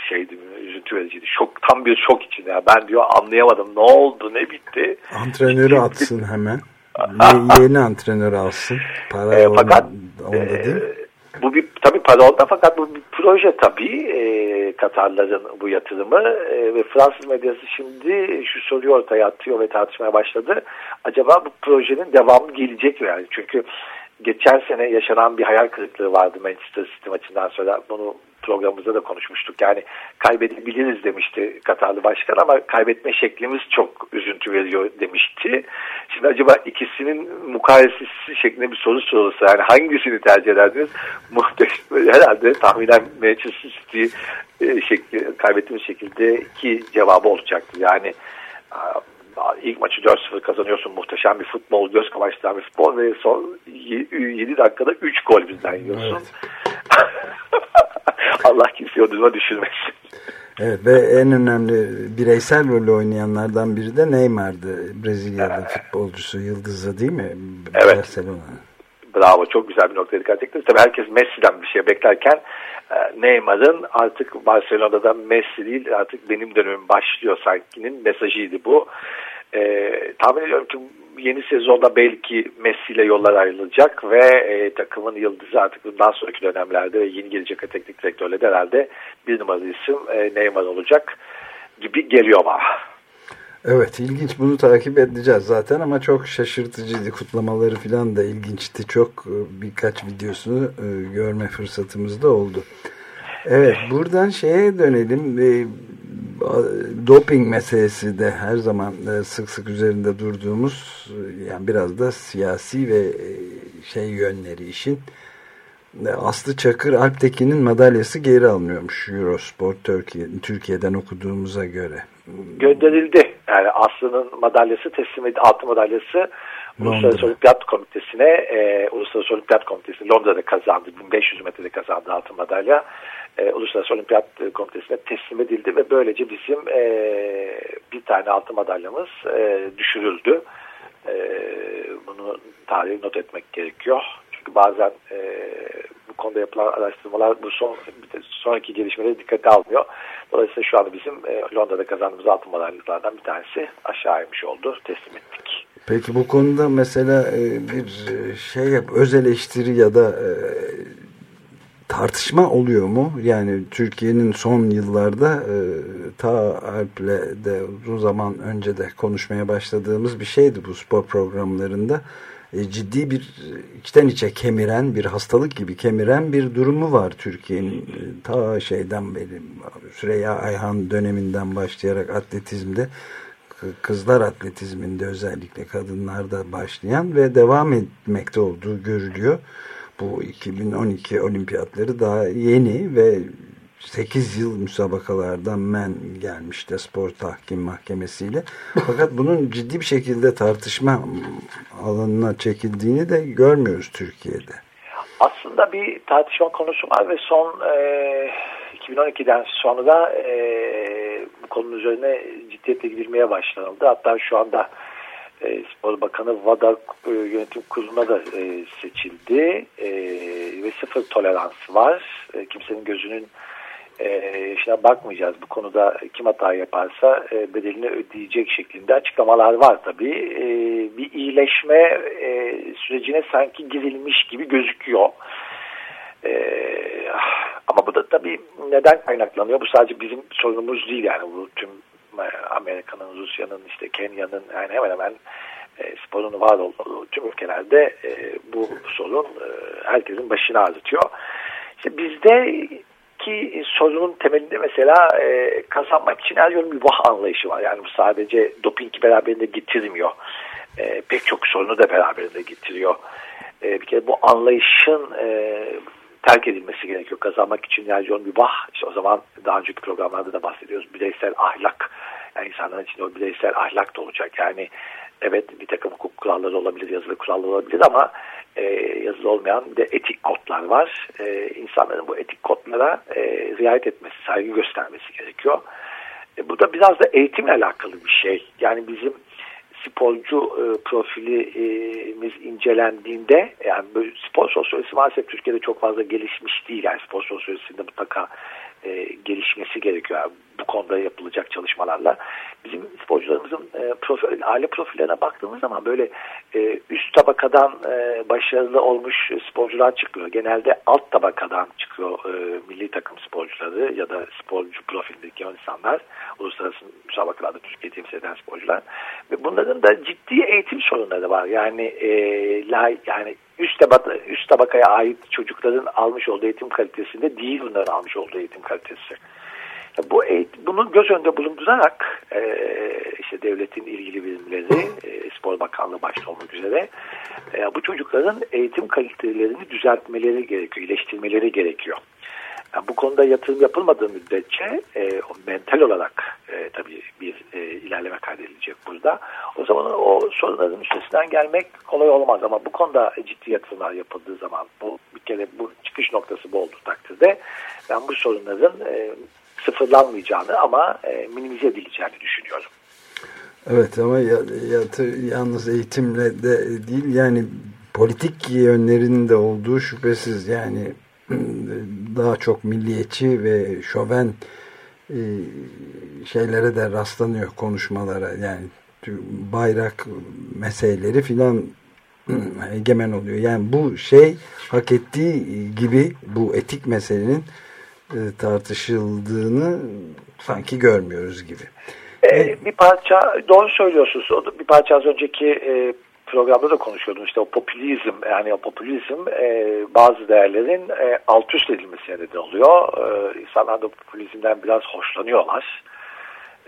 J: şeydi, üzüntü vericiydi. Şok, tam bir şok içinde. Yani ben diyor anlayamadım ne oldu, ne bitti.
B: Antrenörü atsın hemen. yeni antrenör alsın. Para e, fakat, onda, onda değil. E,
J: bu bir tabii para oldu fakat bu bir proje tabii e, Katarların bu yatırımı e, ve Fransız medyası şimdi şu soruyu ortaya atıyor ve tartışmaya başladı. Acaba bu projenin devamı gelecek mi yani? Çünkü geçen sene yaşanan bir hayal kırıklığı vardı Manchester City maçından sonra. Bunu programımızda da konuşmuştuk. Yani kaybedebiliriz demişti Katarlı Başkan ama kaybetme şeklimiz çok üzüntü veriyor demişti. Şimdi acaba ikisinin mukayesesi şeklinde bir soru sorulsa yani hangisini tercih ederdiniz? Muhteşem herhalde tahminen Manchester City e, şekli, kaybettiğimiz şekilde iki cevabı olacaktı. Yani ilk maçı 4-0 kazanıyorsun. Muhteşem bir futbol, göz kamaştıran bir futbol ve son 7 dakikada 3 gol bizden yiyorsun. Evet. Allah kimseyi o duruma düşürmesin.
B: Evet ve en önemli bireysel rolü oynayanlardan biri de Neymar'dı. Brezilya'da evet. futbolcusu Yıldız'ı değil mi?
J: Evet. Barcelona. Bravo çok güzel bir noktaya dikkat ettiniz. Tabii herkes Messi'den bir şey beklerken e, Neymar'ın artık Barcelona'da Messi değil artık benim dönemim başlıyor sankinin mesajıydı bu. E, tahmin ediyorum ki yeni sezonda belki Messi ile yollar ayrılacak ve e, takımın yıldızı artık bundan sonraki dönemlerde ve yeni gelecek teknik direktörle de herhalde bir numaralı isim e, Neymar olacak gibi geliyor bana.
B: Evet ilginç. Bunu takip edeceğiz zaten ama çok şaşırtıcıydı. Kutlamaları falan da ilginçti. Çok e, birkaç videosunu e, görme fırsatımız da oldu. Evet buradan şeye dönelim. E, doping meselesi de her zaman sık sık üzerinde durduğumuz yani biraz da siyasi ve şey yönleri işin Aslı Çakır Alptekin'in madalyası geri almıyormuş Eurosport Türkiye, Türkiye'den okuduğumuza göre.
J: Gönderildi. Yani Aslı'nın madalyası teslim edildi. Altın madalyası Uluslararası Olimpiyat Komitesi'ne e, Uluslararası Olimpiyat Komitesi Londra'da kazandı. 1500 metrede kazandı altın madalya. E, Uluslararası Olimpiyat Komitesi'ne teslim edildi ve böylece bizim e, bir tane altın madalyamız e, düşürüldü. E, bunu tarihi not etmek gerekiyor. Çünkü bazen e, bu konuda yapılan araştırmalar bu son sonraki gelişmeleri dikkate almıyor. Dolayısıyla şu anda bizim e, Londra'da kazandığımız altın madalyalardan bir tanesi aşağı inmiş oldu. Teslim ettik.
B: Peki bu konuda mesela e, bir şey yap, öz eleştiri ya da e, tartışma oluyor mu? Yani Türkiye'nin son yıllarda e, ta Alp'le de uzun zaman önce de konuşmaya başladığımız bir şeydi bu spor programlarında. E, ciddi bir içten içe kemiren bir hastalık gibi kemiren bir durumu var Türkiye'nin e, ta şeyden beri Süreyya Ayhan döneminden başlayarak atletizmde kızlar atletizminde özellikle kadınlarda başlayan ve devam etmekte olduğu görülüyor. Bu 2012 olimpiyatları daha yeni ve 8 yıl müsabakalardan men gelmişti spor tahkim mahkemesiyle. Fakat bunun ciddi bir şekilde tartışma alanına çekildiğini de görmüyoruz Türkiye'de.
J: Aslında bir tartışma konusu var ve son e, 2012'den sonra e, bu konunun üzerine ciddiyetle gidilmeye başlanıldı. Hatta şu anda e, Spor Bakanı VADA e, yönetim kuruluna da e, seçildi e, ve sıfır tolerans var. E, kimsenin gözünün işine bakmayacağız. Bu konuda kim hata yaparsa e, bedelini ödeyecek şeklinde açıklamalar var tabii. E, bir iyileşme e, sürecine sanki girilmiş gibi gözüküyor. E, ama bu da tabii neden kaynaklanıyor? Bu sadece bizim sorunumuz değil yani bu tüm Amerika'nın, Rusya'nın, işte Kenya'nın yani hemen hemen e, sporun var olduğu tüm ülkelerde e, bu sorun e, herkesin başını ağrıtıyor. İşte bizde ki sorunun temelinde mesela e, kazanmak için her yol mübah anlayışı var. Yani bu sadece doping beraberinde getirmiyor. E, pek çok sorunu da beraberinde getiriyor. e, bir kere bu anlayışın e, terk edilmesi gerekiyor. Kazanmak için yani John Mübah, işte o zaman daha önceki programlarda da bahsediyoruz. Bireysel ahlak, yani insanların içinde o bireysel ahlak da olacak. Yani evet bir takım hukuk kuralları olabilir, yazılı kuralları olabilir ama e, yazılı olmayan bir de etik kodlar var. E, insanların bu etik kodlara e, riayet etmesi, saygı göstermesi gerekiyor. E, bu da biraz da eğitimle alakalı bir şey. Yani bizim sporcu e, profilimiz incelendiğinde yani spor sosyolojisi maalesef Türkiye'de çok fazla gelişmiş değil. Yani spor sosyolojisinde mutlaka e, gelişmesi gerekiyor. Yani bu konuda yapılacak çalışmalarla. Bizim sporcularımızın e, profil, aile profillerine baktığımız zaman böyle e, üst tabakadan e, başarılı olmuş sporcular çıkıyor. Genelde alt tabakadan çıkıyor e, milli takım sporcuları ya da sporcu profilindeki insanlar. Uluslararası müsabakalarda Türkiye temsil eden sporcular. Ve bunların da ciddi eğitim sorunları var. Yani e, la, yani üst, tabaka, üst tabakaya ait çocukların almış olduğu eğitim kalitesinde değil bunların almış olduğu eğitim kalitesi. Bu eğitim, bunu göz önünde bulundurarak e, işte devletin ilgili birimleri, e, Spor Bakanlığı başta olmak üzere e, bu çocukların eğitim kalitelerini düzeltmeleri gerekiyor, iyileştirmeleri gerekiyor. Yani bu konuda yatırım yapılmadığı müddetçe e, mental olarak e, tabii bir e, ilerleme kaydedilecek burada. O zaman o sorunların üstesinden gelmek kolay olmaz ama bu konuda ciddi yatırımlar yapıldığı zaman bu bir kere bu çıkış noktası bu olduğu takdirde ben bu sorunların e, sıfırlanmayacağını ama e, minimize edileceğini düşünüyorum.
B: Evet ama ya, yatır, yalnız eğitimle de değil yani politik yönlerinin de olduğu şüphesiz yani daha çok milliyetçi ve şoven e, şeylere de rastlanıyor konuşmalara yani bayrak meseleleri filan egemen oluyor. Yani bu şey hak ettiği gibi bu etik meselenin e, tartışıldığını sanki görmüyoruz gibi.
J: Ee, bir parça doğru söylüyorsunuz. Bir parça az önceki e, programda da konuşuyordum işte o popülizm yani o popülizm e, bazı değerlerin e, alt üst edilmesi neden oluyor. E, insanlar da popülizmden biraz hoşlanıyorlar.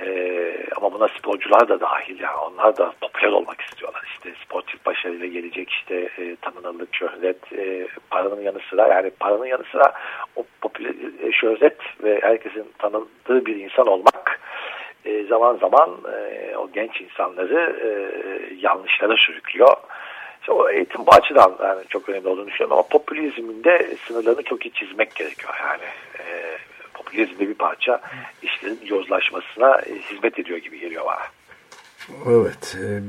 J: E, ama buna sporcular da dahil yani onlar da popüler olmak istiyorlar. İşte sportif başarıyla gelecek işte e, tanınırlık, şöhret, e, paranın yanı sıra yani paranın yanı sıra o popüler e, şöhret ve herkesin tanındığı bir insan olmak e, zaman zaman e, o genç insanları e, yanlışlara sürüklüyor. İşte o eğitim bu açıdan yani çok önemli olduğunu düşünüyorum ama popülizmin de sınırlarını çok iyi çizmek gerekiyor. Yani e, popülizm bir parça işlerin yozlaşmasına e, hizmet ediyor gibi geliyor bana.
B: Evet. E,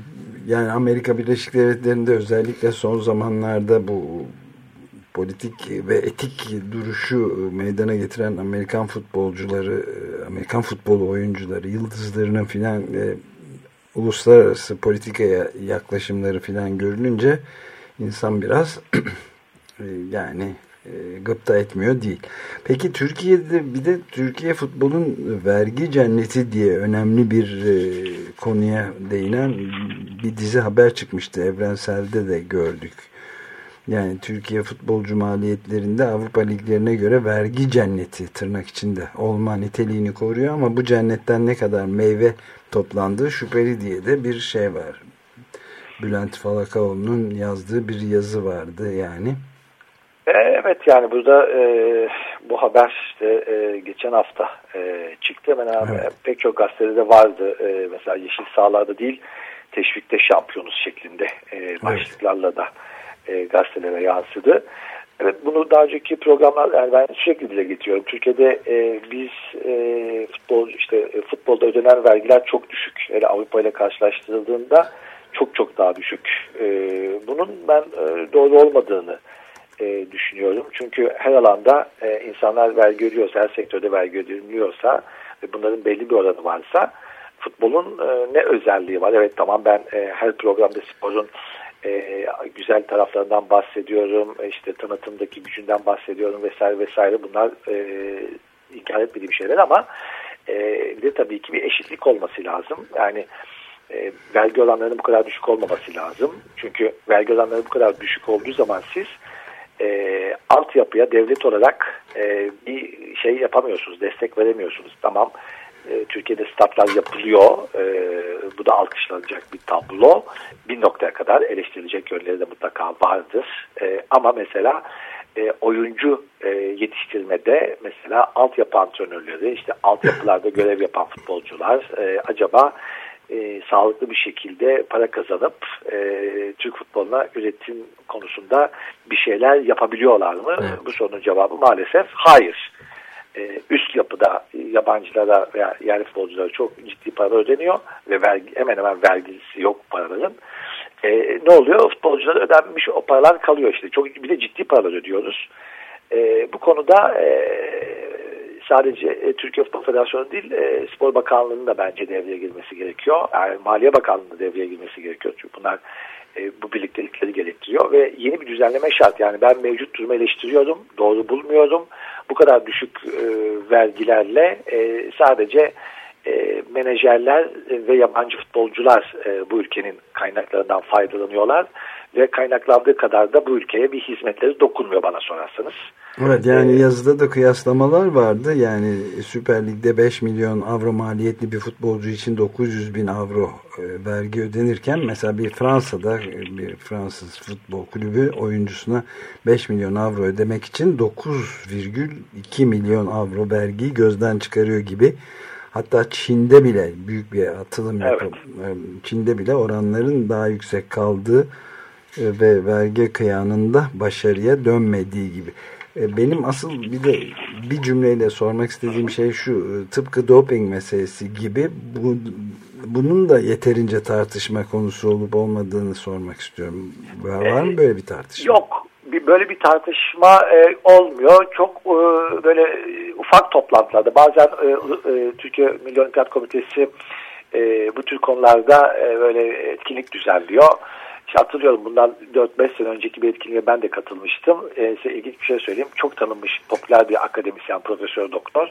B: yani Amerika Birleşik Devletleri'nde özellikle son zamanlarda bu politik ve etik duruşu meydana getiren Amerikan futbolcuları, Amerikan futbolu oyuncuları, yıldızlarının filan e, uluslararası politikaya yaklaşımları filan görülünce insan biraz e, yani e, gıpta etmiyor değil. Peki Türkiye'de bir de Türkiye futbolun vergi cenneti diye önemli bir e, konuya değinen bir dizi haber çıkmıştı. Evrenselde de gördük yani Türkiye futbolcu maliyetlerinde Avrupa liglerine göre vergi cenneti tırnak içinde olma niteliğini koruyor ama bu cennetten ne kadar meyve toplandığı şüpheli diye de bir şey var. Bülent Falakaoğlu'nun yazdığı bir yazı vardı yani.
J: E, evet yani burada e, bu haber işte e, geçen hafta e, çıktı. Hemen evet. pek çok gazetede de vardı. E, mesela Yeşil Sağlar'da değil teşvikte şampiyonuz şeklinde e, başlıklarla da e, gazetelere yansıdı. Evet bunu daha önceki programlar yani ben sürekli dile getiriyorum. Türkiye'de e, biz e, futbol işte e, futbolda ödenen vergiler çok düşük. Hele Avrupa ile karşılaştırıldığında çok çok daha düşük. E, bunun ben e, doğru olmadığını e, düşünüyorum. Çünkü her alanda e, insanlar vergi ödüyorsa, her sektörde vergi ödeniyorsa ve bunların belli bir oranı varsa futbolun e, ne özelliği var? Evet tamam ben e, her programda sporun e, güzel taraflarından bahsediyorum, e, işte tanıtımdaki gücünden bahsediyorum vesaire vesaire bunlar e, inkar etmediğim şeyler ama e, bir de tabii ki bir eşitlik olması lazım. Yani e, vergi oranlarının bu kadar düşük olmaması lazım. Çünkü vergi oranları bu kadar düşük olduğu zaman siz e, altyapıya devlet olarak e, bir şey yapamıyorsunuz, destek veremiyorsunuz. Tamam E, Türkiye'de statlar yapılıyor. E, bu da alkışlanacak bir tablo. Bir noktaya kadar eleştirilecek yönleri de mutlaka vardır. E, ama mesela e, oyuncu e, yetiştirmede mesela altyapı antrenörleri, işte altyapılarda görev yapan futbolcular e, acaba e, sağlıklı bir şekilde para kazanıp e, Türk futboluna üretim konusunda bir şeyler yapabiliyorlar mı? Evet. Bu sorunun cevabı maalesef hayır. E, üst yapıda yabancılara veya yerli futbolculara çok ciddi para ödeniyor ve vergi, hemen hemen vergisi yok paraların. E, ne oluyor? Futbolculara ödenmiş o paralar kalıyor işte. Çok bir de ciddi paralar ödüyoruz. E, bu konuda e, sadece e, Türkiye Futbol Federasyonu değil e, Spor Bakanlığı'nın da bence devreye girmesi gerekiyor. Yani Maliye Bakanlığı'nın devreye girmesi gerekiyor. Çünkü bunlar e, bu birliktelikleri gerektiriyor ve yeni bir düzenleme şart. Yani ben mevcut durumu eleştiriyorum, doğru bulmuyorum. Bu kadar düşük e, vergilerle e, sadece e, menajerler ve yabancı futbolcular e, bu ülkenin kaynaklarından faydalanıyorlar ve kaynaklandığı kadar da bu ülkeye bir hizmetleri dokunmuyor bana sorarsanız.
B: Evet yani ee, yazıda da kıyaslamalar vardı. Yani Süper Lig'de 5 milyon avro maliyetli bir futbolcu için 900 bin avro e, vergi ödenirken mesela bir Fransa'da e, bir Fransız futbol kulübü oyuncusuna 5 milyon avro ödemek için 9,2 milyon avro vergiyi gözden çıkarıyor gibi. Hatta Çin'de bile büyük bir atılım evet. yapıp e, Çin'de bile oranların daha yüksek kaldığı ve vergi kıyanında başarıya dönmediği gibi. E, benim asıl bir de bir cümleyle sormak istediğim şey şu e, tıpkı doping meselesi gibi bu, bunun da yeterince tartışma konusu olup olmadığını sormak istiyorum. Var, var mı böyle bir tartışma?
J: Yok. Bir, böyle bir tartışma e, olmuyor. Çok e, böyle ufak toplantılarda bazen e, e, Türkiye Milli Olimpiyat Komitesi e, bu tür konularda e, böyle etkinlik düzenliyor hatırlıyorum bundan 4-5 sene önceki bir etkinliğe ben de katılmıştım. Ee, size ilginç bir şey söyleyeyim. Çok tanınmış popüler bir akademisyen, profesör, doktor.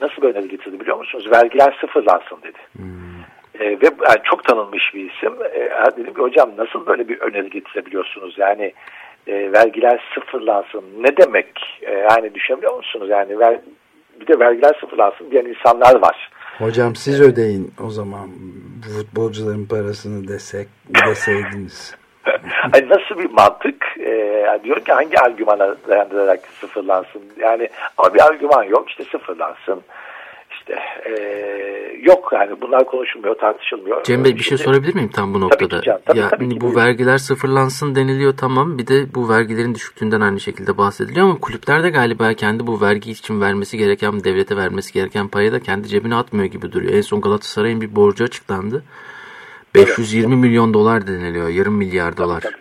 J: Nasıl bir öneri getirdi biliyor musunuz? Vergiler sıfırlansın dedi. Hmm. Ee, ve yani çok tanınmış bir isim. Ee, dedim ki hocam nasıl böyle bir öneri getirebiliyorsunuz? Yani e, vergiler sıfırlansın. Ne demek? E, yani düşünebiliyor musunuz? Yani ver, bir de vergiler sıfırlansın diyen insanlar var.
B: Hocam siz ödeyin o zaman futbolcuların parasını desek deseydiniz.
J: Hani nasıl bir mantık? Ee, diyor ki hangi argümana dayandırarak sıfırlansın? Yani ama bir argüman yok işte sıfırlansın. İşte e, yok yani bunlar konuşulmuyor, tartışılmıyor.
C: Cem Bey bir şey sorabilir miyim tam bu noktada? Tabii ki, tabii, ya tabii ki bu vergiler sıfırlansın deniliyor tamam. Bir de bu vergilerin düşüklüğünden aynı şekilde bahsediliyor ama kulüpler de galiba kendi bu vergi için vermesi gereken, devlete vermesi gereken parayı da kendi cebine atmıyor gibi duruyor. En son Galatasaray'ın bir borcu açıklandı. 520 evet. milyon dolar deniliyor. Yarım milyar dolar. Tabii,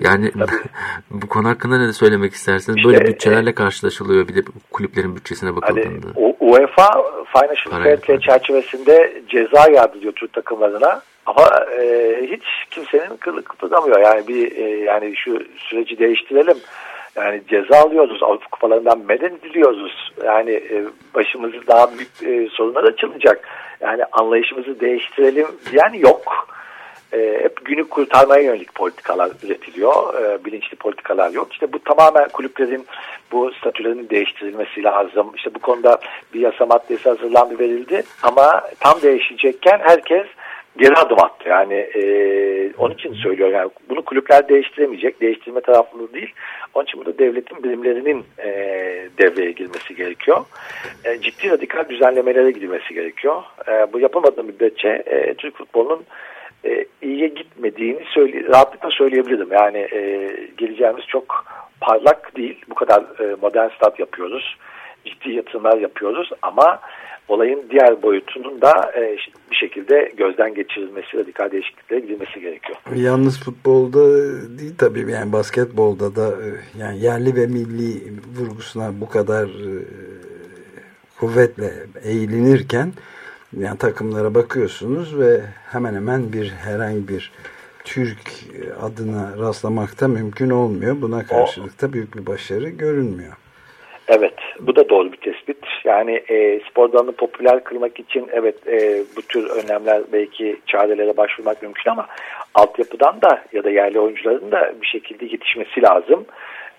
C: Yani bu konu hakkında ne de söylemek istersiniz? İşte, Böyle bütçelerle e, karşılaşılıyor bir de kulüplerin bütçesine bakıldığında.
J: Hani, UEFA Financial Fair Play çerçevesinde ceza yardırıyor Türk takımlarına. Ama e, hiç kimsenin kılı kıpırdamıyor. Yani bir e, yani şu süreci değiştirelim. Yani ceza alıyoruz. Avrupa kupalarından meden ediliyoruz. Yani e, başımızı daha büyük e, sorunlar açılacak. Yani anlayışımızı değiştirelim yani yok. E, hep günü kurtarmaya yönelik politikalar üretiliyor. E, bilinçli politikalar yok. İşte bu tamamen kulüplerin bu statülerinin değiştirilmesi lazım. İşte bu konuda bir yasa maddesi hazırlandı verildi ama tam değişecekken herkes geri adım attı. Yani e, onun için söylüyor yani bunu kulüpler değiştiremeyecek. Değiştirme taraflı değil. Onun için burada devletin birimlerinin e, devreye girmesi gerekiyor. E, ciddi radikal düzenlemelere gidilmesi gerekiyor. E, bu yapılmadığı müddetçe e, Türk futbolunun e, iyiye gitmediğini söyle, rahatlıkla söyleyebilirim. Yani e, geleceğimiz çok parlak değil. Bu kadar e, modern stat yapıyoruz. Ciddi yatırımlar yapıyoruz ama olayın diğer boyutunun da e, bir şekilde gözden geçirilmesi, radikal değişikliklere gidilmesi gerekiyor.
B: Yalnız futbolda değil tabii yani basketbolda da e, yani yerli ve milli vurgusuna bu kadar e, kuvvetle eğilinirken yani takımlara bakıyorsunuz ve hemen hemen bir herhangi bir Türk adına rastlamakta mümkün olmuyor. Buna karşılık da büyük bir başarı görünmüyor.
J: Evet, bu da doğru bir tespit. Yani e, spor dalını popüler kılmak için evet e, bu tür önlemler belki çarelere başvurmak mümkün ama altyapıdan da ya da yerli oyuncuların da bir şekilde yetişmesi lazım.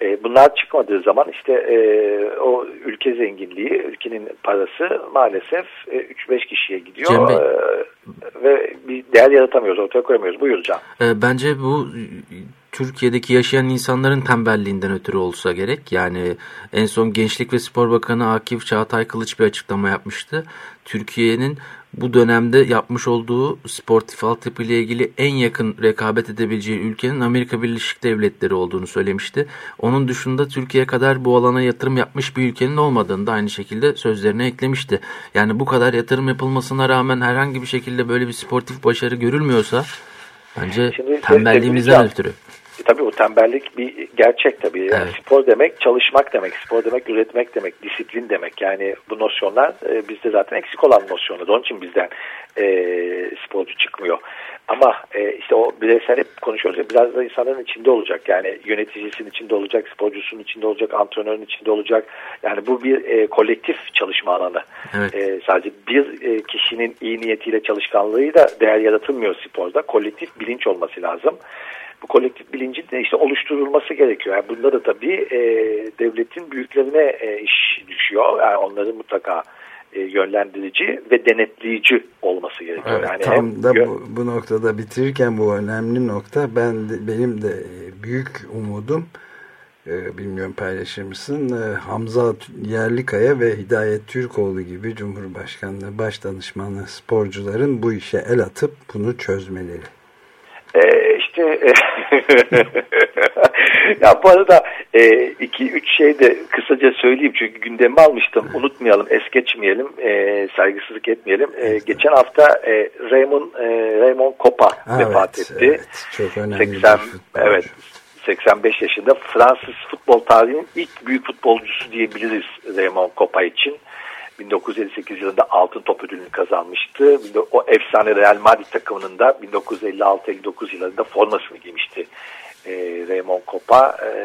J: E, bunlar çıkmadığı zaman işte e, o ülke zenginliği, ülkenin parası maalesef e, 3-5 kişiye gidiyor e, ve bir değer yaratamıyoruz, ortaya koyamıyoruz. Buyur Can.
C: E, bence bu Türkiye'deki yaşayan insanların tembelliğinden ötürü olsa gerek. Yani en son Gençlik ve Spor Bakanı Akif Çağatay Kılıç bir açıklama yapmıştı. Türkiye'nin bu dönemde yapmış olduğu sportif altyapı ile ilgili en yakın rekabet edebileceği ülkenin Amerika Birleşik Devletleri olduğunu söylemişti. Onun dışında Türkiye kadar bu alana yatırım yapmış bir ülkenin olmadığını da aynı şekilde sözlerine eklemişti. Yani bu kadar yatırım yapılmasına rağmen herhangi bir şekilde böyle bir sportif başarı görülmüyorsa bence Şimdi, tembelliğimizden ötürü.
J: Tabii o tembellik bir gerçek tabii. Yani evet. Spor demek çalışmak demek, spor demek üretmek demek, disiplin demek. Yani bu nosyonlar e, bizde zaten eksik olan nosyonlar. Onun için bizden e, sporcu çıkmıyor. Ama e, işte o bireysel hep konuşuyoruz. Ya, biraz da insanların içinde olacak. Yani yöneticisinin içinde olacak, sporcusunun içinde olacak, antrenörün içinde olacak. Yani bu bir e, kolektif çalışma alanı. Evet. E, sadece bir e, kişinin iyi niyetiyle çalışkanlığıyla değer yaratılmıyor sporda. Kolektif bilinç olması lazım bu kolektif bilincin de işte oluşturulması gerekiyor. Yani bunda da tabii e, devletin büyüklerine e, iş düşüyor. Yani onların mutlaka e, yönlendirici ve denetleyici olması gerekiyor.
B: Evet, yani tam da bu, bu noktada bitirirken bu önemli nokta ben de, benim de e, büyük umudum e, bilmiyorum paylaşır mısın e, Hamza Yerlikaya ve Hidayet Türkoğlu gibi Cumhurbaşkanlığı baş danışmanı sporcuların bu işe el atıp bunu çözmeleri.
J: Ee, işte ya bu arada e, iki üç şey de kısaca söyleyeyim. Çünkü gündeme almıştım. Unutmayalım es geçmeyelim e, saygısızlık etmeyelim. E, geçen hafta e, Raymond e, Raymond Kopa evet, vefat etti.
B: evet, çok önemli
J: 80 evet 85 yaşında Fransız futbol tarihinin ilk büyük futbolcusu diyebiliriz Raymond Kopa için 1958 yılında altın top ödülünü kazanmıştı. O efsane Real Madrid takımının da 1956-59 yılında formasını giymişti. E, Raymond Kopa e,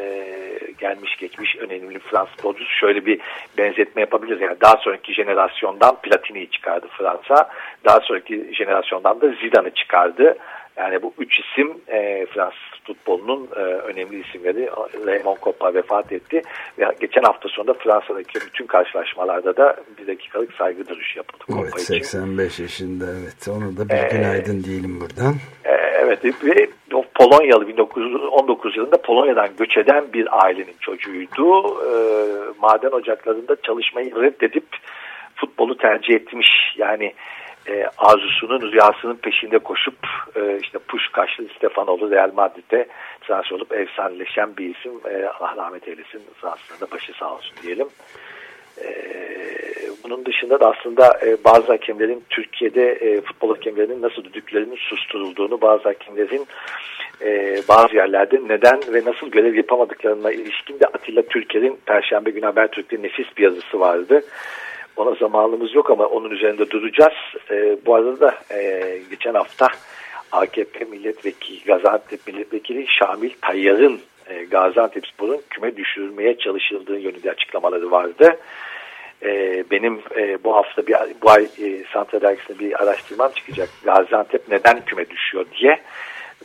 J: gelmiş geçmiş önemli Fransız futbolcusu. Şöyle bir benzetme yapabiliriz. Yani daha sonraki jenerasyondan Platini'yi çıkardı Fransa. Daha sonraki jenerasyondan da Zidane'ı çıkardı. Yani bu üç isim e, Fransız futbolunun e, önemli isimleri. Raymond Kopa vefat etti ve geçen hafta sonunda Fransa'daki bütün karşılaşmalarda da bir dakikalık saygı duruşu yapıldı.
B: Evet 85 için. yaşında evet onu da bir ee, günaydın diyelim buradan.
J: E, evet ve Polonyalı 1919 yılında Polonya'dan göç eden bir ailenin çocuğuydu. E, maden ocaklarında çalışmayı reddedip futbolu tercih etmiş. Yani e, arzusunun, rüyasının peşinde koşup e, işte Puşkaşlı Stefanoğlu Real Madrid'de transfer olup efsaneleşen bir isim. E, Allah rahmet eylesin. Aslında da başı sağ olsun diyelim. E, bunun dışında da aslında e, bazı hakemlerin Türkiye'de e, futbol hakemlerinin nasıl düdüklerinin susturulduğunu, bazı hakemlerin e, bazı yerlerde neden ve nasıl görev yapamadıklarına ilişkin de Atilla Türker'in Perşembe günü Habertürk'te nefis bir yazısı vardı. Ona zamanımız yok ama onun üzerinde duracağız. E, bu arada da e, geçen hafta AKP milletvekili, Gaziantep milletvekili Şamil Tayyar'ın e, Gaziantep Spor'un küme düşürmeye çalışıldığı yönünde açıklamaları vardı. E, benim e, bu hafta bir bu ay e, Santra Dergisi'nde bir araştırmam çıkacak. Gaziantep neden küme düşüyor diye.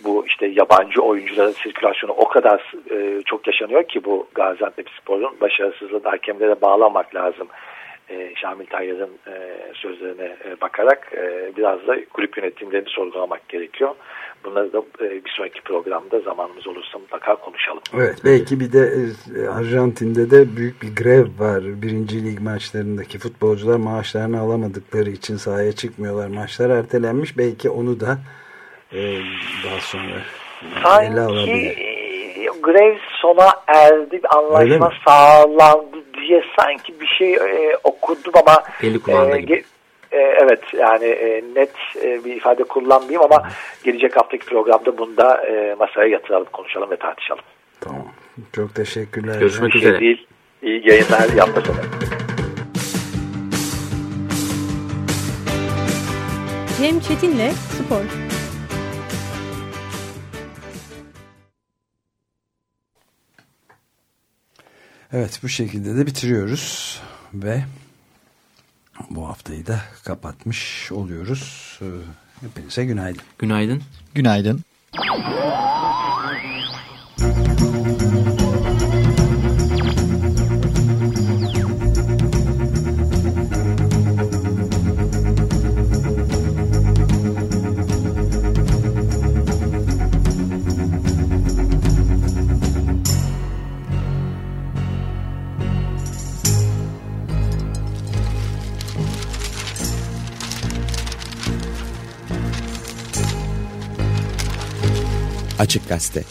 J: Bu işte yabancı oyuncuların sirkülasyonu o kadar e, çok yaşanıyor ki bu Gaziantep Spor'un başarısızlığı hakemlere bağlamak lazım e, Şamil Tayyar'ın e, sözlerine e, bakarak e, biraz da kulüp yönetimlerini sorgulamak gerekiyor. Bunları da e, bir sonraki programda zamanımız olursa mutlaka konuşalım.
B: Evet belki bir de e, Arjantin'de de büyük bir grev var. Birinci lig maçlarındaki futbolcular maaşlarını alamadıkları için sahaya çıkmıyorlar. Maçlar ertelenmiş. Belki onu da e, daha sonra
J: Sanki ele alabilir. E, grev sona erdi. Anlaşma sağlandı diye sanki bir şey e, okudum ama
C: Eli kulağında e, gibi.
J: E, evet yani e, net e, bir ifade kullanmayayım ama Hı. gelecek haftaki programda bunu da e, masaya yatıralım, konuşalım ve tartışalım.
B: Tamam. Çok teşekkürler.
C: Görüşmek şey üzere. Değil.
J: İyi yayınlar. Yapmasana.
H: Cem Çetin'le Spor.
B: Evet bu şekilde de bitiriyoruz ve bu haftayı da kapatmış oluyoruz. Ee, hepinize günaydın.
C: Günaydın.
K: Günaydın. Açık Gazete.